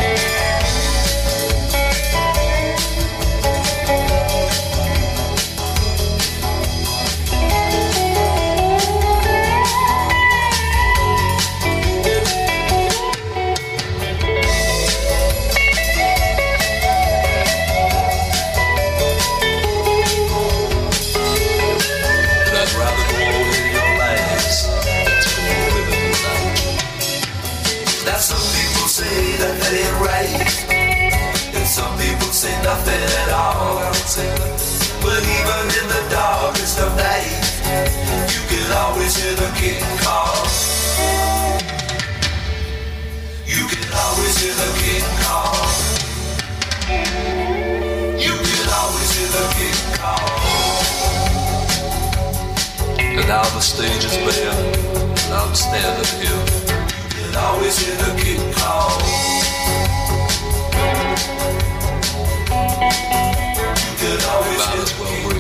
of night, you can always hear the king call. You can always hear the king call. You can always hear the king call. And now the stage is bare, and I'm standing here. You can always hear the king call. You can always hear the king call.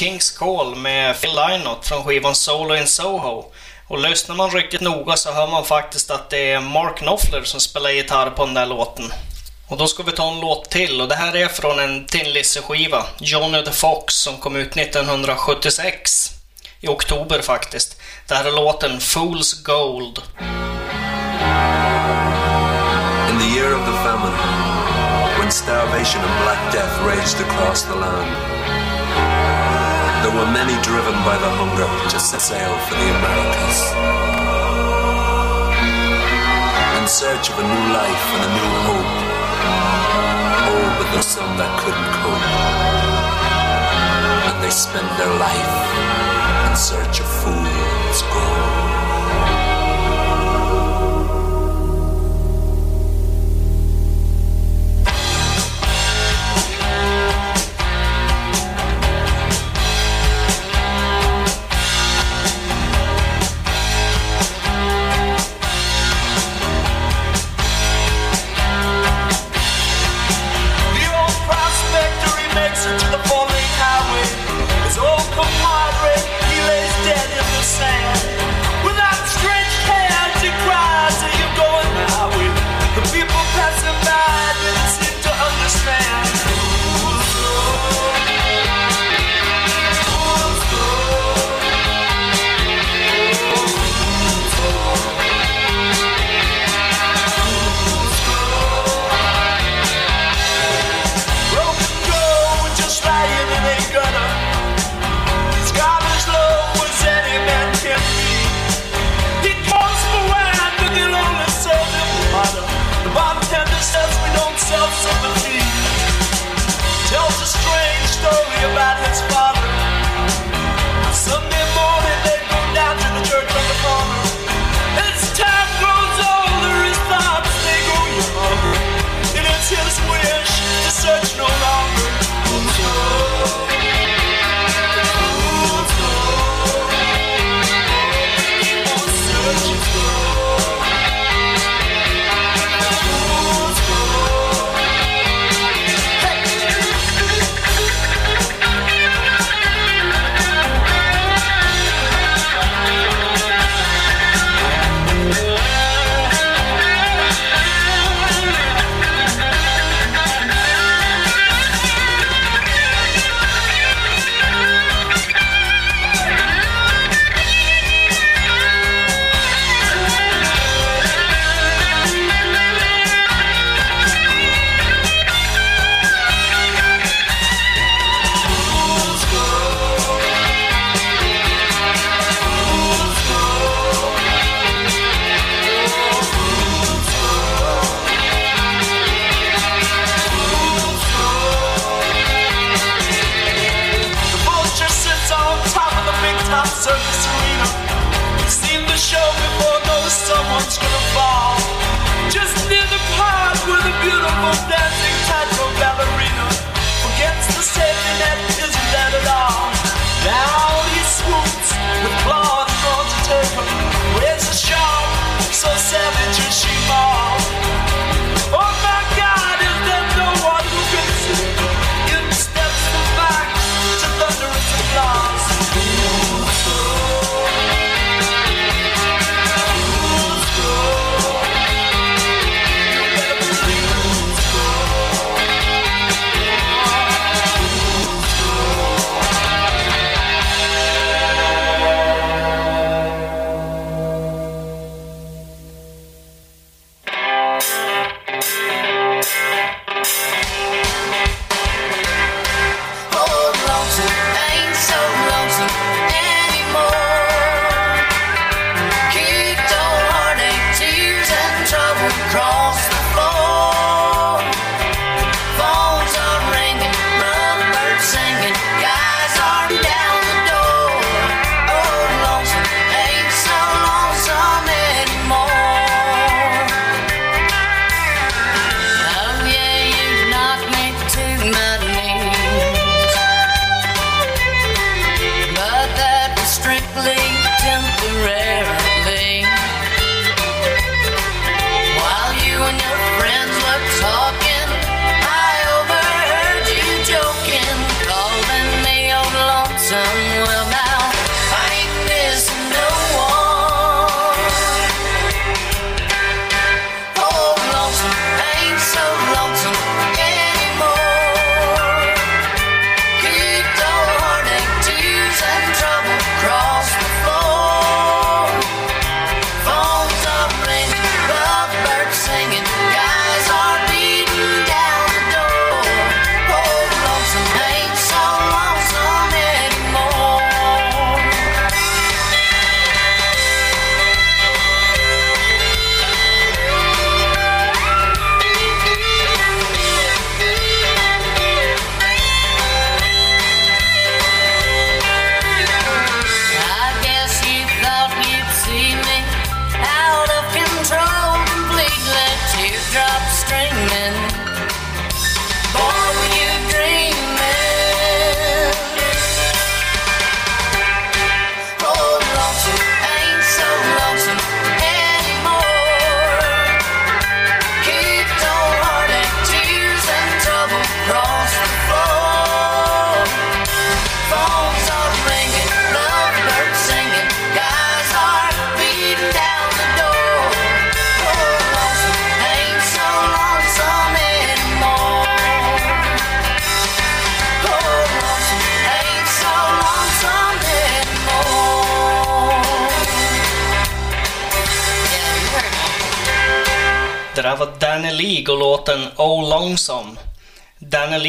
Kings Call med Phil Lynott från skivan Solo in Soho. Och lyssnar man riktigt noga så hör man faktiskt att det är Mark Knopfler som spelar gitarr på den där låten. Och då ska vi ta en låt till och det här är från en Tin Lizzy-skiva, Johnny the Fox, som kom ut 1976. I oktober faktiskt. Det här är låten Fool's Gold. In the year of the famine, when starvation and black death raged across the land, were many driven by the hunger to set sail for the Americas. In search of a new life and a new hope. Oh, but there's some that couldn't cope. And they spent their life in search of fool's gold.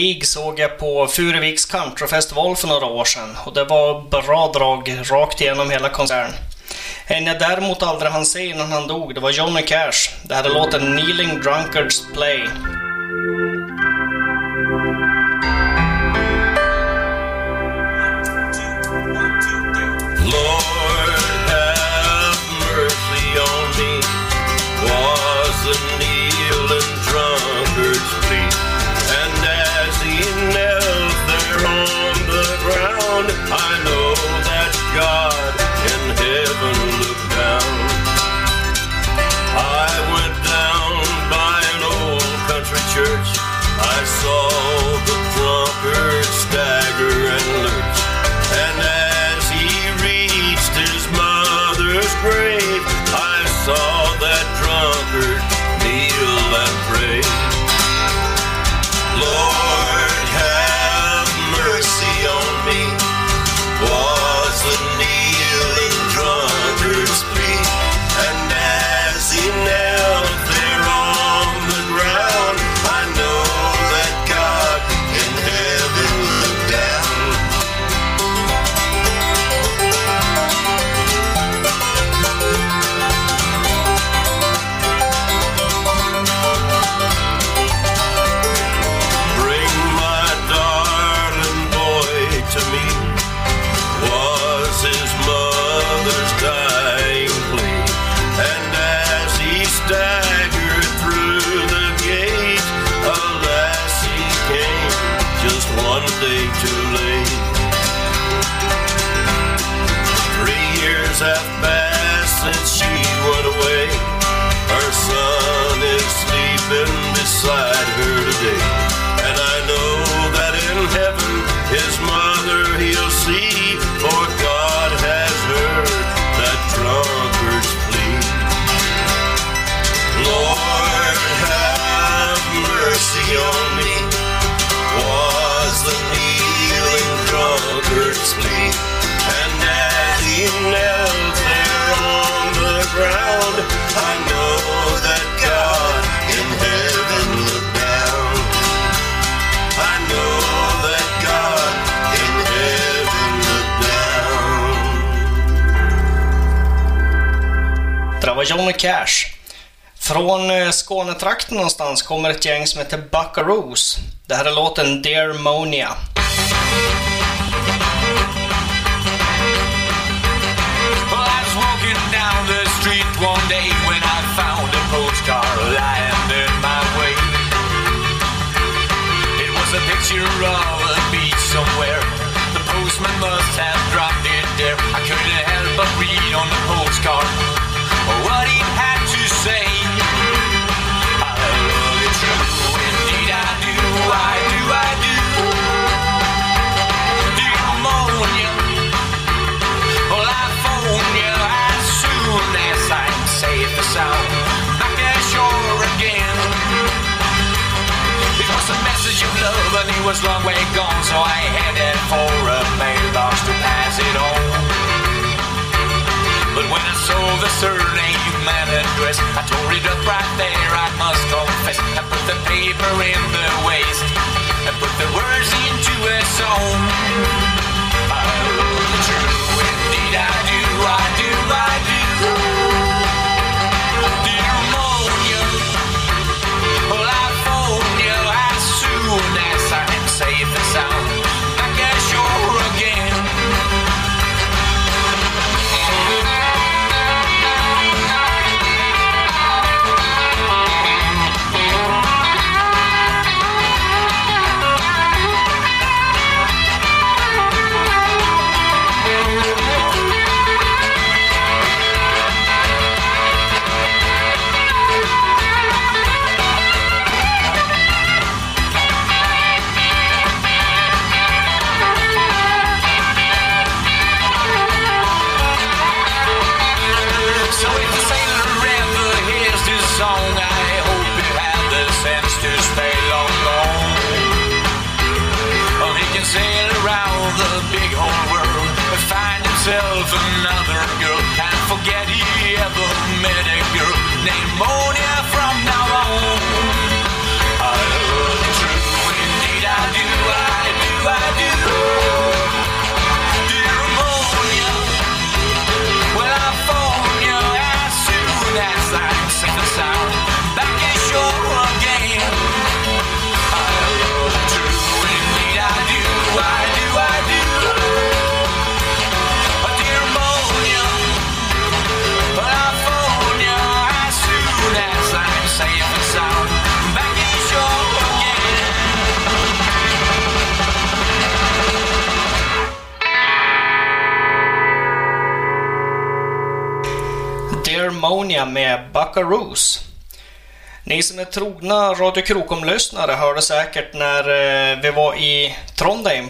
League såg jag på Fureviks countryfestival för några år sedan och det var bra drag rakt igenom hela koncernen. En jag däremot aldrig hann se innan han dog, det var Johnny Cash. Det hade låten Kneeling Drunkards Play. Var Johnny Cash. Från eh, Skånetrakten någonstans kommer ett gäng som heter Buckaroos. Det här är låten Dear Monia. Well, I was walking down the street one day when I found a postcard lying in my way. It was a picture of a beach somewhere. The postman must have dropped it there. I couldn't help but read on the postcard what he had to say. Love it I do, I do, I do. As soon as I'm sound. Back ashore again. It was a message of love, and he was long way gone, so I headed for a mailbox to pass it on. But when I saw the surname and address, I tore it up right there, I must confess. I put the paper in the waste and put the words into a song. The true, indeed I do, I do, I do. name more. Dear med Buckaroos. Ni som är trogna Radio Krokom-lyssnare hörde säkert när eh, vi var i Trondheim på